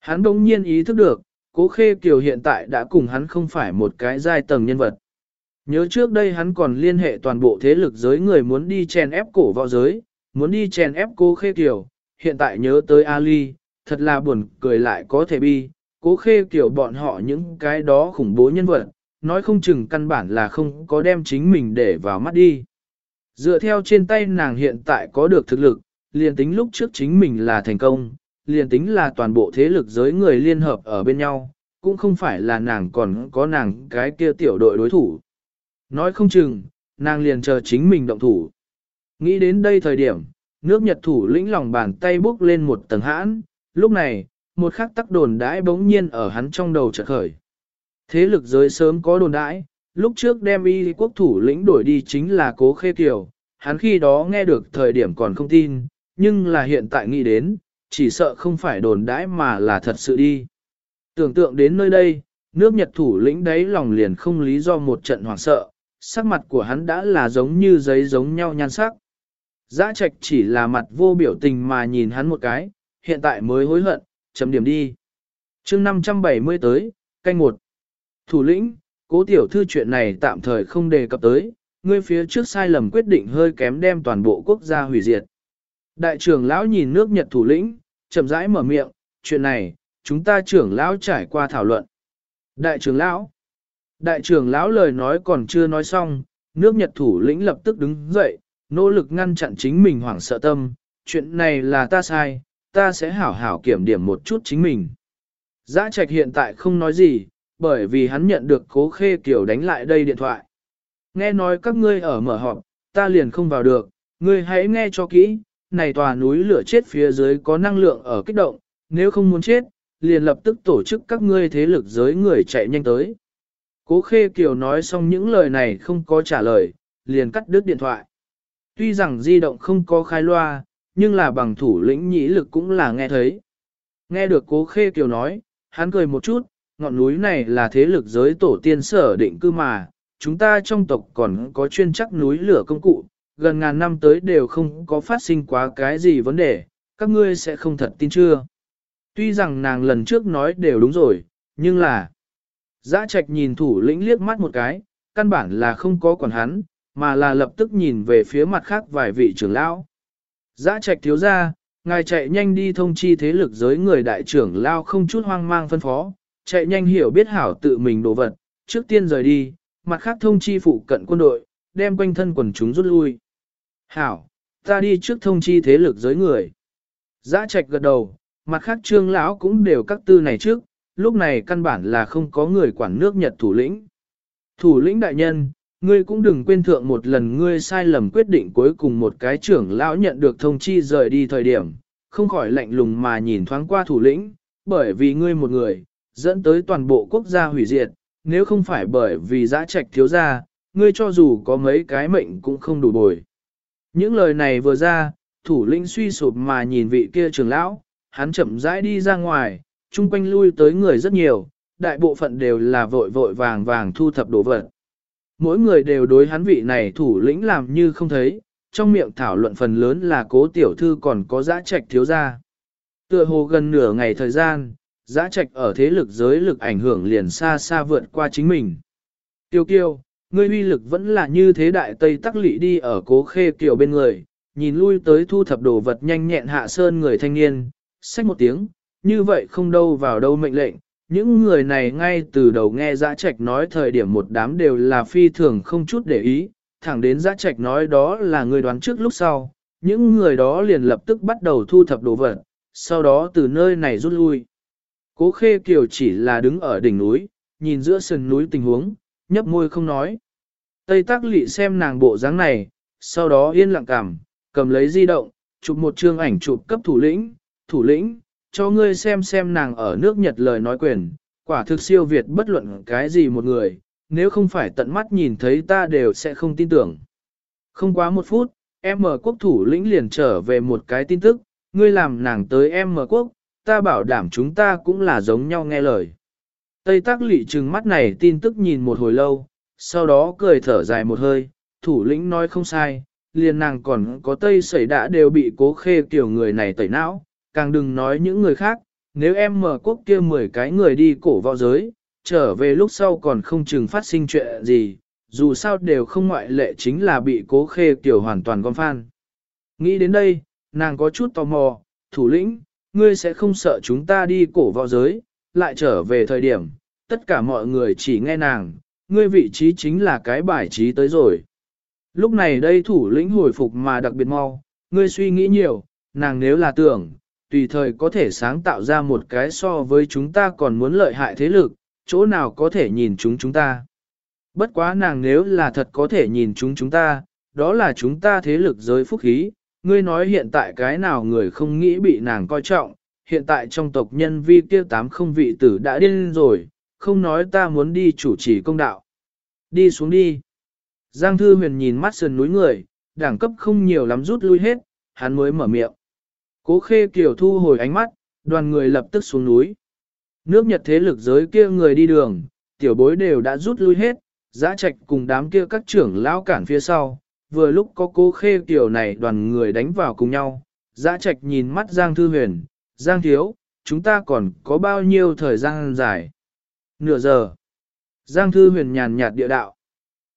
Hắn đông nhiên ý thức được, cố khê kiều hiện tại đã cùng hắn không phải một cái giai tầng nhân vật. Nhớ trước đây hắn còn liên hệ toàn bộ thế lực giới người muốn đi chèn ép cổ võ giới, muốn đi chèn ép cô khê kiều, hiện tại nhớ tới Ali, thật là buồn cười lại có thể bi, cố khê kiều bọn họ những cái đó khủng bố nhân vật, nói không chừng căn bản là không có đem chính mình để vào mắt đi. Dựa theo trên tay nàng hiện tại có được thực lực, liền tính lúc trước chính mình là thành công, liền tính là toàn bộ thế lực giới người liên hợp ở bên nhau, cũng không phải là nàng còn có nàng cái kia tiểu đội đối thủ. Nói không chừng, nàng liền chờ chính mình động thủ. Nghĩ đến đây thời điểm, nước Nhật thủ lĩnh lòng bàn tay bước lên một tầng hãn, lúc này, một khắc tắc đồn đãi bỗng nhiên ở hắn trong đầu chợt khởi. Thế lực giới sớm có đồn đãi, lúc trước đem y quốc thủ lĩnh đổi đi chính là cố khê kiều, hắn khi đó nghe được thời điểm còn không tin, nhưng là hiện tại nghĩ đến, chỉ sợ không phải đồn đãi mà là thật sự đi. Tưởng tượng đến nơi đây, nước Nhật thủ lĩnh đấy lòng liền không lý do một trận hoảng sợ, sắc mặt của hắn đã là giống như giấy giống nhau nhan sắc. Giã trạch chỉ là mặt vô biểu tình mà nhìn hắn một cái, hiện tại mới hối hận, chấm điểm đi. chương 570 tới, canh một. Thủ lĩnh, cố tiểu thư chuyện này tạm thời không đề cập tới, ngươi phía trước sai lầm quyết định hơi kém đem toàn bộ quốc gia hủy diệt. Đại trưởng lão nhìn nước Nhật thủ lĩnh, chậm rãi mở miệng, chuyện này, chúng ta trưởng lão trải qua thảo luận. Đại trưởng lão, đại trưởng lão lời nói còn chưa nói xong, nước Nhật thủ lĩnh lập tức đứng dậy, nỗ lực ngăn chặn chính mình hoảng sợ tâm, chuyện này là ta sai, ta sẽ hảo hảo kiểm điểm một chút chính mình. Giã trạch hiện tại không nói gì, bởi vì hắn nhận được cố khê kiểu đánh lại đây điện thoại. Nghe nói các ngươi ở mở họp, ta liền không vào được, ngươi hãy nghe cho kỹ, này tòa núi lửa chết phía dưới có năng lượng ở kích động, nếu không muốn chết, liền lập tức tổ chức các ngươi thế lực giới người chạy nhanh tới. Cố Khê Kiều nói xong những lời này không có trả lời, liền cắt đứt điện thoại. Tuy rằng di động không có khai loa, nhưng là bằng thủ lĩnh nhĩ lực cũng là nghe thấy. Nghe được Cố Khê Kiều nói, hắn cười một chút, ngọn núi này là thế lực giới tổ tiên sở định cư mà, chúng ta trong tộc còn có chuyên chắc núi lửa công cụ, gần ngàn năm tới đều không có phát sinh quá cái gì vấn đề, các ngươi sẽ không thật tin chưa. Tuy rằng nàng lần trước nói đều đúng rồi, nhưng là... Giã trạch nhìn thủ lĩnh liếc mắt một cái, căn bản là không có quản hắn, mà là lập tức nhìn về phía mặt khác vài vị trưởng lão. Giã trạch thiếu ra, ngài chạy nhanh đi thông chi thế lực giới người đại trưởng lao không chút hoang mang phân phó, chạy nhanh hiểu biết hảo tự mình đồ vật, trước tiên rời đi, mặt khác thông chi phụ cận quân đội, đem quanh thân quần chúng rút lui. Hảo, ta đi trước thông chi thế lực giới người. Giã trạch gật đầu, mặt khác trương lão cũng đều các tư này trước, lúc này căn bản là không có người quản nước Nhật thủ lĩnh. Thủ lĩnh đại nhân, ngươi cũng đừng quên thượng một lần ngươi sai lầm quyết định cuối cùng một cái trưởng lão nhận được thông chi rời đi thời điểm, không khỏi lạnh lùng mà nhìn thoáng qua thủ lĩnh, bởi vì ngươi một người, dẫn tới toàn bộ quốc gia hủy diệt, nếu không phải bởi vì giã trạch thiếu gia, ngươi cho dù có mấy cái mệnh cũng không đủ bồi. Những lời này vừa ra, thủ lĩnh suy sụp mà nhìn vị kia trưởng lão, hắn chậm rãi đi ra ngoài, chung quanh lui tới người rất nhiều, đại bộ phận đều là vội vội vàng vàng thu thập đồ vật. Mỗi người đều đối hắn vị này thủ lĩnh làm như không thấy, trong miệng thảo luận phần lớn là cố tiểu thư còn có giã trạch thiếu gia. Tựa hồ gần nửa ngày thời gian, giã trạch ở thế lực giới lực ảnh hưởng liền xa xa vượt qua chính mình. Tiêu kiêu, ngươi uy lực vẫn là như thế đại tây tắc lị đi ở cố khê kiểu bên người, nhìn lui tới thu thập đồ vật nhanh nhẹn hạ sơn người thanh niên, xách một tiếng, như vậy không đâu vào đâu mệnh lệnh. Những người này ngay từ đầu nghe giã trạch nói thời điểm một đám đều là phi thường không chút để ý, thẳng đến giã trạch nói đó là người đoán trước lúc sau, những người đó liền lập tức bắt đầu thu thập đồ vật, sau đó từ nơi này rút lui. Cố khê kiều chỉ là đứng ở đỉnh núi, nhìn giữa sườn núi tình huống, nhấp môi không nói. Tây tác lị xem nàng bộ dáng này, sau đó yên lặng cảm, cầm lấy di động, chụp một chương ảnh chụp cấp thủ lĩnh, thủ lĩnh, cho ngươi xem xem nàng ở nước Nhật lời nói quyền, quả thực siêu Việt bất luận cái gì một người, nếu không phải tận mắt nhìn thấy ta đều sẽ không tin tưởng. Không quá một phút, em mở quốc thủ lĩnh liền trở về một cái tin tức, ngươi làm nàng tới em mở quốc, ta bảo đảm chúng ta cũng là giống nhau nghe lời. Tây tác lị trừng mắt này tin tức nhìn một hồi lâu, sau đó cười thở dài một hơi, thủ lĩnh nói không sai, liền nàng còn có tây sẩy đã đều bị cố khê kiểu người này tẩy não, càng đừng nói những người khác, nếu em mở quốc kia 10 cái người đi cổ vào giới, trở về lúc sau còn không chừng phát sinh chuyện gì, dù sao đều không ngoại lệ chính là bị cố khê tiểu hoàn toàn gom phan. Nghĩ đến đây, nàng có chút tò mò, thủ lĩnh, ngươi sẽ không sợ chúng ta đi cổ vào giới, lại trở về thời điểm, tất cả mọi người chỉ nghe nàng, ngươi vị trí chính là cái bài trí tới rồi. Lúc này đây thủ lĩnh hồi phục mà đặc biệt mau, ngươi suy nghĩ nhiều, nàng nếu là tưởng, tùy thời có thể sáng tạo ra một cái so với chúng ta còn muốn lợi hại thế lực, chỗ nào có thể nhìn chúng chúng ta. Bất quá nàng nếu là thật có thể nhìn chúng chúng ta, đó là chúng ta thế lực giới phúc khí, ngươi nói hiện tại cái nào người không nghĩ bị nàng coi trọng, hiện tại trong tộc nhân vi kia tám không vị tử đã điên rồi, không nói ta muốn đi chủ trì công đạo. Đi xuống đi. Giang Thư Huyền nhìn mắt sườn núi người, đẳng cấp không nhiều lắm rút lui hết, hắn mới mở miệng. Cố khê kiểu thu hồi ánh mắt, đoàn người lập tức xuống núi. Nước Nhật thế lực giới kia người đi đường, tiểu bối đều đã rút lui hết, giã trạch cùng đám kia các trưởng lão cản phía sau. Vừa lúc có cố khê kiểu này đoàn người đánh vào cùng nhau, giã trạch nhìn mắt Giang Thư Huyền, Giang Thiếu, chúng ta còn có bao nhiêu thời gian dài? Nửa giờ. Giang Thư Huyền nhàn nhạt địa đạo.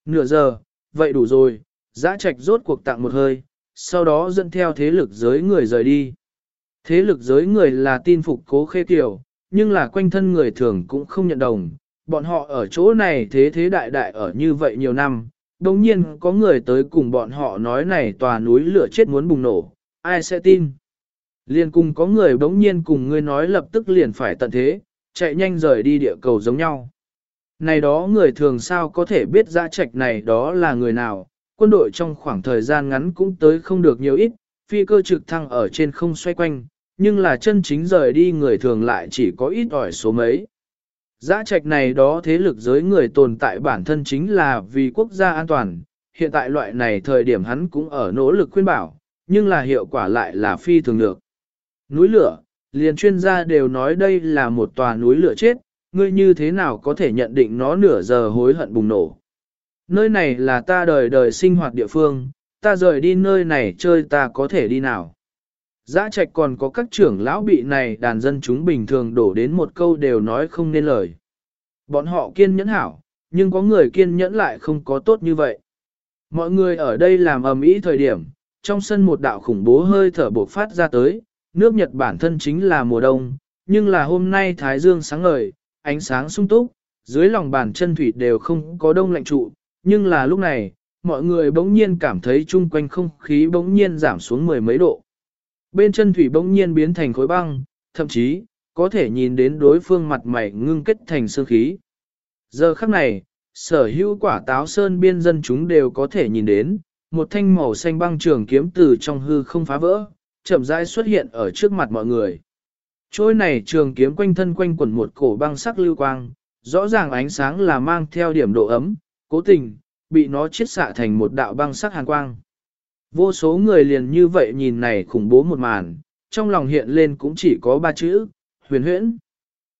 Nửa giờ, vậy đủ rồi, giã trạch rốt cuộc tặng một hơi, sau đó dẫn theo thế lực giới người rời đi. Thế lực giới người là tin phục cố khê kiểu, nhưng là quanh thân người thường cũng không nhận đồng. Bọn họ ở chỗ này thế thế đại đại ở như vậy nhiều năm, đồng nhiên có người tới cùng bọn họ nói này tòa núi lửa chết muốn bùng nổ, ai sẽ tin? Liên cùng có người bỗng nhiên cùng ngươi nói lập tức liền phải tận thế, chạy nhanh rời đi địa cầu giống nhau. Này đó người thường sao có thể biết ra trạch này đó là người nào, quân đội trong khoảng thời gian ngắn cũng tới không được nhiều ít, phi cơ trực thăng ở trên không xoay quanh, nhưng là chân chính rời đi người thường lại chỉ có ít ỏi số mấy. Giã trạch này đó thế lực giới người tồn tại bản thân chính là vì quốc gia an toàn, hiện tại loại này thời điểm hắn cũng ở nỗ lực khuyên bảo, nhưng là hiệu quả lại là phi thường được. Núi lửa, liền chuyên gia đều nói đây là một tòa núi lửa chết, ngươi như thế nào có thể nhận định nó nửa giờ hối hận bùng nổ. Nơi này là ta đời đời sinh hoạt địa phương, ta rời đi nơi này chơi ta có thể đi nào. Giã trạch còn có các trưởng lão bị này đàn dân chúng bình thường đổ đến một câu đều nói không nên lời. Bọn họ kiên nhẫn hảo, nhưng có người kiên nhẫn lại không có tốt như vậy. Mọi người ở đây làm ầm ĩ thời điểm, trong sân một đạo khủng bố hơi thở bộc phát ra tới, nước Nhật bản thân chính là mùa đông, nhưng là hôm nay Thái Dương sáng ngời, ánh sáng sung túc, dưới lòng bàn chân thủy đều không có đông lạnh trụ, nhưng là lúc này, mọi người bỗng nhiên cảm thấy chung quanh không khí bỗng nhiên giảm xuống mười mấy độ. Bên chân thủy bỗng nhiên biến thành khối băng, thậm chí, có thể nhìn đến đối phương mặt mày ngưng kết thành sương khí. Giờ khắc này, sở hữu quả táo sơn biên dân chúng đều có thể nhìn đến, một thanh màu xanh băng trường kiếm từ trong hư không phá vỡ, chậm rãi xuất hiện ở trước mặt mọi người. Trôi này trường kiếm quanh thân quanh quẩn một cổ băng sắc lưu quang, rõ ràng ánh sáng là mang theo điểm độ ấm, cố tình, bị nó chiết xạ thành một đạo băng sắc hàn quang. Vô số người liền như vậy nhìn này khủng bố một màn, trong lòng hiện lên cũng chỉ có ba chữ, huyền huyễn.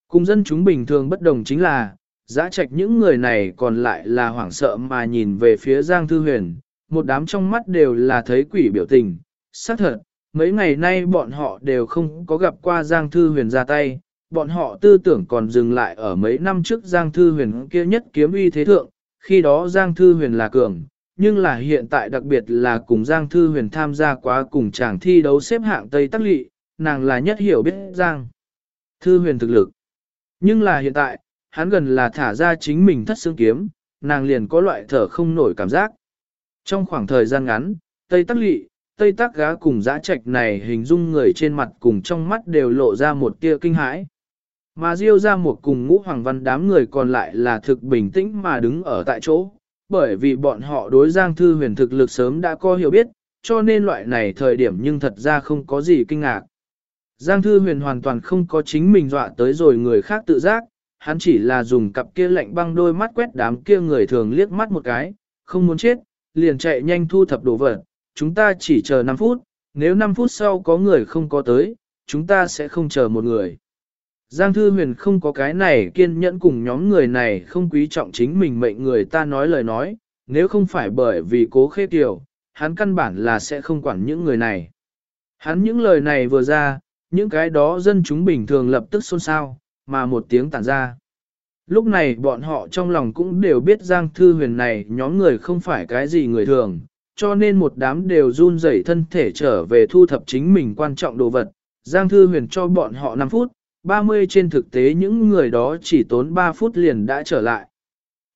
Cùng dân chúng bình thường bất đồng chính là, giã trạch những người này còn lại là hoảng sợ mà nhìn về phía Giang Thư Huyền, một đám trong mắt đều là thấy quỷ biểu tình. xác thật, mấy ngày nay bọn họ đều không có gặp qua Giang Thư Huyền ra tay, bọn họ tư tưởng còn dừng lại ở mấy năm trước Giang Thư Huyền kia nhất kiếm uy thế thượng, khi đó Giang Thư Huyền là cường, nhưng là hiện tại đặc biệt là cùng Giang Thư Huyền tham gia quá cùng chàng thi đấu xếp hạng Tây Tắc Lị, nàng là nhất hiểu biết Giang Thư Huyền thực lực. Nhưng là hiện tại, hắn gần là thả ra chính mình thất xương kiếm, nàng liền có loại thở không nổi cảm giác. Trong khoảng thời gian ngắn, Tây Tắc Lị, Tây Tắc Gá cùng giã trạch này hình dung người trên mặt cùng trong mắt đều lộ ra một tia kinh hãi. Mà Diêu ra một cùng ngũ hoàng văn đám người còn lại là thực bình tĩnh mà đứng ở tại chỗ, bởi vì bọn họ đối Giang Thư Huyền thực lực sớm đã có hiểu biết, cho nên loại này thời điểm nhưng thật ra không có gì kinh ngạc. Giang Thư Huyền hoàn toàn không có chính mình dọa tới rồi người khác tự giác, hắn chỉ là dùng cặp kia lạnh băng đôi mắt quét đám kia người thường liếc mắt một cái, không muốn chết, liền chạy nhanh thu thập đồ vật, chúng ta chỉ chờ 5 phút, nếu 5 phút sau có người không có tới, chúng ta sẽ không chờ một người. Giang Thư Huyền không có cái này kiên nhẫn cùng nhóm người này không quý trọng chính mình mệnh người ta nói lời nói, nếu không phải bởi vì cố khê tiểu, hắn căn bản là sẽ không quản những người này. Hắn những lời này vừa ra, những cái đó dân chúng bình thường lập tức xôn xao, mà một tiếng tản ra. Lúc này bọn họ trong lòng cũng đều biết Giang Thư Huyền này nhóm người không phải cái gì người thường, cho nên một đám đều run rẩy thân thể trở về thu thập chính mình quan trọng đồ vật. Giang Thư Huyền cho bọn họ 5 phút, 30 trên thực tế những người đó chỉ tốn 3 phút liền đã trở lại.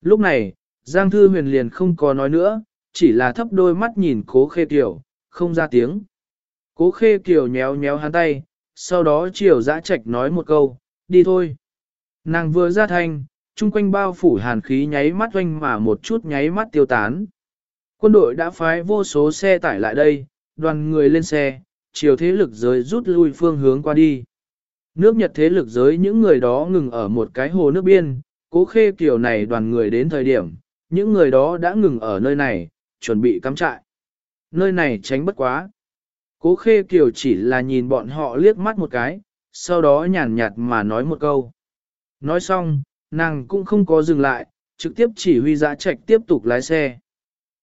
Lúc này, Giang Thư Huyền liền không có nói nữa, chỉ là thấp đôi mắt nhìn Cố Khê Kiều, không ra tiếng. Cố Khê Kiều nhéo nhéo hắn tay, sau đó chiều dã trạch nói một câu, đi thôi. Nàng vừa ra thanh, chung quanh bao phủ hàn khí nháy mắt oanh mà một chút nháy mắt tiêu tán. Quân đội đã phái vô số xe tải lại đây, đoàn người lên xe, chiều thế lực giới rút lui phương hướng qua đi. Nước Nhật thế lực giới những người đó ngừng ở một cái hồ nước biên, cố khê kiểu này đoàn người đến thời điểm, những người đó đã ngừng ở nơi này, chuẩn bị cắm trại. Nơi này tránh bất quá. Cố khê kiều chỉ là nhìn bọn họ liếc mắt một cái, sau đó nhàn nhạt mà nói một câu. Nói xong, nàng cũng không có dừng lại, trực tiếp chỉ huy dã trạch tiếp tục lái xe.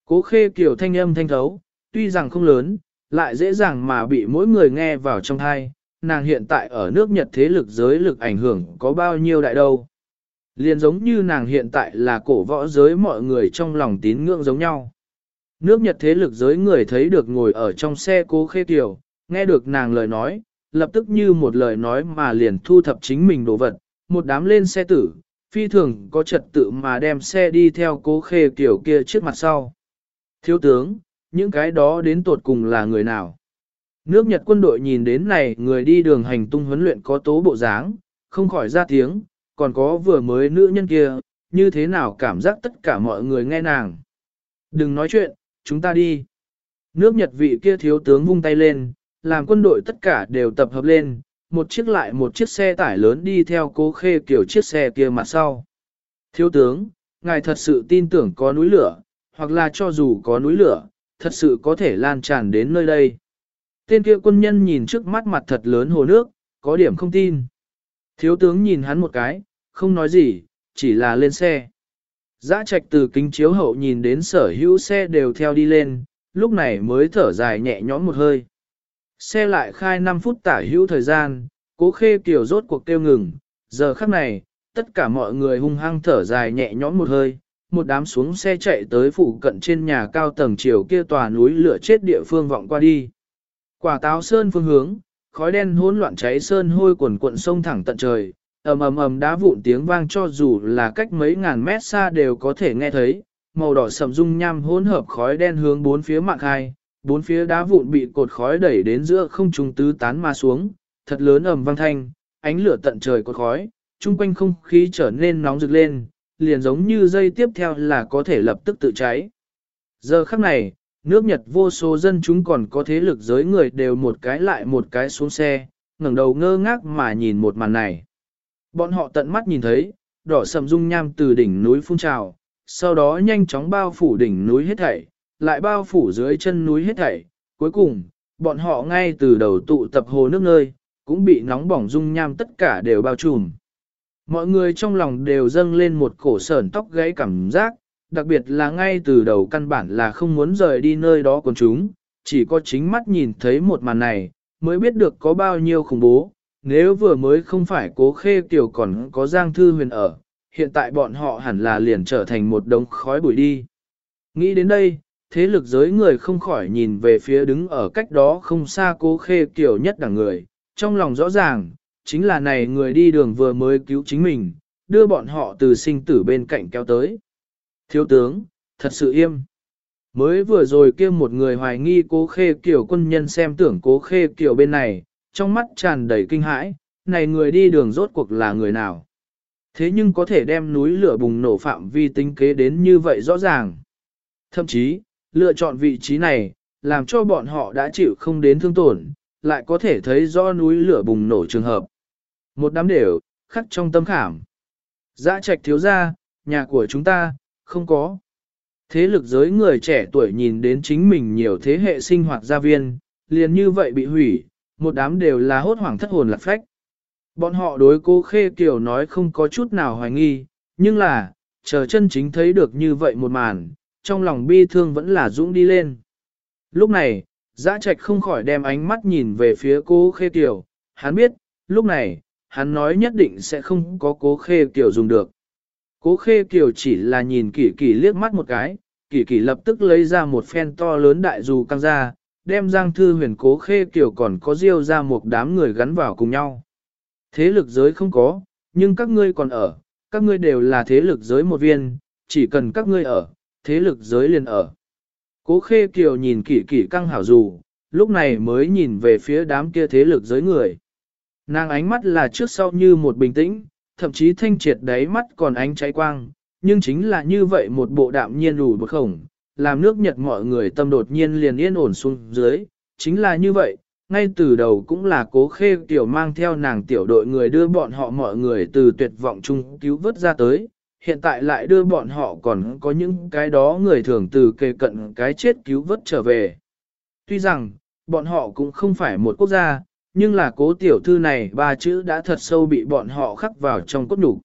Cố khê kiều thanh âm thanh thấu, tuy rằng không lớn, lại dễ dàng mà bị mỗi người nghe vào trong thai, nàng hiện tại ở nước Nhật thế lực giới lực ảnh hưởng có bao nhiêu đại đâu. Liền giống như nàng hiện tại là cổ võ giới mọi người trong lòng tín ngưỡng giống nhau. Nước Nhật thế lực giới người thấy được ngồi ở trong xe cố khê tiểu nghe được nàng lời nói, lập tức như một lời nói mà liền thu thập chính mình đồ vật, một đám lên xe tử, phi thường có trật tự mà đem xe đi theo cố khê tiểu kia trước mặt sau. Thiếu tướng, những cái đó đến tột cùng là người nào? Nước Nhật quân đội nhìn đến này người đi đường hành tung huấn luyện có tố bộ dáng, không khỏi ra tiếng, còn có vừa mới nữ nhân kia, như thế nào cảm giác tất cả mọi người nghe nàng. Đừng nói chuyện, chúng ta đi. Nước Nhật vị kia thiếu tướng vung tay lên, làm quân đội tất cả đều tập hợp lên, một chiếc lại một chiếc xe tải lớn đi theo cố khê kiểu chiếc xe kia mặt sau. Thiếu tướng, ngài thật sự tin tưởng có núi lửa, hoặc là cho dù có núi lửa, thật sự có thể lan tràn đến nơi đây. Tên kia quân nhân nhìn trước mắt mặt thật lớn hồ nước, có điểm không tin. Thiếu tướng nhìn hắn một cái, không nói gì, chỉ là lên xe. Giã trạch từ kính chiếu hậu nhìn đến sở hữu xe đều theo đi lên, lúc này mới thở dài nhẹ nhõm một hơi. Xe lại khai 5 phút tả hữu thời gian, cố khê kiểu rốt cuộc kêu ngừng, giờ khắc này, tất cả mọi người hung hăng thở dài nhẹ nhõm một hơi, một đám xuống xe chạy tới phụ cận trên nhà cao tầng chiều kia tòa núi lửa chết địa phương vọng qua đi. Quả táo sơn phương hướng, khói đen hỗn loạn cháy sơn hôi quần cuộn sông thẳng tận trời, ầm ầm ầm đá vụn tiếng vang cho dù là cách mấy ngàn mét xa đều có thể nghe thấy, màu đỏ sầm dung nham hỗn hợp khói đen hướng bốn phía mạng hai, bốn phía đá vụn bị cột khói đẩy đến giữa không trung tứ tán mà xuống, thật lớn ầm vang thanh, ánh lửa tận trời cột khói, chung quanh không khí trở nên nóng rực lên, liền giống như dây tiếp theo là có thể lập tức tự cháy. Giờ khắc này, nước Nhật vô số dân chúng còn có thế lực giới người đều một cái lại một cái xuống xe, ngẩng đầu ngơ ngác mà nhìn một màn này. Bọn họ tận mắt nhìn thấy, đỏ sầm dung nham từ đỉnh núi phun trào, sau đó nhanh chóng bao phủ đỉnh núi hết thảy, lại bao phủ dưới chân núi hết thảy. Cuối cùng, bọn họ ngay từ đầu tụ tập hồ nước nơi, cũng bị nóng bỏng dung nham tất cả đều bao trùm. Mọi người trong lòng đều dâng lên một cổ sởn tóc gáy cảm giác, đặc biệt là ngay từ đầu căn bản là không muốn rời đi nơi đó của chúng, chỉ có chính mắt nhìn thấy một màn này, mới biết được có bao nhiêu khủng bố, nếu vừa mới không phải cố khê tiểu còn có Giang Thư Huyền ở, hiện tại bọn họ hẳn là liền trở thành một đống khói bụi đi. Nghĩ đến đây, thế lực giới người không khỏi nhìn về phía đứng ở cách đó không xa cố khê tiểu nhất đẳng người, trong lòng rõ ràng, chính là này người đi đường vừa mới cứu chính mình, đưa bọn họ từ sinh tử bên cạnh kéo tới. Thiếu tướng, thật sự im. Mới vừa rồi kia một người hoài nghi cố khê kiểu quân nhân xem tưởng cố khê kiểu bên này, trong mắt tràn đầy kinh hãi, này người đi đường rốt cuộc là người nào. Thế nhưng có thể đem núi lửa bùng nổ phạm vi tính kế đến như vậy rõ ràng. Thậm chí, lựa chọn vị trí này, làm cho bọn họ đã chịu không đến thương tổn, lại có thể thấy rõ núi lửa bùng nổ trường hợp. Một đám đều, khắc trong tâm khảm. Dã trạch thiếu gia nhà của chúng ta, không có. Thế lực giới người trẻ tuổi nhìn đến chính mình nhiều thế hệ sinh hoạt gia viên, liền như vậy bị hủy, một đám đều là hốt hoảng thất hồn lạc phách. Bọn họ đối cô Khê Kiều nói không có chút nào hoài nghi, nhưng là, chờ chân chính thấy được như vậy một màn, trong lòng bi thương vẫn là dũng đi lên. Lúc này, Giã Trạch không khỏi đem ánh mắt nhìn về phía cô Khê Kiều, hắn biết, lúc này, hắn nói nhất định sẽ không có cố Khê Kiều dùng được. Cố Khê Kiều chỉ là nhìn kỷ kỷ liếc mắt một cái, kỷ kỷ lập tức lấy ra một phen to lớn đại dù căng ra, đem Giang Thư huyền cố Khê Kiều còn có diêu ra một đám người gắn vào cùng nhau. Thế lực giới không có, nhưng các ngươi còn ở, các ngươi đều là thế lực giới một viên, chỉ cần các ngươi ở, thế lực giới liền ở. Cố Khê Kiều nhìn kỷ kỷ căng hảo dù, lúc này mới nhìn về phía đám kia thế lực giới người. Nàng ánh mắt là trước sau như một bình tĩnh, thậm chí thanh triệt đáy mắt còn ánh cháy quang, nhưng chính là như vậy một bộ đạm nhiên đủ bực khổng, làm nước Nhật mọi người tâm đột nhiên liền yên ổn xuống dưới, chính là như vậy, ngay từ đầu cũng là cố khê tiểu mang theo nàng tiểu đội người đưa bọn họ mọi người từ tuyệt vọng chung cứu vớt ra tới, hiện tại lại đưa bọn họ còn có những cái đó người thường từ kề cận cái chết cứu vớt trở về. Tuy rằng, bọn họ cũng không phải một quốc gia, nhưng là cố tiểu thư này ba chữ đã thật sâu bị bọn họ khắc vào trong cốt đủ.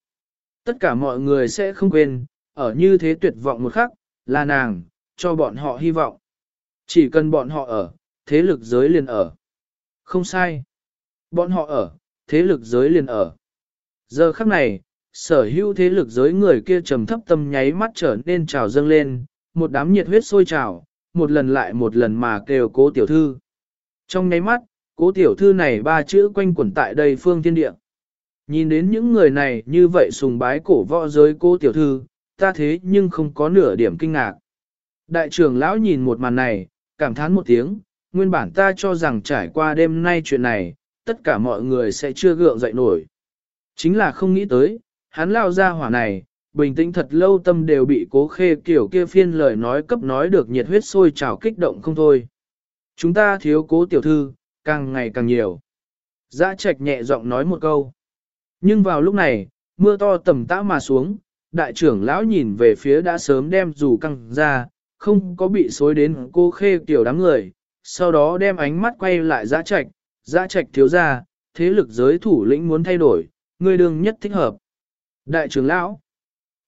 Tất cả mọi người sẽ không quên, ở như thế tuyệt vọng một khắc, là nàng, cho bọn họ hy vọng. Chỉ cần bọn họ ở, thế lực giới liền ở. Không sai. Bọn họ ở, thế lực giới liền ở. Giờ khắc này, sở hữu thế lực giới người kia trầm thấp tâm nháy mắt trở nên trào dâng lên, một đám nhiệt huyết sôi trào, một lần lại một lần mà kêu cố tiểu thư. Trong nháy mắt, cố tiểu thư này ba chữ quanh quẩn tại đây phương thiên địa. Nhìn đến những người này như vậy sùng bái cổ võ giới cô tiểu thư, ta thế nhưng không có nửa điểm kinh ngạc. Đại trưởng lão nhìn một màn này, cảm thán một tiếng, nguyên bản ta cho rằng trải qua đêm nay chuyện này, tất cả mọi người sẽ chưa gượng dậy nổi. Chính là không nghĩ tới, hắn lao ra hỏa này, bình tĩnh thật lâu tâm đều bị cố khê kiểu kia phiên lời nói cấp nói được nhiệt huyết sôi trào kích động không thôi. Chúng ta thiếu cố tiểu thư, càng ngày càng nhiều. Giã trạch nhẹ giọng nói một câu. Nhưng vào lúc này, mưa to tầm tã mà xuống, đại trưởng lão nhìn về phía đã sớm đem dù căng ra, không có bị xối đến cô khê tiểu đám người, sau đó đem ánh mắt quay lại giã trạch, giã trạch thiếu ra, thế lực giới thủ lĩnh muốn thay đổi, người đường nhất thích hợp. Đại trưởng lão,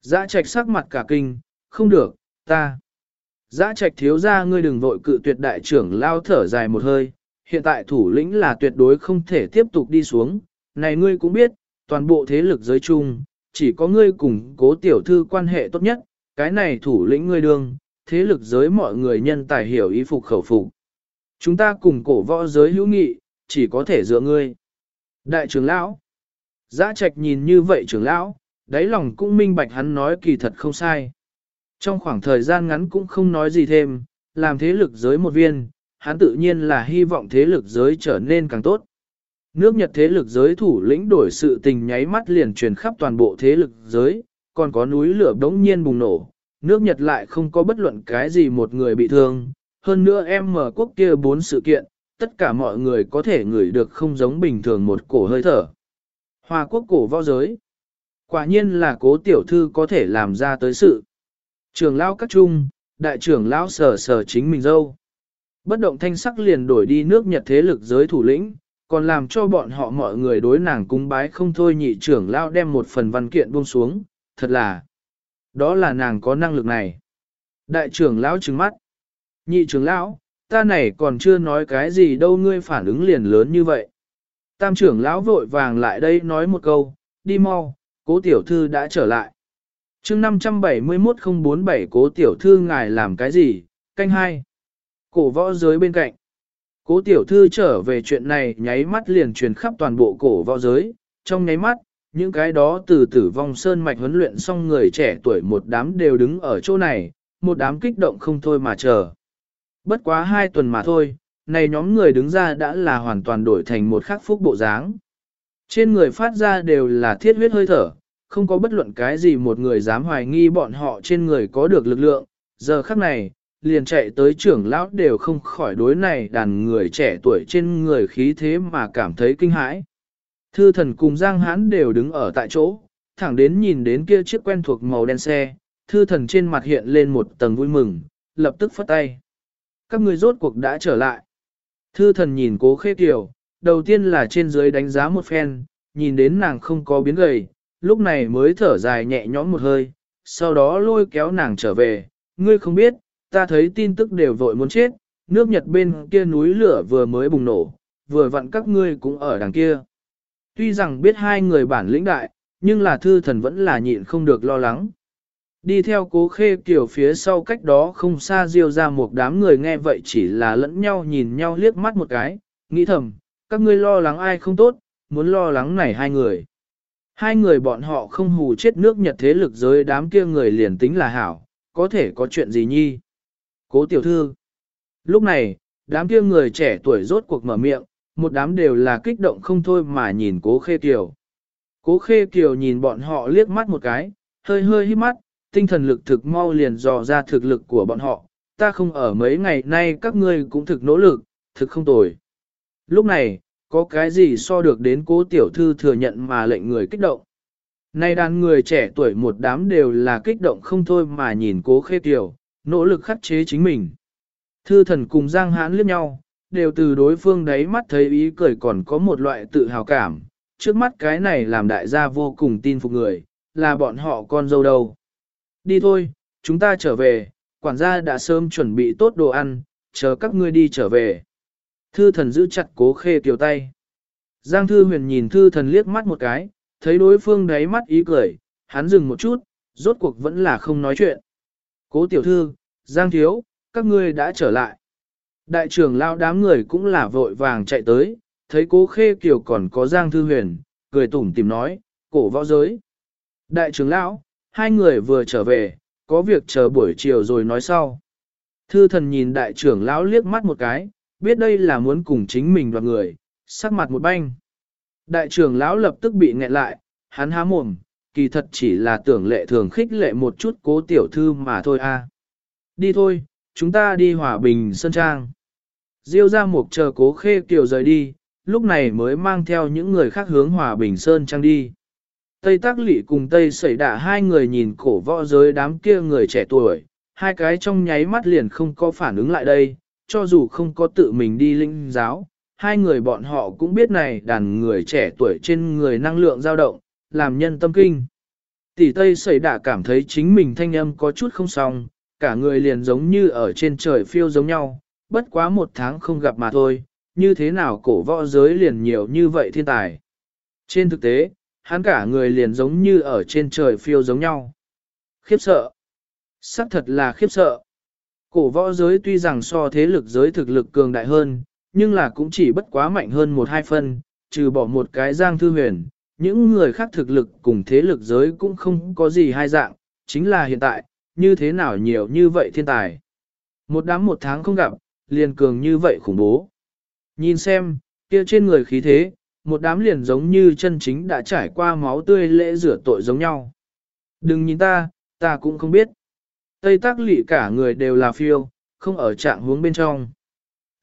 giã trạch sắc mặt cả kinh, không được, ta. Giã trạch thiếu ra ngươi đừng vội cự tuyệt đại trưởng lao thở dài một hơi, hiện tại thủ lĩnh là tuyệt đối không thể tiếp tục đi xuống, này ngươi cũng biết, toàn bộ thế lực giới chung, chỉ có ngươi cùng cố tiểu thư quan hệ tốt nhất, cái này thủ lĩnh ngươi đương, thế lực giới mọi người nhân tài hiểu ý phục khẩu phục. Chúng ta cùng cổ võ giới hữu nghị, chỉ có thể dựa ngươi. Đại trưởng lão, giã trạch nhìn như vậy trưởng lão, đáy lòng cũng minh bạch hắn nói kỳ thật không sai. Trong khoảng thời gian ngắn cũng không nói gì thêm, làm thế lực giới một viên, hắn tự nhiên là hy vọng thế lực giới trở nên càng tốt. Nước Nhật thế lực giới thủ lĩnh đổi sự tình nháy mắt liền truyền khắp toàn bộ thế lực giới, còn có núi lửa đống nhiên bùng nổ. Nước Nhật lại không có bất luận cái gì một người bị thương, hơn nữa em mở quốc kia bốn sự kiện, tất cả mọi người có thể ngửi được không giống bình thường một cổ hơi thở. Hòa quốc cổ võ giới. Quả nhiên là cố tiểu thư có thể làm ra tới sự. Trường lão các trung, đại trưởng lão sở sở chính mình dâu. Bất động thanh sắc liền đổi đi nước Nhật thế lực giới thủ lĩnh, còn làm cho bọn họ mọi người đối nàng cung bái không thôi nhị trưởng lão đem một phần văn kiện buông xuống, thật là, đó là nàng có năng lực này. Đại trưởng lão trừng mắt, nhị trưởng lão, ta này còn chưa nói cái gì đâu ngươi phản ứng liền lớn như vậy. Tam trưởng lão vội vàng lại đây nói một câu, đi mau, cố tiểu thư đã trở lại. chương 571047 cố tiểu thư ngài làm cái gì, canh hai. Cổ võ giới bên cạnh. Cố tiểu thư trở về chuyện này nháy mắt liền truyền khắp toàn bộ cổ võ giới, trong nháy mắt, những cái đó từ tử vong sơn mạch huấn luyện xong người trẻ tuổi một đám đều đứng ở chỗ này, một đám kích động không thôi mà chờ. Bất quá hai tuần mà thôi, này nhóm người đứng ra đã là hoàn toàn đổi thành một khắc phúc bộ dáng. Trên người phát ra đều là thiết huyết hơi thở, không có bất luận cái gì một người dám hoài nghi bọn họ trên người có được lực lượng. Giờ khắc này, liền chạy tới trưởng lão đều không khỏi đối này đàn người trẻ tuổi trên người khí thế mà cảm thấy kinh hãi. Thư thần cùng Giang Hãn đều đứng ở tại chỗ, thẳng đến nhìn đến kia chiếc quen thuộc màu đen xe, thư thần trên mặt hiện lên một tầng vui mừng, lập tức phất tay. Các người rốt cuộc đã trở lại. Thư thần nhìn cố khê kiểu, đầu tiên là trên dưới đánh giá một phen, nhìn đến nàng không có biến gầy, lúc này mới thở dài nhẹ nhõm một hơi, sau đó lôi kéo nàng trở về, ngươi không biết, ta thấy tin tức đều vội muốn chết, nước Nhật bên kia núi lửa vừa mới bùng nổ, vừa vặn các ngươi cũng ở đằng kia. Tuy rằng biết hai người bản lĩnh đại, nhưng là thư thần vẫn là nhịn không được lo lắng. Đi theo cố khê kiểu phía sau cách đó không xa diêu ra một đám người nghe vậy chỉ là lẫn nhau nhìn nhau liếc mắt một cái, nghĩ thầm, các ngươi lo lắng ai không tốt, muốn lo lắng này hai người. Hai người bọn họ không hù chết nước Nhật thế lực giới đám kia người liền tính là hảo, có thể có chuyện gì nhi. Cố tiểu thư. Lúc này, đám kia người trẻ tuổi rốt cuộc mở miệng, một đám đều là kích động không thôi mà nhìn cố khê kiều. Cố khê kiều nhìn bọn họ liếc mắt một cái, hơi hơi hít mắt, tinh thần lực thực mau liền dò ra thực lực của bọn họ, ta không ở mấy ngày nay các ngươi cũng thực nỗ lực, thực không tồi. Lúc này, có cái gì so được đến cố tiểu thư thừa nhận mà lệnh người kích động. Nay đàn người trẻ tuổi một đám đều là kích động không thôi mà nhìn cố khê tiểu, nỗ lực khắc chế chính mình. Thư thần cùng Giang Hãn liếc nhau, đều từ đối phương đấy mắt thấy ý cười còn có một loại tự hào cảm, trước mắt cái này làm đại gia vô cùng tin phục người, là bọn họ con dâu đâu. Đi thôi, chúng ta trở về, quản gia đã sớm chuẩn bị tốt đồ ăn, chờ các ngươi đi trở về. Thư thần giữ chặt cố khê tiểu tay. Giang thư huyền nhìn thư thần liếc mắt một cái, thấy đối phương đáy mắt ý cười, hắn dừng một chút, rốt cuộc vẫn là không nói chuyện. Cố tiểu thư, Giang thiếu, các ngươi đã trở lại. Đại trưởng lao đám người cũng là vội vàng chạy tới, thấy cố khê kiều còn có Giang thư huyền, cười tủm tìm nói, cổ võ giới. Đại trưởng lão, hai người vừa trở về, có việc chờ buổi chiều rồi nói sau. Thư thần nhìn đại trưởng lão liếc mắt một cái, biết đây là muốn cùng chính mình đoạt người, sắc mặt một banh. Đại trưởng lão lập tức bị nghẹn lại, hắn há mồm, kỳ thật chỉ là tưởng lệ thường khích lệ một chút cố tiểu thư mà thôi a. Đi thôi, chúng ta đi hòa bình sơn trang. Diêu ra một chờ cố khê kiều rời đi, lúc này mới mang theo những người khác hướng hòa bình sơn trang đi. Tây Tác Lị cùng Tây Sẩy Đạ hai người nhìn cổ võ giới đám kia người trẻ tuổi, hai cái trong nháy mắt liền không có phản ứng lại đây, cho dù không có tự mình đi linh giáo, hai người bọn họ cũng biết này đàn người trẻ tuổi trên người năng lượng dao động, làm nhân tâm kinh. Tỷ Tây Sẩy đã cảm thấy chính mình thanh âm có chút không xong, cả người liền giống như ở trên trời phiêu giống nhau, bất quá một tháng không gặp mà thôi, như thế nào cổ võ giới liền nhiều như vậy thiên tài. Trên thực tế, hắn cả người liền giống như ở trên trời phiêu giống nhau. Khiếp sợ. Sắc thật là khiếp sợ. Cổ võ giới tuy rằng so thế lực giới thực lực cường đại hơn, nhưng là cũng chỉ bất quá mạnh hơn một hai phân, trừ bỏ một cái giang thư huyền, những người khác thực lực cùng thế lực giới cũng không có gì hai dạng, chính là hiện tại, như thế nào nhiều như vậy thiên tài. Một đám một tháng không gặp, liền cường như vậy khủng bố. Nhìn xem, kia trên người khí thế, một đám liền giống như chân chính đã trải qua máu tươi lễ rửa tội giống nhau. Đừng nhìn ta, ta cũng không biết. Tây tác lị cả người đều là phiêu, không ở trạng hướng bên trong.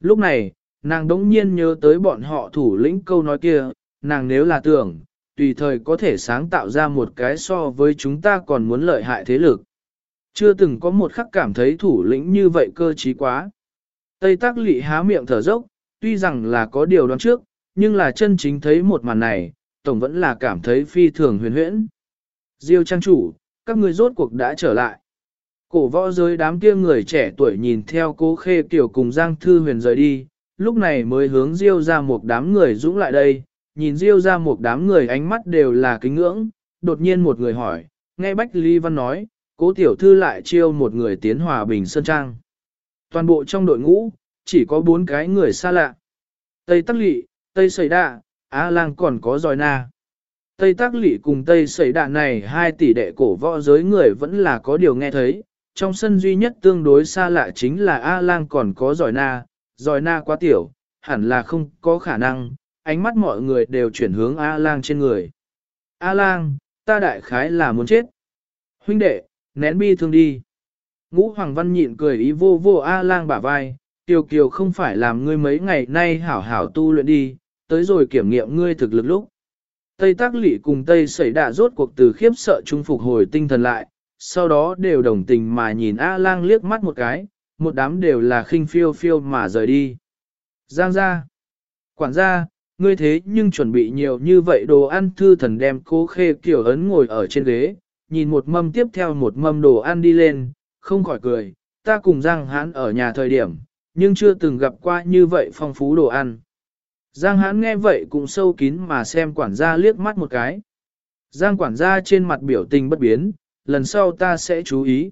Lúc này, nàng đống nhiên nhớ tới bọn họ thủ lĩnh câu nói kia, nàng nếu là tưởng, tùy thời có thể sáng tạo ra một cái so với chúng ta còn muốn lợi hại thế lực. Chưa từng có một khắc cảm thấy thủ lĩnh như vậy cơ trí quá. Tây tác lị há miệng thở dốc, tuy rằng là có điều đoán trước, nhưng là chân chính thấy một màn này, tổng vẫn là cảm thấy phi thường huyền huyễn. Diêu trang chủ, các người rốt cuộc đã trở lại. Cổ võ giới đám kia người trẻ tuổi nhìn theo cố khê kiểu cùng Giang Thư Huyền rời đi, lúc này mới hướng Diêu ra một đám người dũng lại đây, nhìn Diêu ra một đám người ánh mắt đều là kính ngưỡng, đột nhiên một người hỏi, nghe Bách Ly Văn nói, cố tiểu thư lại chiêu một người tiến hòa bình sơn trang. Toàn bộ trong đội ngũ, chỉ có bốn cái người xa lạ. Tây Tắc Lị, Tây Sầy Đạ, Á Lang còn có Giỏi Na. Tây Tắc Lị cùng Tây Sầy Đạ này hai tỷ đệ cổ võ giới người vẫn là có điều nghe thấy. Trong sân duy nhất tương đối xa lạ chính là A Lang còn có Giỏi Na, Giỏi Na quá tiểu, hẳn là không có khả năng, ánh mắt mọi người đều chuyển hướng A Lang trên người. A Lang, ta đại khái là muốn chết. Huynh đệ, nén bi thương đi. Ngũ Hoàng Văn nhịn cười ý vô vô A Lang bả vai, Kiều Kiều không phải làm ngươi mấy ngày nay hảo hảo tu luyện đi, tới rồi kiểm nghiệm ngươi thực lực lúc. Tây Tác Lị cùng Tây Sẩy Đạ rốt cuộc từ khiếp sợ trung phục hồi tinh thần lại, sau đó đều đồng tình mà nhìn A Lang liếc mắt một cái, một đám đều là khinh phiêu phiêu mà rời đi. Giang gia, Quản gia, ngươi thế nhưng chuẩn bị nhiều như vậy đồ ăn thư thần đem cố khê kiểu ấn ngồi ở trên ghế, nhìn một mâm tiếp theo một mâm đồ ăn đi lên, không khỏi cười, ta cùng Giang Hãn ở nhà thời điểm, nhưng chưa từng gặp qua như vậy phong phú đồ ăn. Giang Hãn nghe vậy cũng sâu kín mà xem quản gia liếc mắt một cái. Giang quản gia trên mặt biểu tình bất biến, lần sau ta sẽ chú ý.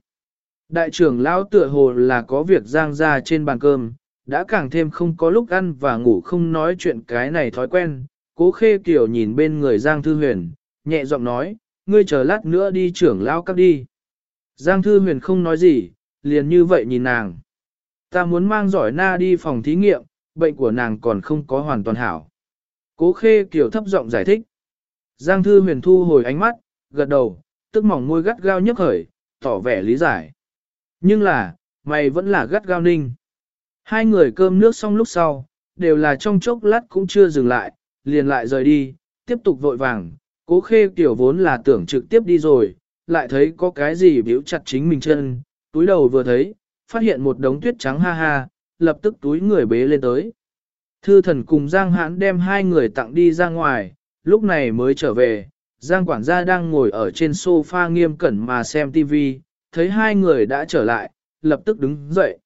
Đại trưởng lão tựa hồ là có việc Giang ra trên bàn cơm, đã càng thêm không có lúc ăn và ngủ không nói chuyện cái này thói quen. Cố khê kiểu nhìn bên người Giang Thư Huyền, nhẹ giọng nói, ngươi chờ lát nữa đi trưởng lão cấp đi. Giang Thư Huyền không nói gì, liền như vậy nhìn nàng. Ta muốn mang giỏi na đi phòng thí nghiệm, bệnh của nàng còn không có hoàn toàn hảo. Cố khê kiểu thấp giọng giải thích. Giang Thư Huyền thu hồi ánh mắt, gật đầu, tức mỏng môi gắt gao nhấc khởi, tỏ vẻ lý giải. Nhưng là, mày vẫn là gắt gao ninh. Hai người cơm nước xong lúc sau, đều là trong chốc lát cũng chưa dừng lại, liền lại rời đi, tiếp tục vội vàng, cố khê tiểu vốn là tưởng trực tiếp đi rồi, lại thấy có cái gì biểu chặt chính mình chân, túi đầu vừa thấy, phát hiện một đống tuyết trắng ha ha, lập tức túi người bế lên tới. Thư thần cùng Giang Hãn đem hai người tặng đi ra ngoài, lúc này mới trở về, Giang quản gia đang ngồi ở trên sofa nghiêm cẩn mà xem TV, thấy hai người đã trở lại, lập tức đứng dậy.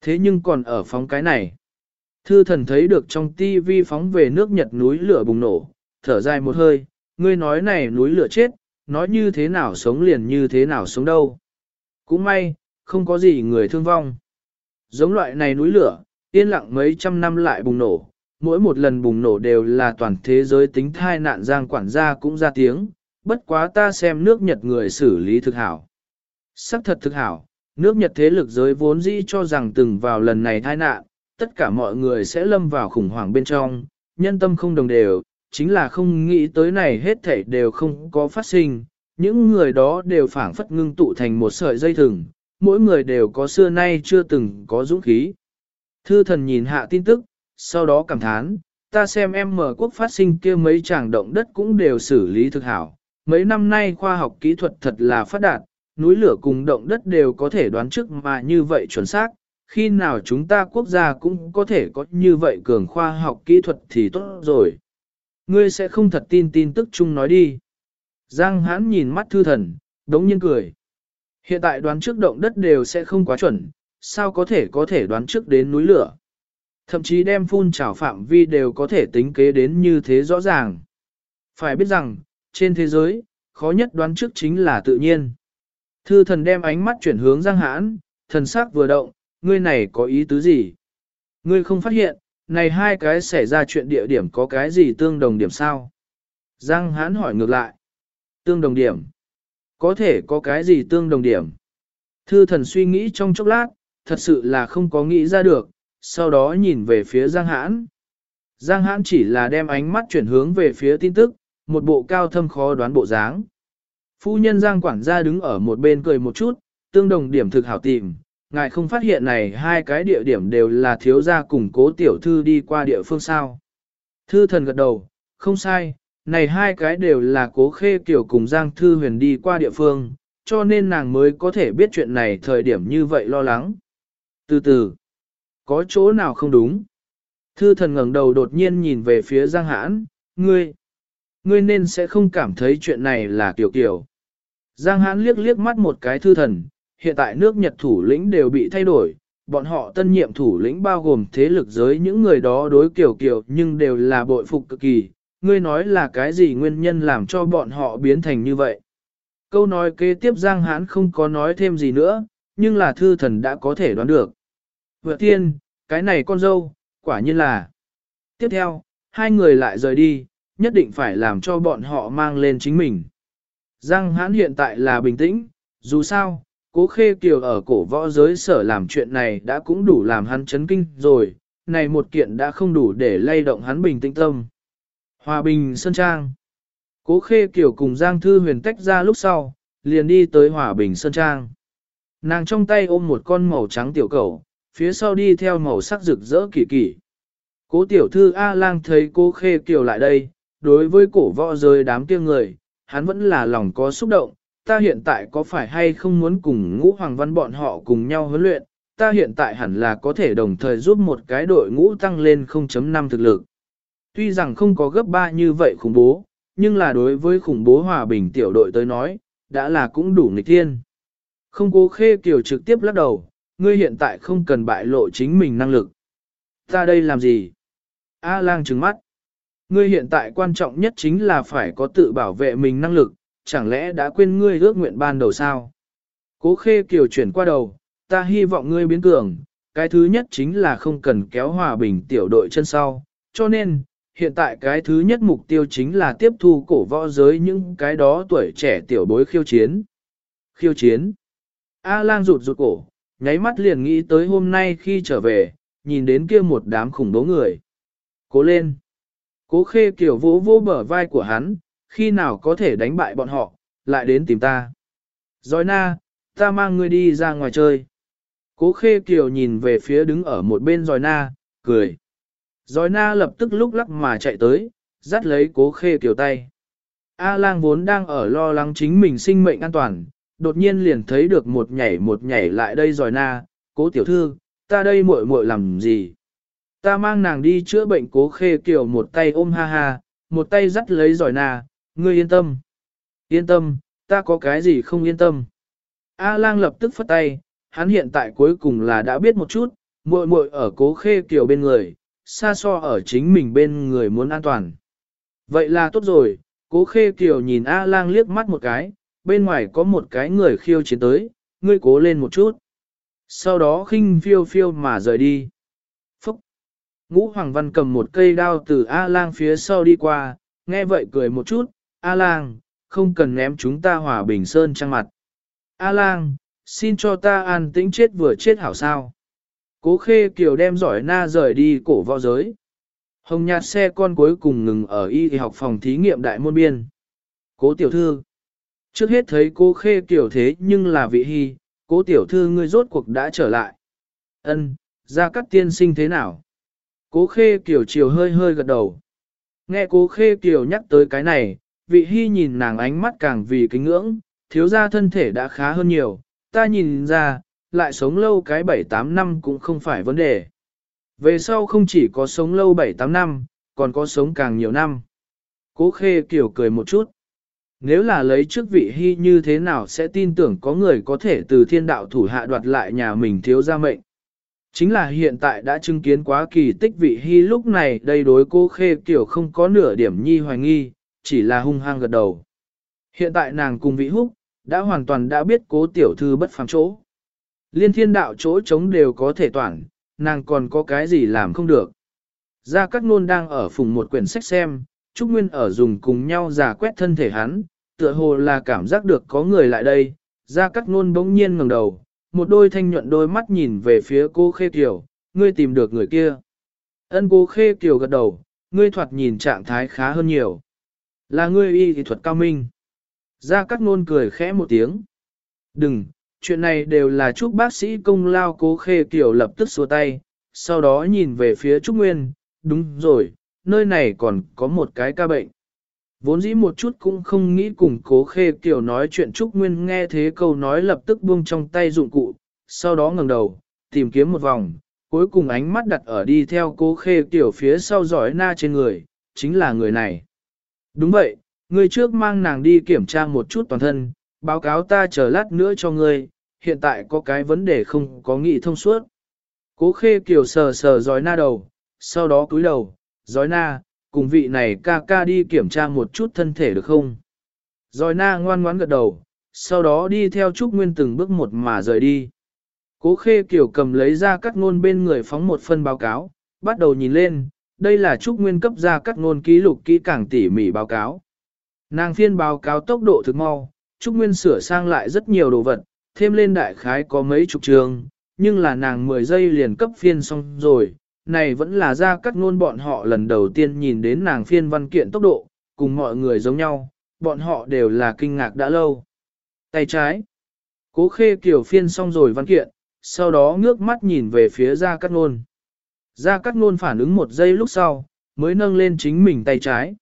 Thế nhưng còn ở phóng cái này. Thư thần thấy được trong tivi phóng về nước Nhật núi lửa bùng nổ, thở dài một hơi, ngươi nói này núi lửa chết, nói như thế nào sống liền như thế nào sống đâu. Cũng may, không có gì người thương vong. Giống loại này núi lửa, yên lặng mấy trăm năm lại bùng nổ, mỗi một lần bùng nổ đều là toàn thế giới tính thai nạn giang quản gia cũng ra tiếng, bất quá ta xem nước Nhật người xử lý thực hảo. Sắc thật thực hảo, nước Nhật thế lực giới vốn dĩ cho rằng từng vào lần này thai nạn, tất cả mọi người sẽ lâm vào khủng hoảng bên trong, nhân tâm không đồng đều, chính là không nghĩ tới này hết thảy đều không có phát sinh, những người đó đều phảng phất ngưng tụ thành một sợi dây thừng, mỗi người đều có xưa nay chưa từng có dũng khí. Thư thần nhìn hạ tin tức, sau đó cảm thán, ta xem em mở quốc phát sinh kia mấy tràng động đất cũng đều xử lý thực hảo. Mấy năm nay khoa học kỹ thuật thật là phát đạt, núi lửa cùng động đất đều có thể đoán trước mà như vậy chuẩn xác, khi nào chúng ta quốc gia cũng có thể có như vậy cường khoa học kỹ thuật thì tốt rồi. Ngươi sẽ không thật tin tin tức chung nói đi. Giang hãn nhìn mắt thư thần, đống nhiên cười. Hiện tại đoán trước động đất đều sẽ không quá chuẩn, sao có thể có thể đoán trước đến núi lửa. Thậm chí đem phun trào phạm vi đều có thể tính kế đến như thế rõ ràng. Phải biết rằng, trên thế giới, khó nhất đoán trước chính là tự nhiên. Thư thần đem ánh mắt chuyển hướng Giang Hãn, thần sắc vừa động, ngươi này có ý tứ gì? Ngươi không phát hiện, này hai cái xảy ra chuyện địa điểm có cái gì tương đồng điểm sao? Giang Hãn hỏi ngược lại. Tương đồng điểm. Có thể có cái gì tương đồng điểm? Thư thần suy nghĩ trong chốc lát, thật sự là không có nghĩ ra được, sau đó nhìn về phía Giang Hãn. Giang Hãn chỉ là đem ánh mắt chuyển hướng về phía tin tức, một bộ cao thâm khó đoán bộ dáng. Phu nhân Giang quản gia đứng ở một bên cười một chút, tương đồng điểm thực hảo tìm, ngài không phát hiện này hai cái địa điểm đều là thiếu gia cùng cố tiểu thư đi qua địa phương sao. Thư thần gật đầu, không sai, này hai cái đều là cố khê kiểu cùng Giang Thư Huyền đi qua địa phương, cho nên nàng mới có thể biết chuyện này thời điểm như vậy lo lắng. Từ từ, có chỗ nào không đúng? Thư thần ngẩng đầu đột nhiên nhìn về phía Giang Hãn, ngươi, ngươi nên sẽ không cảm thấy chuyện này là kiểu kiểu. Giang Hãn liếc liếc mắt một cái thư thần, hiện tại nước Nhật thủ lĩnh đều bị thay đổi, bọn họ tân nhiệm thủ lĩnh bao gồm thế lực giới những người đó đối kiểu kiểu nhưng đều là bội phục cực kỳ, ngươi nói là cái gì nguyên nhân làm cho bọn họ biến thành như vậy. Câu nói kế tiếp Giang Hãn không có nói thêm gì nữa, nhưng là thư thần đã có thể đoán được. Vợ tiên, cái này con dâu, quả nhiên là. Tiếp theo, hai người lại rời đi, nhất định phải làm cho bọn họ mang lên chính mình. Giang Hãn hiện tại là bình tĩnh, dù sao, cố khê kiều ở cổ võ giới sở làm chuyện này đã cũng đủ làm hắn chấn kinh rồi, này một kiện đã không đủ để lay động hắn bình tĩnh tâm. Hòa bình Sơn Trang Cố khê kiều cùng Giang Thư huyền tách ra lúc sau, liền đi tới Hòa bình Sơn Trang. Nàng trong tay ôm một con màu trắng tiểu cầu, phía sau đi theo màu sắc rực rỡ kỳ kỳ. Cố tiểu thư A-lang thấy cố khê kiều lại đây, đối với cổ võ giới đám kia người, hắn vẫn là lòng có xúc động, ta hiện tại có phải hay không muốn cùng ngũ hoàng văn bọn họ cùng nhau huấn luyện, ta hiện tại hẳn là có thể đồng thời giúp một cái đội ngũ tăng lên 0.5 thực lực. Tuy rằng không có gấp 3 như vậy khủng bố, nhưng là đối với khủng bố hòa bình tiểu đội tới nói, đã là cũng đủ nghịch thiên. Không cố khê kiều trực tiếp lắc đầu, ngươi hiện tại không cần bại lộ chính mình năng lực. Ta đây làm gì? A lang trừng mắt. Ngươi hiện tại quan trọng nhất chính là phải có tự bảo vệ mình năng lực, chẳng lẽ đã quên ngươi ước nguyện ban đầu sao? Cố khê kiều chuyển qua đầu, ta hy vọng ngươi biến cường, cái thứ nhất chính là không cần kéo hòa bình tiểu đội chân sau, cho nên, hiện tại cái thứ nhất mục tiêu chính là tiếp thu cổ võ giới những cái đó tuổi trẻ tiểu bối khiêu chiến. Khiêu chiến. A lang rụt rụt cổ, nháy mắt liền nghĩ tới hôm nay khi trở về, nhìn đến kia một đám khủng bố người. Cố lên. Cố khê kiểu vỗ vỗ bờ vai của hắn, khi nào có thể đánh bại bọn họ, lại đến tìm ta. Rồi na, ta mang ngươi đi ra ngoài chơi. Cố khê kiều nhìn về phía đứng ở một bên Rồi na, cười. Rồi na lập tức lúc lắc mà chạy tới, dắt lấy cố khê kiều tay. A lang vốn đang ở lo lắng chính mình sinh mệnh an toàn, đột nhiên liền thấy được một nhảy một nhảy lại đây Rồi na, cố tiểu thư, ta đây muội muội làm gì? Ta mang nàng đi chữa bệnh cố khê kiều một tay ôm ha ha, một tay dắt lấy giỏi nà. ngươi yên tâm. Yên tâm, ta có cái gì không yên tâm. A lang lập tức phất tay, hắn hiện tại cuối cùng là đã biết một chút, muội muội ở cố khê kiều bên người, xa so ở chính mình bên người muốn an toàn. Vậy là tốt rồi, cố khê kiều nhìn A lang liếc mắt một cái, bên ngoài có một cái người khiêu chiến tới, ngươi cố lên một chút. Sau đó khinh phiêu phiêu mà rời đi. Ngũ Hoàng Văn cầm một cây đao từ A lang phía sau đi qua, nghe vậy cười một chút, A lang, không cần ném chúng ta hòa bình sơn trăng mặt. A lang, xin cho ta an tĩnh chết vừa chết hảo sao. Cố khê kiều đem giỏi na rời đi cổ võ giới. Hồng nhạt xe con cuối cùng ngừng ở y học phòng thí nghiệm đại môn biên. Cố tiểu thư. Trước hết thấy cố khê kiều thế nhưng là vị hy, cố tiểu thư ngươi rốt cuộc đã trở lại. Ân, ra các tiên sinh thế nào? Cố khê kiều chiều hơi hơi gật đầu. Nghe cố khê kiều nhắc tới cái này, vị hy nhìn nàng ánh mắt càng vì kính ngưỡng, thiếu gia thân thể đã khá hơn nhiều, ta nhìn ra, lại sống lâu cái 7-8 năm cũng không phải vấn đề. Về sau không chỉ có sống lâu 7-8 năm, còn có sống càng nhiều năm. Cố khê kiểu cười một chút. Nếu là lấy trước vị hy như thế nào sẽ tin tưởng có người có thể từ thiên đạo thủ hạ đoạt lại nhà mình thiếu gia mệnh. Chính là hiện tại đã chứng kiến quá kỳ tích vị hy lúc này đây đối cô khê kiểu không có nửa điểm nhi hoài nghi, chỉ là hung hăng gật đầu. Hiện tại nàng cùng vị húc, đã hoàn toàn đã biết cố tiểu thư bất phàm chỗ. Liên thiên đạo chỗ trống đều có thể toàn, nàng còn có cái gì làm không được. Gia Cát Nôn đang ở phùng một quyển sách xem, Trúc Nguyên ở dùng cùng nhau giả quét thân thể hắn, tựa hồ là cảm giác được có người lại đây. Gia Cát Nôn bỗng nhiên ngẩng đầu, một đôi thanh nhuận đôi mắt nhìn về phía cô Khê Kiều, ngươi tìm được người kia. Ân cô Khê Kiều gật đầu, ngươi thoạt nhìn trạng thái khá hơn nhiều. Là ngươi y thì thuật cao minh. Gia Cát Nôn cười khẽ một tiếng. Đừng, chuyện này đều là chúc bác sĩ công lao cố khê kiểu lập tức xua tay, sau đó nhìn về phía Trúc Nguyên, đúng rồi, nơi này còn có một cái ca bệnh. Vốn dĩ một chút cũng không nghĩ cùng cố khê kiểu nói chuyện Trúc Nguyên nghe thế câu nói lập tức buông trong tay dụng cụ, sau đó ngẩng đầu, tìm kiếm một vòng, cuối cùng ánh mắt đặt ở đi theo cố khê kiểu phía sau giỏi na trên người, chính là người này. Đúng vậy, người trước mang nàng đi kiểm tra một chút toàn thân, báo cáo ta chờ lát nữa cho ngươi, hiện tại có cái vấn đề không có nghị thông suốt. Cố khê kiểu sờ sờ giỏi na đầu, sau đó cúi đầu, giỏi na, cùng vị này ca ca đi kiểm tra một chút thân thể được không? Rồi na ngoan ngoãn gật đầu, sau đó đi theo Trúc Nguyên từng bước một mà rời đi. Cố khê kiểu cầm lấy ra cắt ngôn bên người phóng một phân báo cáo, bắt đầu nhìn lên, đây là Trúc Nguyên cấp ra cắt ngôn ký lục kỹ càng tỉ mỉ báo cáo. Nàng phiên báo cáo tốc độ thực mau, Trúc Nguyên sửa sang lại rất nhiều đồ vật, thêm lên đại khái có mấy chục trường, nhưng là nàng 10 giây liền cấp phiên xong rồi, này vẫn là ra cắt ngôn bọn họ lần đầu tiên nhìn đến nàng phiên văn kiện tốc độ, cùng mọi người giống nhau, bọn họ đều là kinh ngạc đã lâu. Tay trái, cố khê kiểu phiên xong rồi văn kiện, sau đó ngước mắt nhìn về phía ra cắt ngôn. Ra cắt ngôn phản ứng một giây lúc sau, mới nâng lên chính mình tay trái.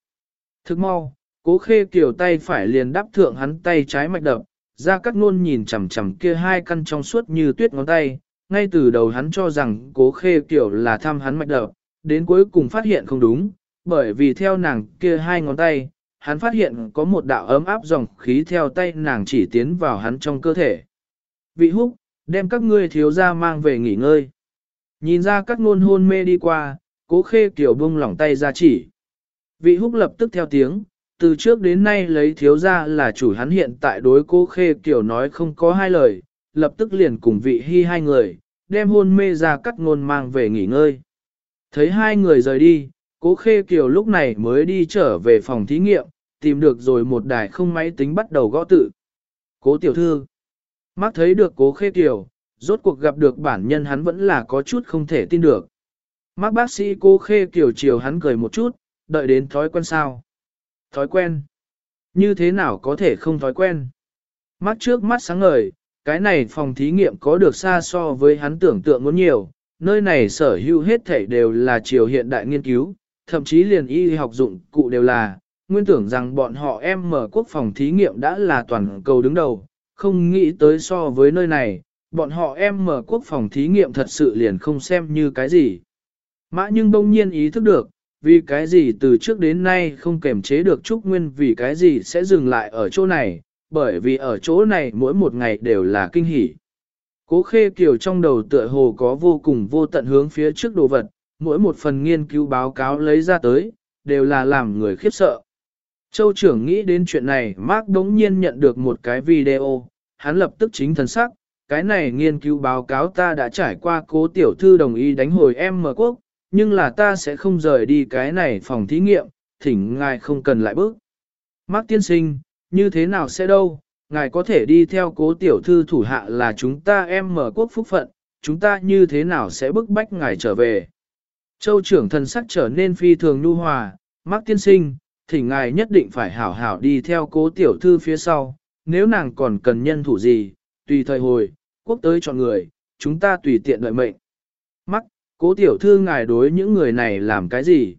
Thức mau, cố khê kiểu tay phải liền đắp thượng hắn tay trái mạch đập, ra cắt ngôn nhìn chằm chằm kia hai căn trong suốt như tuyết ngón tay, ngay từ đầu hắn cho rằng cố khê kiểu là thăm hắn mạch đập, đến cuối cùng phát hiện không đúng, bởi vì theo nàng kia hai ngón tay, hắn phát hiện có một đạo ấm áp dòng khí theo tay nàng chỉ tiến vào hắn trong cơ thể. Vị húc, đem các ngươi thiếu gia mang về nghỉ ngơi. Nhìn ra các ngôn hôn mê đi qua, cố khê kiểu bung lỏng tay ra chỉ. Vị húc lập tức theo tiếng, từ trước đến nay lấy thiếu gia là chủ hắn hiện tại đối cố khê kiểu nói không có hai lời, lập tức liền cùng vị hy hai người, đem hôn mê ra cắt ngôn mang về nghỉ ngơi. Thấy hai người rời đi, cố khê kiều lúc này mới đi trở về phòng thí nghiệm, tìm được rồi một đài không máy tính bắt đầu gõ tự. Cố tiểu thư, mắt thấy được cố khê kiều, rốt cuộc gặp được bản nhân hắn vẫn là có chút không thể tin được. Mắt bác sĩ cố khê kiều chiều hắn cười một chút, đợi đến thói quen sao. Thói quen. Như thế nào có thể không thói quen? Mắt trước mắt sáng ngời, cái này phòng thí nghiệm có được xa so với hắn tưởng tượng muốn nhiều, nơi này sở hữu hết thảy đều là chiều hiện đại nghiên cứu, thậm chí liền y học dụng cụ đều là, nguyên tưởng rằng bọn họ em mở quốc phòng thí nghiệm đã là toàn cầu đứng đầu, không nghĩ tới so với nơi này, bọn họ em mở quốc phòng thí nghiệm thật sự liền không xem như cái gì. Mã nhưng bỗng nhiên ý thức được, vì cái gì từ trước đến nay không kềm chế được Trúc Nguyên vì cái gì sẽ dừng lại ở chỗ này, bởi vì ở chỗ này mỗi một ngày đều là kinh hỉ. Cố khê kiều trong đầu tựa hồ có vô cùng vô tận hướng phía trước đồ vật, mỗi một phần nghiên cứu báo cáo lấy ra tới, đều là làm người khiếp sợ. Châu trưởng nghĩ đến chuyện này, Mark đống nhiên nhận được một cái video, hắn lập tức chính thần sắc, cái này nghiên cứu báo cáo ta đã trải qua cố tiểu thư đồng ý đánh hồi em mở quốc, nhưng là ta sẽ không rời đi cái này phòng thí nghiệm, thỉnh ngài không cần lại bước. Mark tiên sinh, như thế nào sẽ đâu, ngài có thể đi theo cố tiểu thư thủ hạ là chúng ta em mở quốc phúc phận, chúng ta như thế nào sẽ bức bách ngài trở về. Châu trưởng thần sắc trở nên phi thường nhu hòa, mắc tiên sinh, thì ngài nhất định phải hảo hảo đi theo cố tiểu thư phía sau, nếu nàng còn cần nhân thủ gì, tùy thời hồi, quốc tới chọn người, chúng ta tùy tiện đợi mệnh. Mắc, cố tiểu thư ngài đối những người này làm cái gì?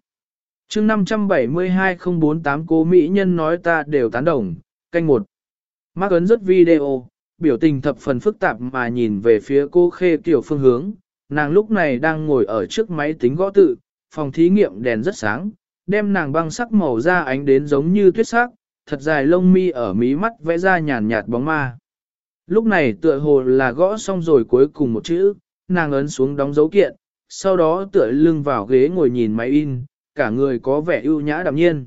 Chương 572-048 cố Mỹ nhân nói ta đều tán đồng, canh một. Mark ấn rất video, biểu tình thập phần phức tạp mà nhìn về phía cô khê tiểu phương hướng, nàng lúc này đang ngồi ở trước máy tính gõ tự, phòng thí nghiệm đèn rất sáng, đem nàng băng sắc màu da ánh đến giống như tuyết sắc, thật dài lông mi ở mí mắt vẽ ra nhàn nhạt bóng ma. Lúc này tựa hồ là gõ xong rồi cuối cùng một chữ, nàng ấn xuống đóng dấu kiện, sau đó tựa lưng vào ghế ngồi nhìn máy in, cả người có vẻ ưu nhã đạm nhiên.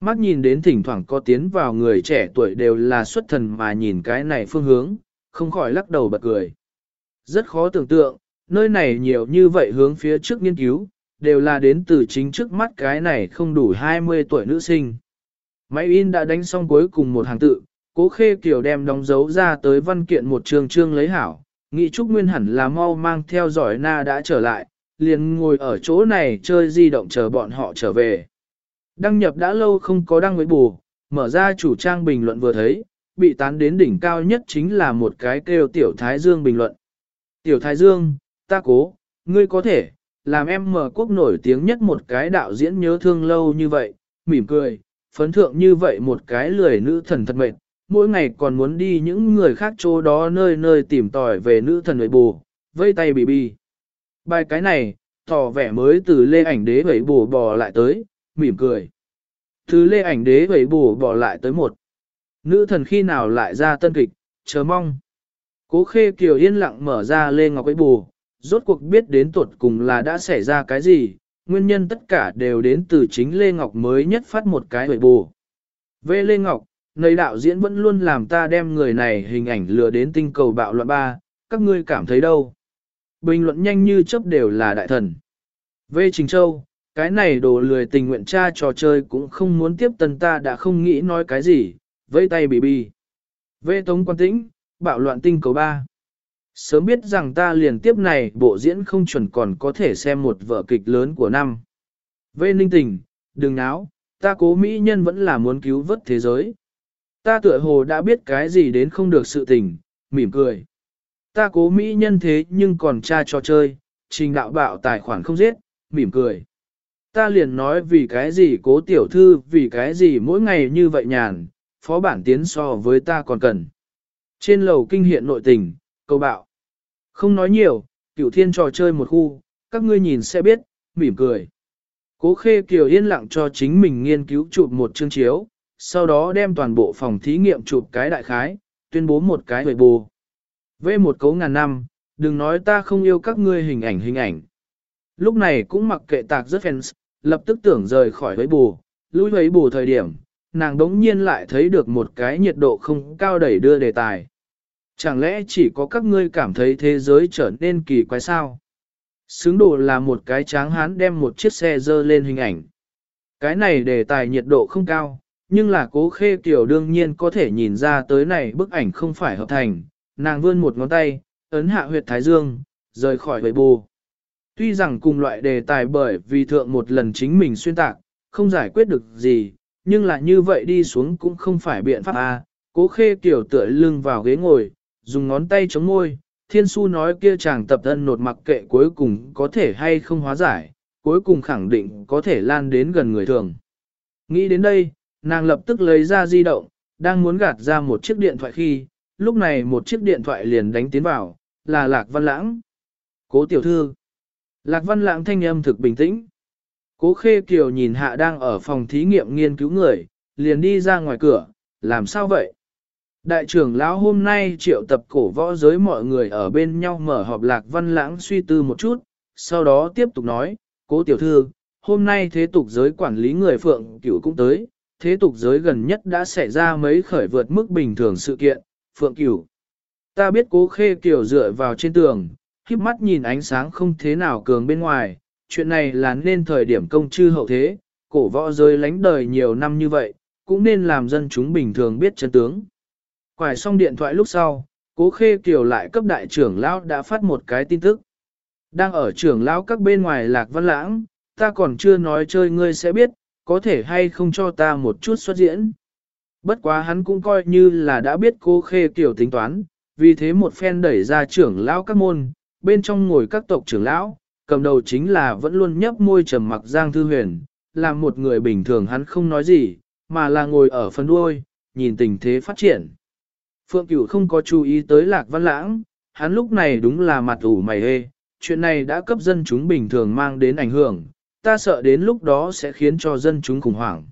Mắt nhìn đến thỉnh thoảng có tiến vào người trẻ tuổi đều là xuất thần mà nhìn cái này phương hướng, không khỏi lắc đầu bật cười. Rất khó tưởng tượng, nơi này nhiều như vậy hướng phía trước nghiên cứu, đều là đến từ chính trước mắt cái này không đủ 20 tuổi nữ sinh. Máy in đã đánh xong cuối cùng một hàng tự, cố khê kiểu đem đóng dấu ra tới văn kiện một trường trương lấy hảo, nghị trúc nguyên hẳn là mau mang theo giỏi na đã trở lại, liền ngồi ở chỗ này chơi di động chờ bọn họ trở về. Đăng nhập đã lâu không có đăng với bù, mở ra chủ trang bình luận vừa thấy, bị tán đến đỉnh cao nhất chính là một cái kêu Tiểu Thái Dương bình luận. Tiểu Thái Dương, ta cố, ngươi có thể, làm em mở quốc nổi tiếng nhất một cái đạo diễn nhớ thương lâu như vậy, mỉm cười, phấn thượng như vậy một cái lười nữ thần thật mệt, mỗi ngày còn muốn đi những người khác chỗ đó nơi nơi tìm tòi về nữ thần với bù, vây tay bị bi. Bài cái này, tỏ vẻ mới từ lê ảnh đế vẩy bù bò lại tới, mỉm cười. Từ lê ảnh đế vẩy bù bò lại tới một. Nữ thần khi nào lại ra tân kịch, chờ mong. Cố khê kiều yên lặng mở ra lê ngọc ấy bù, rốt cuộc biết đến tuột cùng là đã xảy ra cái gì, nguyên nhân tất cả đều đến từ chính Lê Ngọc mới nhất phát một cái vẩy bù. Về Lê Ngọc, nơi đạo diễn vẫn luôn làm ta đem người này hình ảnh lừa đến tinh cầu bạo loạn ba, các ngươi cảm thấy đâu? Bình luận nhanh như chớp đều là đại thần. Về Trình Châu, cái này đồ lười tình nguyện cha trò chơi cũng không muốn tiếp tân ta đã không nghĩ nói cái gì, Vây tay bị bi. Về Tống Quan Tĩnh, bạo loạn tinh cầu ba. Sớm biết rằng ta liền tiếp này bộ diễn không chuẩn còn có thể xem một vở kịch lớn của năm. Về ninh tình, đừng náo, ta cố mỹ nhân vẫn là muốn cứu vớt thế giới. Ta tựa hồ đã biết cái gì đến không được sự tình, mỉm cười. Ta cố mỹ nhân thế nhưng còn cha cho chơi, trình đạo bạo tài khoản không giết, mỉm cười. Ta liền nói vì cái gì cố tiểu thư vì cái gì mỗi ngày như vậy nhàn, phó bản tiến so với ta còn cần. Trên lầu kinh hiện nội tình, câu bạo. Không nói nhiều, cửu thiên trò chơi một khu, các ngươi nhìn sẽ biết, mỉm cười. Cố khê kiều yên lặng cho chính mình nghiên cứu chụp một chương chiếu, sau đó đem toàn bộ phòng thí nghiệm chụp cái đại khái, tuyên bố một cái hồi bù. Về một cấu ngàn năm, đừng nói ta không yêu các ngươi hình ảnh hình ảnh. Lúc này cũng mặc kệ tạc rất fans, lập tức tưởng rời khỏi với bù, lui với bù thời điểm, nàng đống nhiên lại thấy được một cái nhiệt độ không cao đẩy đưa đề tài. Chẳng lẽ chỉ có các ngươi cảm thấy thế giới trở nên kỳ quái sao? Xứng đồ là một cái tráng hán đem một chiếc xe dơ lên hình ảnh. Cái này đề tài nhiệt độ không cao, nhưng là cố khê kiểu đương nhiên có thể nhìn ra tới này bức ảnh không phải hợp thành. Nàng vươn một ngón tay, ấn hạ huyệt thái dương, rời khỏi bầy bù. Tuy rằng cùng loại đề tài bởi vì thượng một lần chính mình xuyên tạc, không giải quyết được gì, nhưng là như vậy đi xuống cũng không phải biện pháp a. Cố khê kiểu tựa lưng vào ghế ngồi, dùng ngón tay chống môi, thiên su nói kia chàng tập thân nột mặc kệ cuối cùng có thể hay không hóa giải, cuối cùng khẳng định có thể lan đến gần người thường. Nghĩ đến đây, nàng lập tức lấy ra di động, đang muốn gạt ra một chiếc điện thoại khi, lúc này một chiếc điện thoại liền đánh tiến vào, là Lạc Văn Lãng. Cố tiểu thư. Lạc Văn Lãng thanh âm thực bình tĩnh. Cố Khê Kiều nhìn hạ đang ở phòng thí nghiệm nghiên cứu người, liền đi ra ngoài cửa, làm sao vậy? Đại trưởng lão hôm nay triệu tập cổ võ giới mọi người ở bên nhau mở họp lạc văn lãng suy tư một chút, sau đó tiếp tục nói, cố tiểu thư, hôm nay thế tục giới quản lý người phượng cửu cũng tới, thế tục giới gần nhất đã xảy ra mấy khởi vượt mức bình thường sự kiện, phượng cửu. Ta biết cố khê kiểu dựa vào trên tường, khiếp mắt nhìn ánh sáng không thế nào cường bên ngoài, chuyện này là nên thời điểm công chư hậu thế, cổ võ rơi lánh đời nhiều năm như vậy, cũng nên làm dân chúng bình thường biết chân tướng. Quải xong điện thoại lúc sau, cố khê kiều lại cấp đại trưởng lão đã phát một cái tin tức. Đang ở trưởng lão các bên ngoài lạc văn lãng, ta còn chưa nói chơi ngươi sẽ biết, có thể hay không cho ta một chút xuất diễn. Bất quá hắn cũng coi như là đã biết cô khê kiểu tính toán, vì thế một phen đẩy ra trưởng lão các môn, bên trong ngồi các tộc trưởng lão, cầm đầu chính là vẫn luôn nhấp môi trầm mặc Giang Thư Huyền, làm một người bình thường hắn không nói gì, mà là ngồi ở phần đuôi, nhìn tình thế phát triển. Phượng Cửu không có chú ý tới Lạc Văn Lãng, hắn lúc này đúng là mặt ủ mày hê, chuyện này đã cấp dân chúng bình thường mang đến ảnh hưởng, ta sợ đến lúc đó sẽ khiến cho dân chúng khủng hoảng.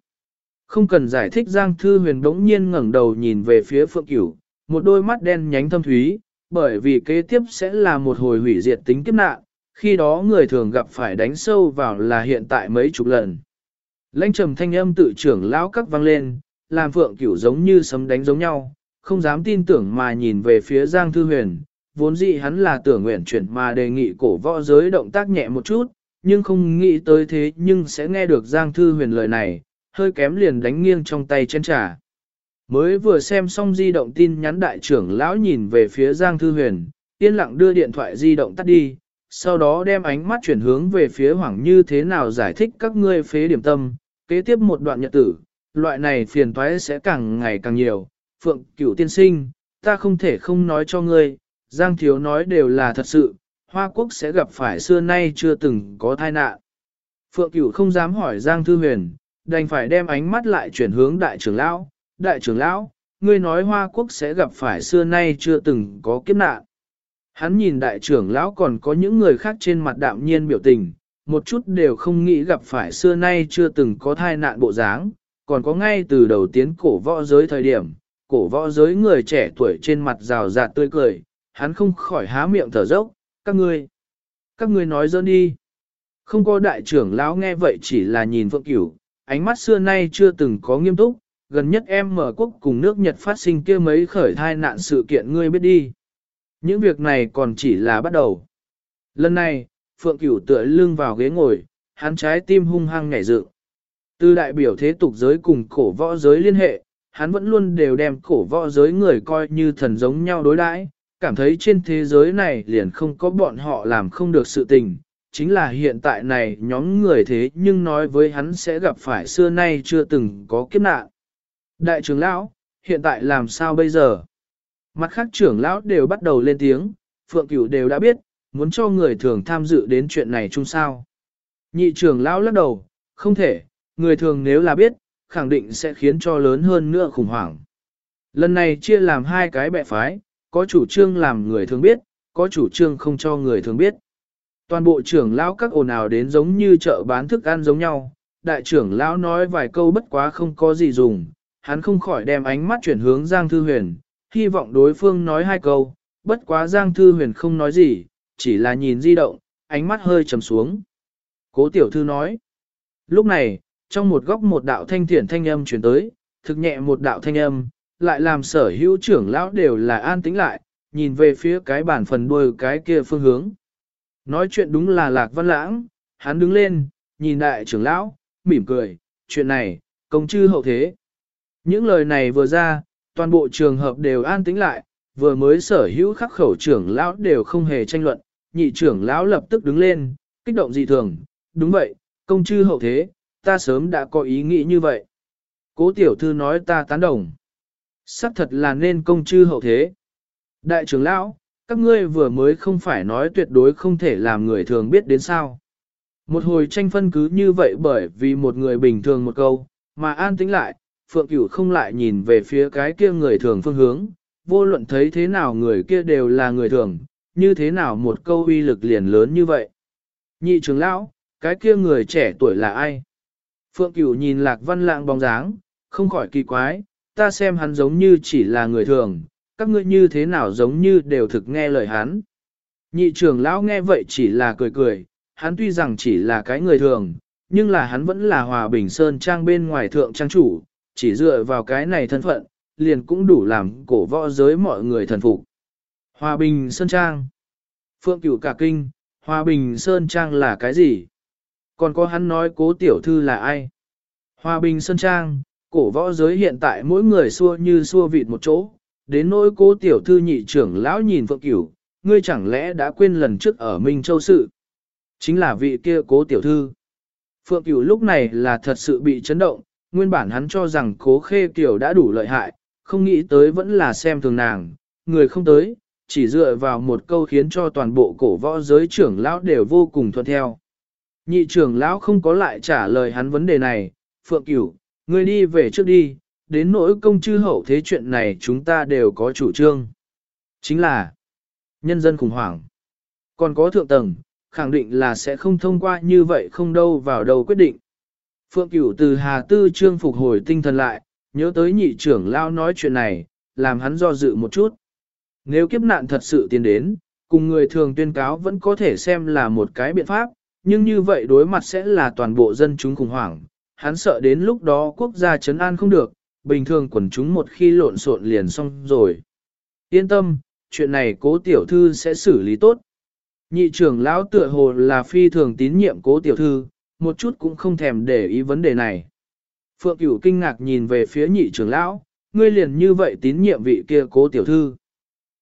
Không cần giải thích Giang Thư Huyền đống nhiên ngẩng đầu nhìn về phía Phượng Cửu, một đôi mắt đen nhánh thâm thúy, bởi vì kế tiếp sẽ là một hồi hủy diệt tính kiếp nạn, khi đó người thường gặp phải đánh sâu vào là hiện tại mấy chục lần. Lãnh trầm thanh âm tự trưởng lão các vang lên, làm Phượng Cửu giống như sấm đánh giống nhau, không dám tin tưởng mà nhìn về phía Giang Thư Huyền, vốn dĩ hắn là tưởng nguyện chuyển mà đề nghị cổ võ giới động tác nhẹ một chút, nhưng không nghĩ tới thế nhưng sẽ nghe được Giang Thư Huyền lời này, hơi kém liền đánh nghiêng trong tay chén trà. Mới vừa xem xong di động tin nhắn đại trưởng lão nhìn về phía Giang Thư Huyền, yên lặng đưa điện thoại di động tắt đi, sau đó đem ánh mắt chuyển hướng về phía Hoàng như thế nào giải thích các ngươi phế điểm tâm, kế tiếp một đoạn nhật tử, loại này phiền toái sẽ càng ngày càng nhiều, Phượng Cửu tiên sinh, ta không thể không nói cho ngươi, Giang Thiếu nói đều là thật sự, Hoa Quốc sẽ gặp phải xưa nay chưa từng có tai nạn. Phượng Cửu không dám hỏi Giang Thư Huyền, đành phải đem ánh mắt lại chuyển hướng đại trưởng lão, đại trưởng lão, ngươi nói Hoa Quốc sẽ gặp phải xưa nay chưa từng có kiếp nạn. Hắn nhìn đại trưởng lão còn có những người khác trên mặt đạm nhiên biểu tình, một chút đều không nghĩ gặp phải xưa nay chưa từng có thai nạn bộ dáng, còn có ngay từ đầu tiến cổ võ giới thời điểm, cổ võ giới người trẻ tuổi trên mặt rào rạt tươi cười, hắn không khỏi há miệng thở dốc, các ngươi, các ngươi nói dơn đi. Không có đại trưởng lão nghe vậy chỉ là nhìn Phượng Cửu, ánh mắt xưa nay chưa từng có nghiêm túc, gần nhất em mở quốc cùng nước Nhật phát sinh kia mấy khởi thai nạn sự kiện ngươi biết đi. Những việc này còn chỉ là bắt đầu. Lần này, Phượng Cửu tựa lưng vào ghế ngồi, hắn trái tim hung hăng nhảy dựng. Từ đại biểu thế tục giới cùng cổ võ giới liên hệ, hắn vẫn luôn đều đem cổ võ giới người coi như thần giống nhau đối đãi, cảm thấy trên thế giới này liền không có bọn họ làm không được sự tình. Chính là hiện tại này nhóm người thế nhưng nói với hắn sẽ gặp phải xưa nay chưa từng có kiếp nạn. Đại trưởng lão, hiện tại làm sao bây giờ? Mặt khác trưởng lão đều bắt đầu lên tiếng, Phượng Cửu đều đã biết, muốn cho người thường tham dự đến chuyện này chung sao. Nhị trưởng lão lắc đầu, không thể, người thường nếu là biết, khẳng định sẽ khiến cho lớn hơn nữa khủng hoảng. Lần này chia làm hai cái bệ phái, có chủ trương làm người thường biết, có chủ trương không cho người thường biết. Toàn bộ trưởng lão các ồn ào đến giống như chợ bán thức ăn giống nhau, đại trưởng lão nói vài câu bất quá không có gì dùng, hắn không khỏi đem ánh mắt chuyển hướng Giang Thư Huyền, hy vọng đối phương nói hai câu, bất quá Giang Thư Huyền không nói gì, chỉ là nhìn di động, ánh mắt hơi trầm xuống. Cố tiểu thư nói, lúc này, trong một góc một đạo thanh thiển thanh âm chuyển tới, thực nhẹ một đạo thanh âm, lại làm sở hữu trưởng lão đều là an tĩnh lại, nhìn về phía cái bản phần đuôi cái kia phương hướng. Nói chuyện đúng là lạc văn lãng, hắn đứng lên, nhìn đại trưởng lão, mỉm cười, chuyện này, công chư hậu thế. Những lời này vừa ra, toàn bộ trường hợp đều an tĩnh lại, vừa mới sở hữu khắc khẩu trưởng lão đều không hề tranh luận, nhị trưởng lão lập tức đứng lên, kích động dị thường, đúng vậy, công chư hậu thế, ta sớm đã có ý nghĩ như vậy. Cố tiểu thư nói ta tán đồng. Sắc thật là nên công chư hậu thế. Đại trưởng lão, các ngươi vừa mới không phải nói tuyệt đối không thể làm người thường biết đến sao. Một hồi tranh phân cứ như vậy bởi vì một người bình thường một câu, mà an tĩnh lại, Phượng Cửu không lại nhìn về phía cái kia người thường phương hướng, vô luận thấy thế nào người kia đều là người thường, như thế nào một câu uy lực liền lớn như vậy. Nhị trưởng lão, cái kia người trẻ tuổi là ai? Phượng Cửu nhìn Lạc Văn Lãng bóng dáng, không khỏi kỳ quái, ta xem hắn giống như chỉ là người thường, các ngươi như thế nào giống như đều thực nghe lời hắn. Nhị trưởng lão nghe vậy chỉ là cười cười, hắn tuy rằng chỉ là cái người thường, nhưng là hắn vẫn là hòa bình sơn trang bên ngoài thượng trang chủ, chỉ dựa vào cái này thân phận, liền cũng đủ làm cổ võ giới mọi người thần phục. Hòa bình sơn trang. Phượng cửu cả kinh, hòa bình sơn trang là cái gì? Còn có hắn nói cố tiểu thư là ai? Hòa bình sơn trang, cổ võ giới hiện tại mỗi người xua như xua vịt một chỗ, đến nỗi cố tiểu thư nhị trưởng lão nhìn phượng cửu, ngươi chẳng lẽ đã quên lần trước ở Minh Châu sự? Chính là vị kia cố tiểu thư. Phượng cửu lúc này là thật sự bị chấn động, nguyên bản hắn cho rằng cố khê tiểu đã đủ lợi hại, không nghĩ tới vẫn là xem thường nàng, người không tới, chỉ dựa vào một câu khiến cho toàn bộ cổ võ giới trưởng lão đều vô cùng thuận theo. Nhị trưởng lão không có lại trả lời hắn vấn đề này, Phượng Cửu, ngươi đi về trước đi, đến nỗi công chư hậu thế chuyện này chúng ta đều có chủ trương. Chính là nhân dân khủng hoảng. Còn có thượng tầng, khẳng định là sẽ không thông qua như vậy không đâu vào đâu quyết định. Phượng Cửu từ Hà Tư Trương phục hồi tinh thần lại, nhớ tới nhị trưởng lao nói chuyện này, làm hắn do dự một chút. Nếu kiếp nạn thật sự tiến đến, cùng người thường tuyên cáo vẫn có thể xem là một cái biện pháp, nhưng như vậy đối mặt sẽ là toàn bộ dân chúng khủng hoảng. Hắn sợ đến lúc đó quốc gia chấn an không được, bình thường quần chúng một khi lộn xộn liền xong rồi. Yên tâm, chuyện này cố tiểu thư sẽ xử lý tốt. Nhị trưởng lão tựa hồ là phi thường tín nhiệm cố tiểu thư, một chút cũng không thèm để ý vấn đề này. Phượng Cửu kinh ngạc nhìn về phía nhị trưởng lão, ngươi liền như vậy tín nhiệm vị kia cố tiểu thư.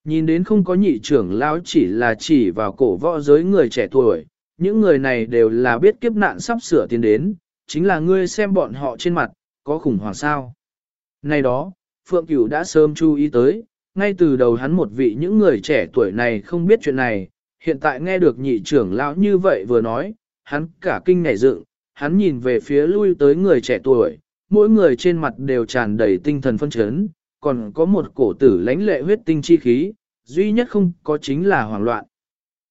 Nhìn đến không có nhị trưởng lão chỉ là chỉ vào cổ võ giới người trẻ tuổi, những người này đều là biết kiếp nạn sắp sửa tiến đến, chính là ngươi xem bọn họ trên mặt, có khủng hoảng sao. Này đó, Phượng Cửu đã sớm chú ý tới, ngay từ đầu hắn một vị những người trẻ tuổi này không biết chuyện này, hiện tại nghe được nhị trưởng lão như vậy vừa nói, hắn cả kinh nhảy dựng, hắn nhìn về phía lui tới người trẻ tuổi, mỗi người trên mặt đều tràn đầy tinh thần phân chấn, còn có một cổ tử lãnh lệ huyết tinh chi khí, duy nhất không có chính là hoảng loạn.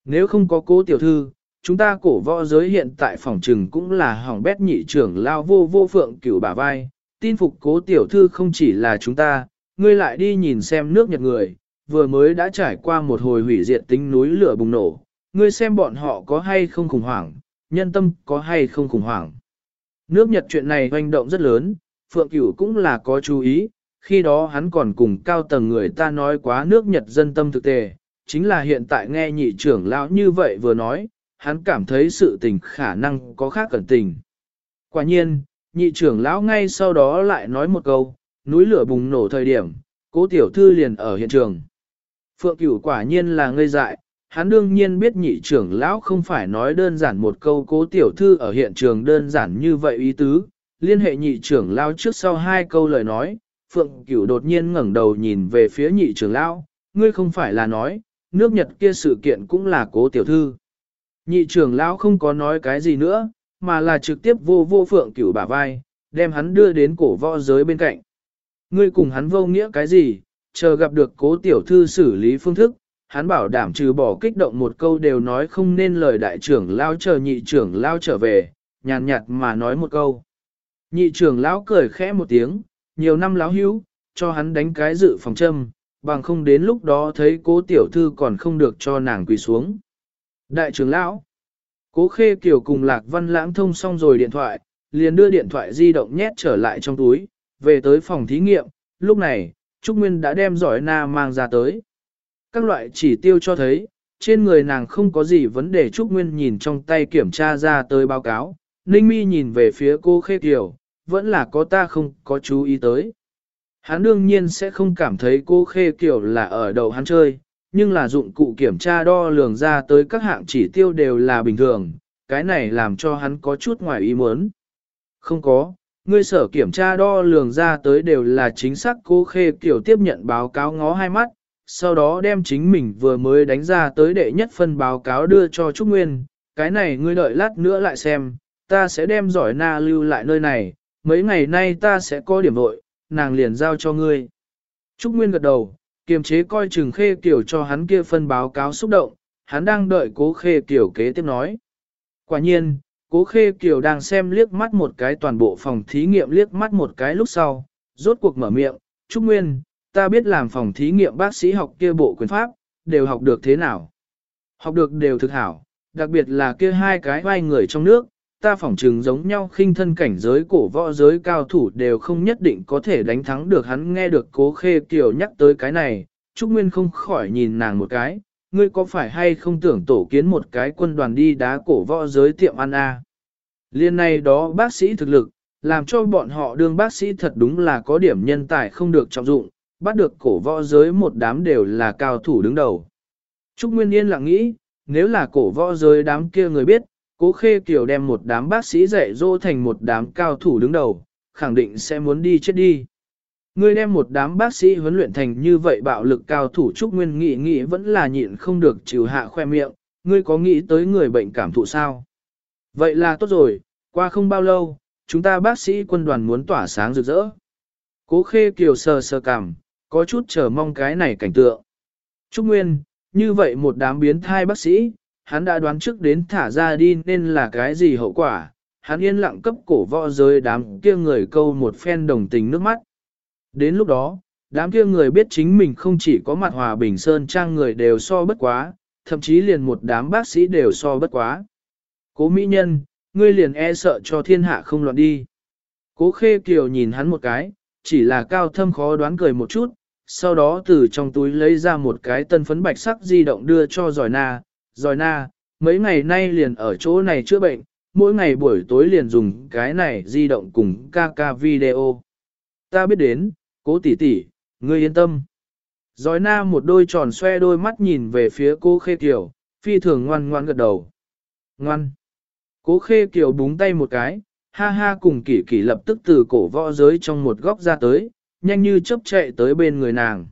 Nếu không có cố tiểu thư, chúng ta cổ võ giới hiện tại phòng trừng cũng là hỏng bét nhị trưởng lao vô vô phượng cửu bả vai, tin phục cố tiểu thư không chỉ là chúng ta, ngươi lại đi nhìn xem nước Nhật người, vừa mới đã trải qua một hồi hủy diệt tính núi lửa bùng nổ, ngươi xem bọn họ có hay không khủng hoảng, nhân tâm có hay không khủng hoảng. Nước Nhật chuyện này hoành động rất lớn, Phượng Cửu cũng là có chú ý, khi đó hắn còn cùng cao tầng người ta nói quá nước Nhật dân tâm thực tề, chính là hiện tại nghe nhị trưởng lão như vậy vừa nói, hắn cảm thấy sự tình khả năng có khác cẩn tình. Quả nhiên, nhị trưởng lão ngay sau đó lại nói một câu, núi lửa bùng nổ thời điểm, cố tiểu thư liền ở hiện trường. Phượng cửu quả nhiên là ngây dại, hắn đương nhiên biết nhị trưởng lão không phải nói đơn giản một câu cố tiểu thư ở hiện trường đơn giản như vậy ý tứ, liên hệ nhị trưởng lão trước sau hai câu lời nói, Phượng cửu đột nhiên ngẩng đầu nhìn về phía nhị trưởng lão, ngươi không phải là nói, nước Nhật kia sự kiện cũng là cố tiểu thư. Nhị trưởng lão không có nói cái gì nữa, mà là trực tiếp vô vô Phượng cửu bả vai, đem hắn đưa đến cổ võ giới bên cạnh. Ngươi cùng hắn vô nghĩa cái gì, chờ gặp được cố tiểu thư xử lý phương thức, hắn bảo đảm trừ bỏ kích động một câu đều nói không nên lời đại trưởng lao chờ nhị trưởng lao trở về, nhàn nhạt mà nói một câu. Nhị trưởng lão cười khẽ một tiếng, nhiều năm lão hữu, cho hắn đánh cái dự phòng châm, bằng không đến lúc đó thấy cố tiểu thư còn không được cho nàng quỳ xuống. Đại trưởng lão, cố khê kiểu cùng lạc văn lãng thông xong rồi điện thoại, liền đưa điện thoại di động nhét trở lại trong túi, về tới phòng thí nghiệm, lúc này, Trúc Nguyên đã đem giỏi na mang ra tới. Các loại chỉ tiêu cho thấy, trên người nàng không có gì vấn đề Trúc Nguyên nhìn trong tay kiểm tra ra tới báo cáo, Ninh Mi nhìn về phía cô Khê Kiều, vẫn là có ta không có chú ý tới. Hắn đương nhiên sẽ không cảm thấy cô Khê Kiều là ở đầu hắn chơi, nhưng là dụng cụ kiểm tra đo lường ra tới các hạng chỉ tiêu đều là bình thường, cái này làm cho hắn có chút ngoài ý muốn. Không có, ngươi sở kiểm tra đo lường ra tới đều là chính xác cô khê kiểu tiếp nhận báo cáo ngó hai mắt, sau đó đem chính mình vừa mới đánh ra tới đệ nhất phân báo cáo đưa cho Trúc Nguyên, cái này ngươi đợi lát nữa lại xem, ta sẽ đem giỏi na lưu lại nơi này, mấy ngày nay ta sẽ có điểm vội, nàng liền giao cho ngươi. Trúc Nguyên gật đầu, kiềm chế coi chừng khê kiểu cho hắn kia phân báo cáo xúc động, hắn đang đợi cố khê kiểu kế tiếp nói. Quả nhiên, Cố Khê Kiều đang xem liếc mắt một cái toàn bộ phòng thí nghiệm liếc mắt một cái lúc sau, rốt cuộc mở miệng, Trúc Nguyên, ta biết làm phòng thí nghiệm bác sĩ học kia bộ quyền pháp, đều học được thế nào. Học được đều thực hảo, đặc biệt là kia hai cái vai người trong nước, ta phỏng chừng giống nhau khinh thân cảnh giới cổ võ giới cao thủ đều không nhất định có thể đánh thắng được hắn nghe được cố khê kiều nhắc tới cái này, Trúc Nguyên không khỏi nhìn nàng một cái, ngươi có phải hay không tưởng tổ kiến một cái quân đoàn đi đá cổ võ giới tiệm ăn a? À? Liên này đó bác sĩ thực lực, làm cho bọn họ đương bác sĩ thật đúng là có điểm nhân tài không được trọng dụng, bắt được cổ võ giới một đám đều là cao thủ đứng đầu. Trúc Nguyên Yên lặng nghĩ, nếu là cổ võ giới đám kia người biết, cố khê Kiều đem một đám bác sĩ dạy dỗ thành một đám cao thủ đứng đầu, khẳng định sẽ muốn đi chết đi. Ngươi đem một đám bác sĩ huấn luyện thành như vậy bạo lực cao thủ Trúc Nguyên nghị nghị vẫn là nhịn không được chịu hạ khoe miệng, ngươi có nghĩ tới người bệnh cảm thụ sao? Vậy là tốt rồi, qua không bao lâu, chúng ta bác sĩ quân đoàn muốn tỏa sáng rực rỡ. Cố khê kiều sờ sờ cảm, có chút chờ mong cái này cảnh tượng. Trúc Nguyên, như vậy một đám biến thai bác sĩ, hắn đã đoán trước đến thả ra đi nên là cái gì hậu quả, hắn yên lặng cấp cổ võ giới đám kia người câu một phen đồng tình nước mắt. Đến lúc đó, đám kia người biết chính mình không chỉ có mặt hòa bình sơn trang người đều so bất quá, thậm chí liền một đám bác sĩ đều so bất quá. Cố mỹ nhân, ngươi liền e sợ cho thiên hạ không loạn đi. Cố khê kiều nhìn hắn một cái, chỉ là cao thâm khó đoán cười một chút, sau đó từ trong túi lấy ra một cái tân phấn bạch sắc di động đưa cho giỏi na, giỏi na, mấy ngày nay liền ở chỗ này chữa bệnh, mỗi ngày buổi tối liền dùng cái này di động cùng ca ca video. Ta biết đến, cố tỷ tỷ, ngươi yên tâm. Rồi na một đôi tròn xoe đôi mắt nhìn về phía cô khê kiều, phi thường ngoan ngoan gật đầu. Ngoan. Cố khê kiều búng tay một cái, ha ha cùng kỷ kỷ lập tức từ cổ võ giới trong một góc ra tới, nhanh như chớp chạy tới bên người nàng.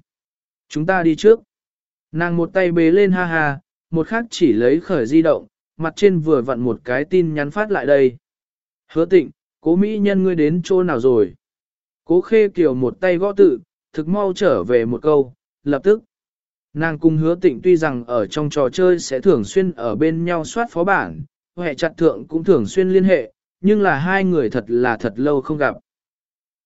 Chúng ta đi trước. Nàng một tay bế lên ha ha, một khác chỉ lấy khởi di động, mặt trên vừa vặn một cái tin nhắn phát lại đây. Hứa tịnh, cố mỹ nhân ngươi đến chỗ nào rồi? Cố khê kiều một tay gõ tự, thực mau trở về một câu, lập tức. Nàng cùng hứa tịnh tuy rằng ở trong trò chơi sẽ thường xuyên ở bên nhau soát phó bản, hệ chặt thượng cũng thường xuyên liên hệ, nhưng là hai người thật là thật lâu không gặp.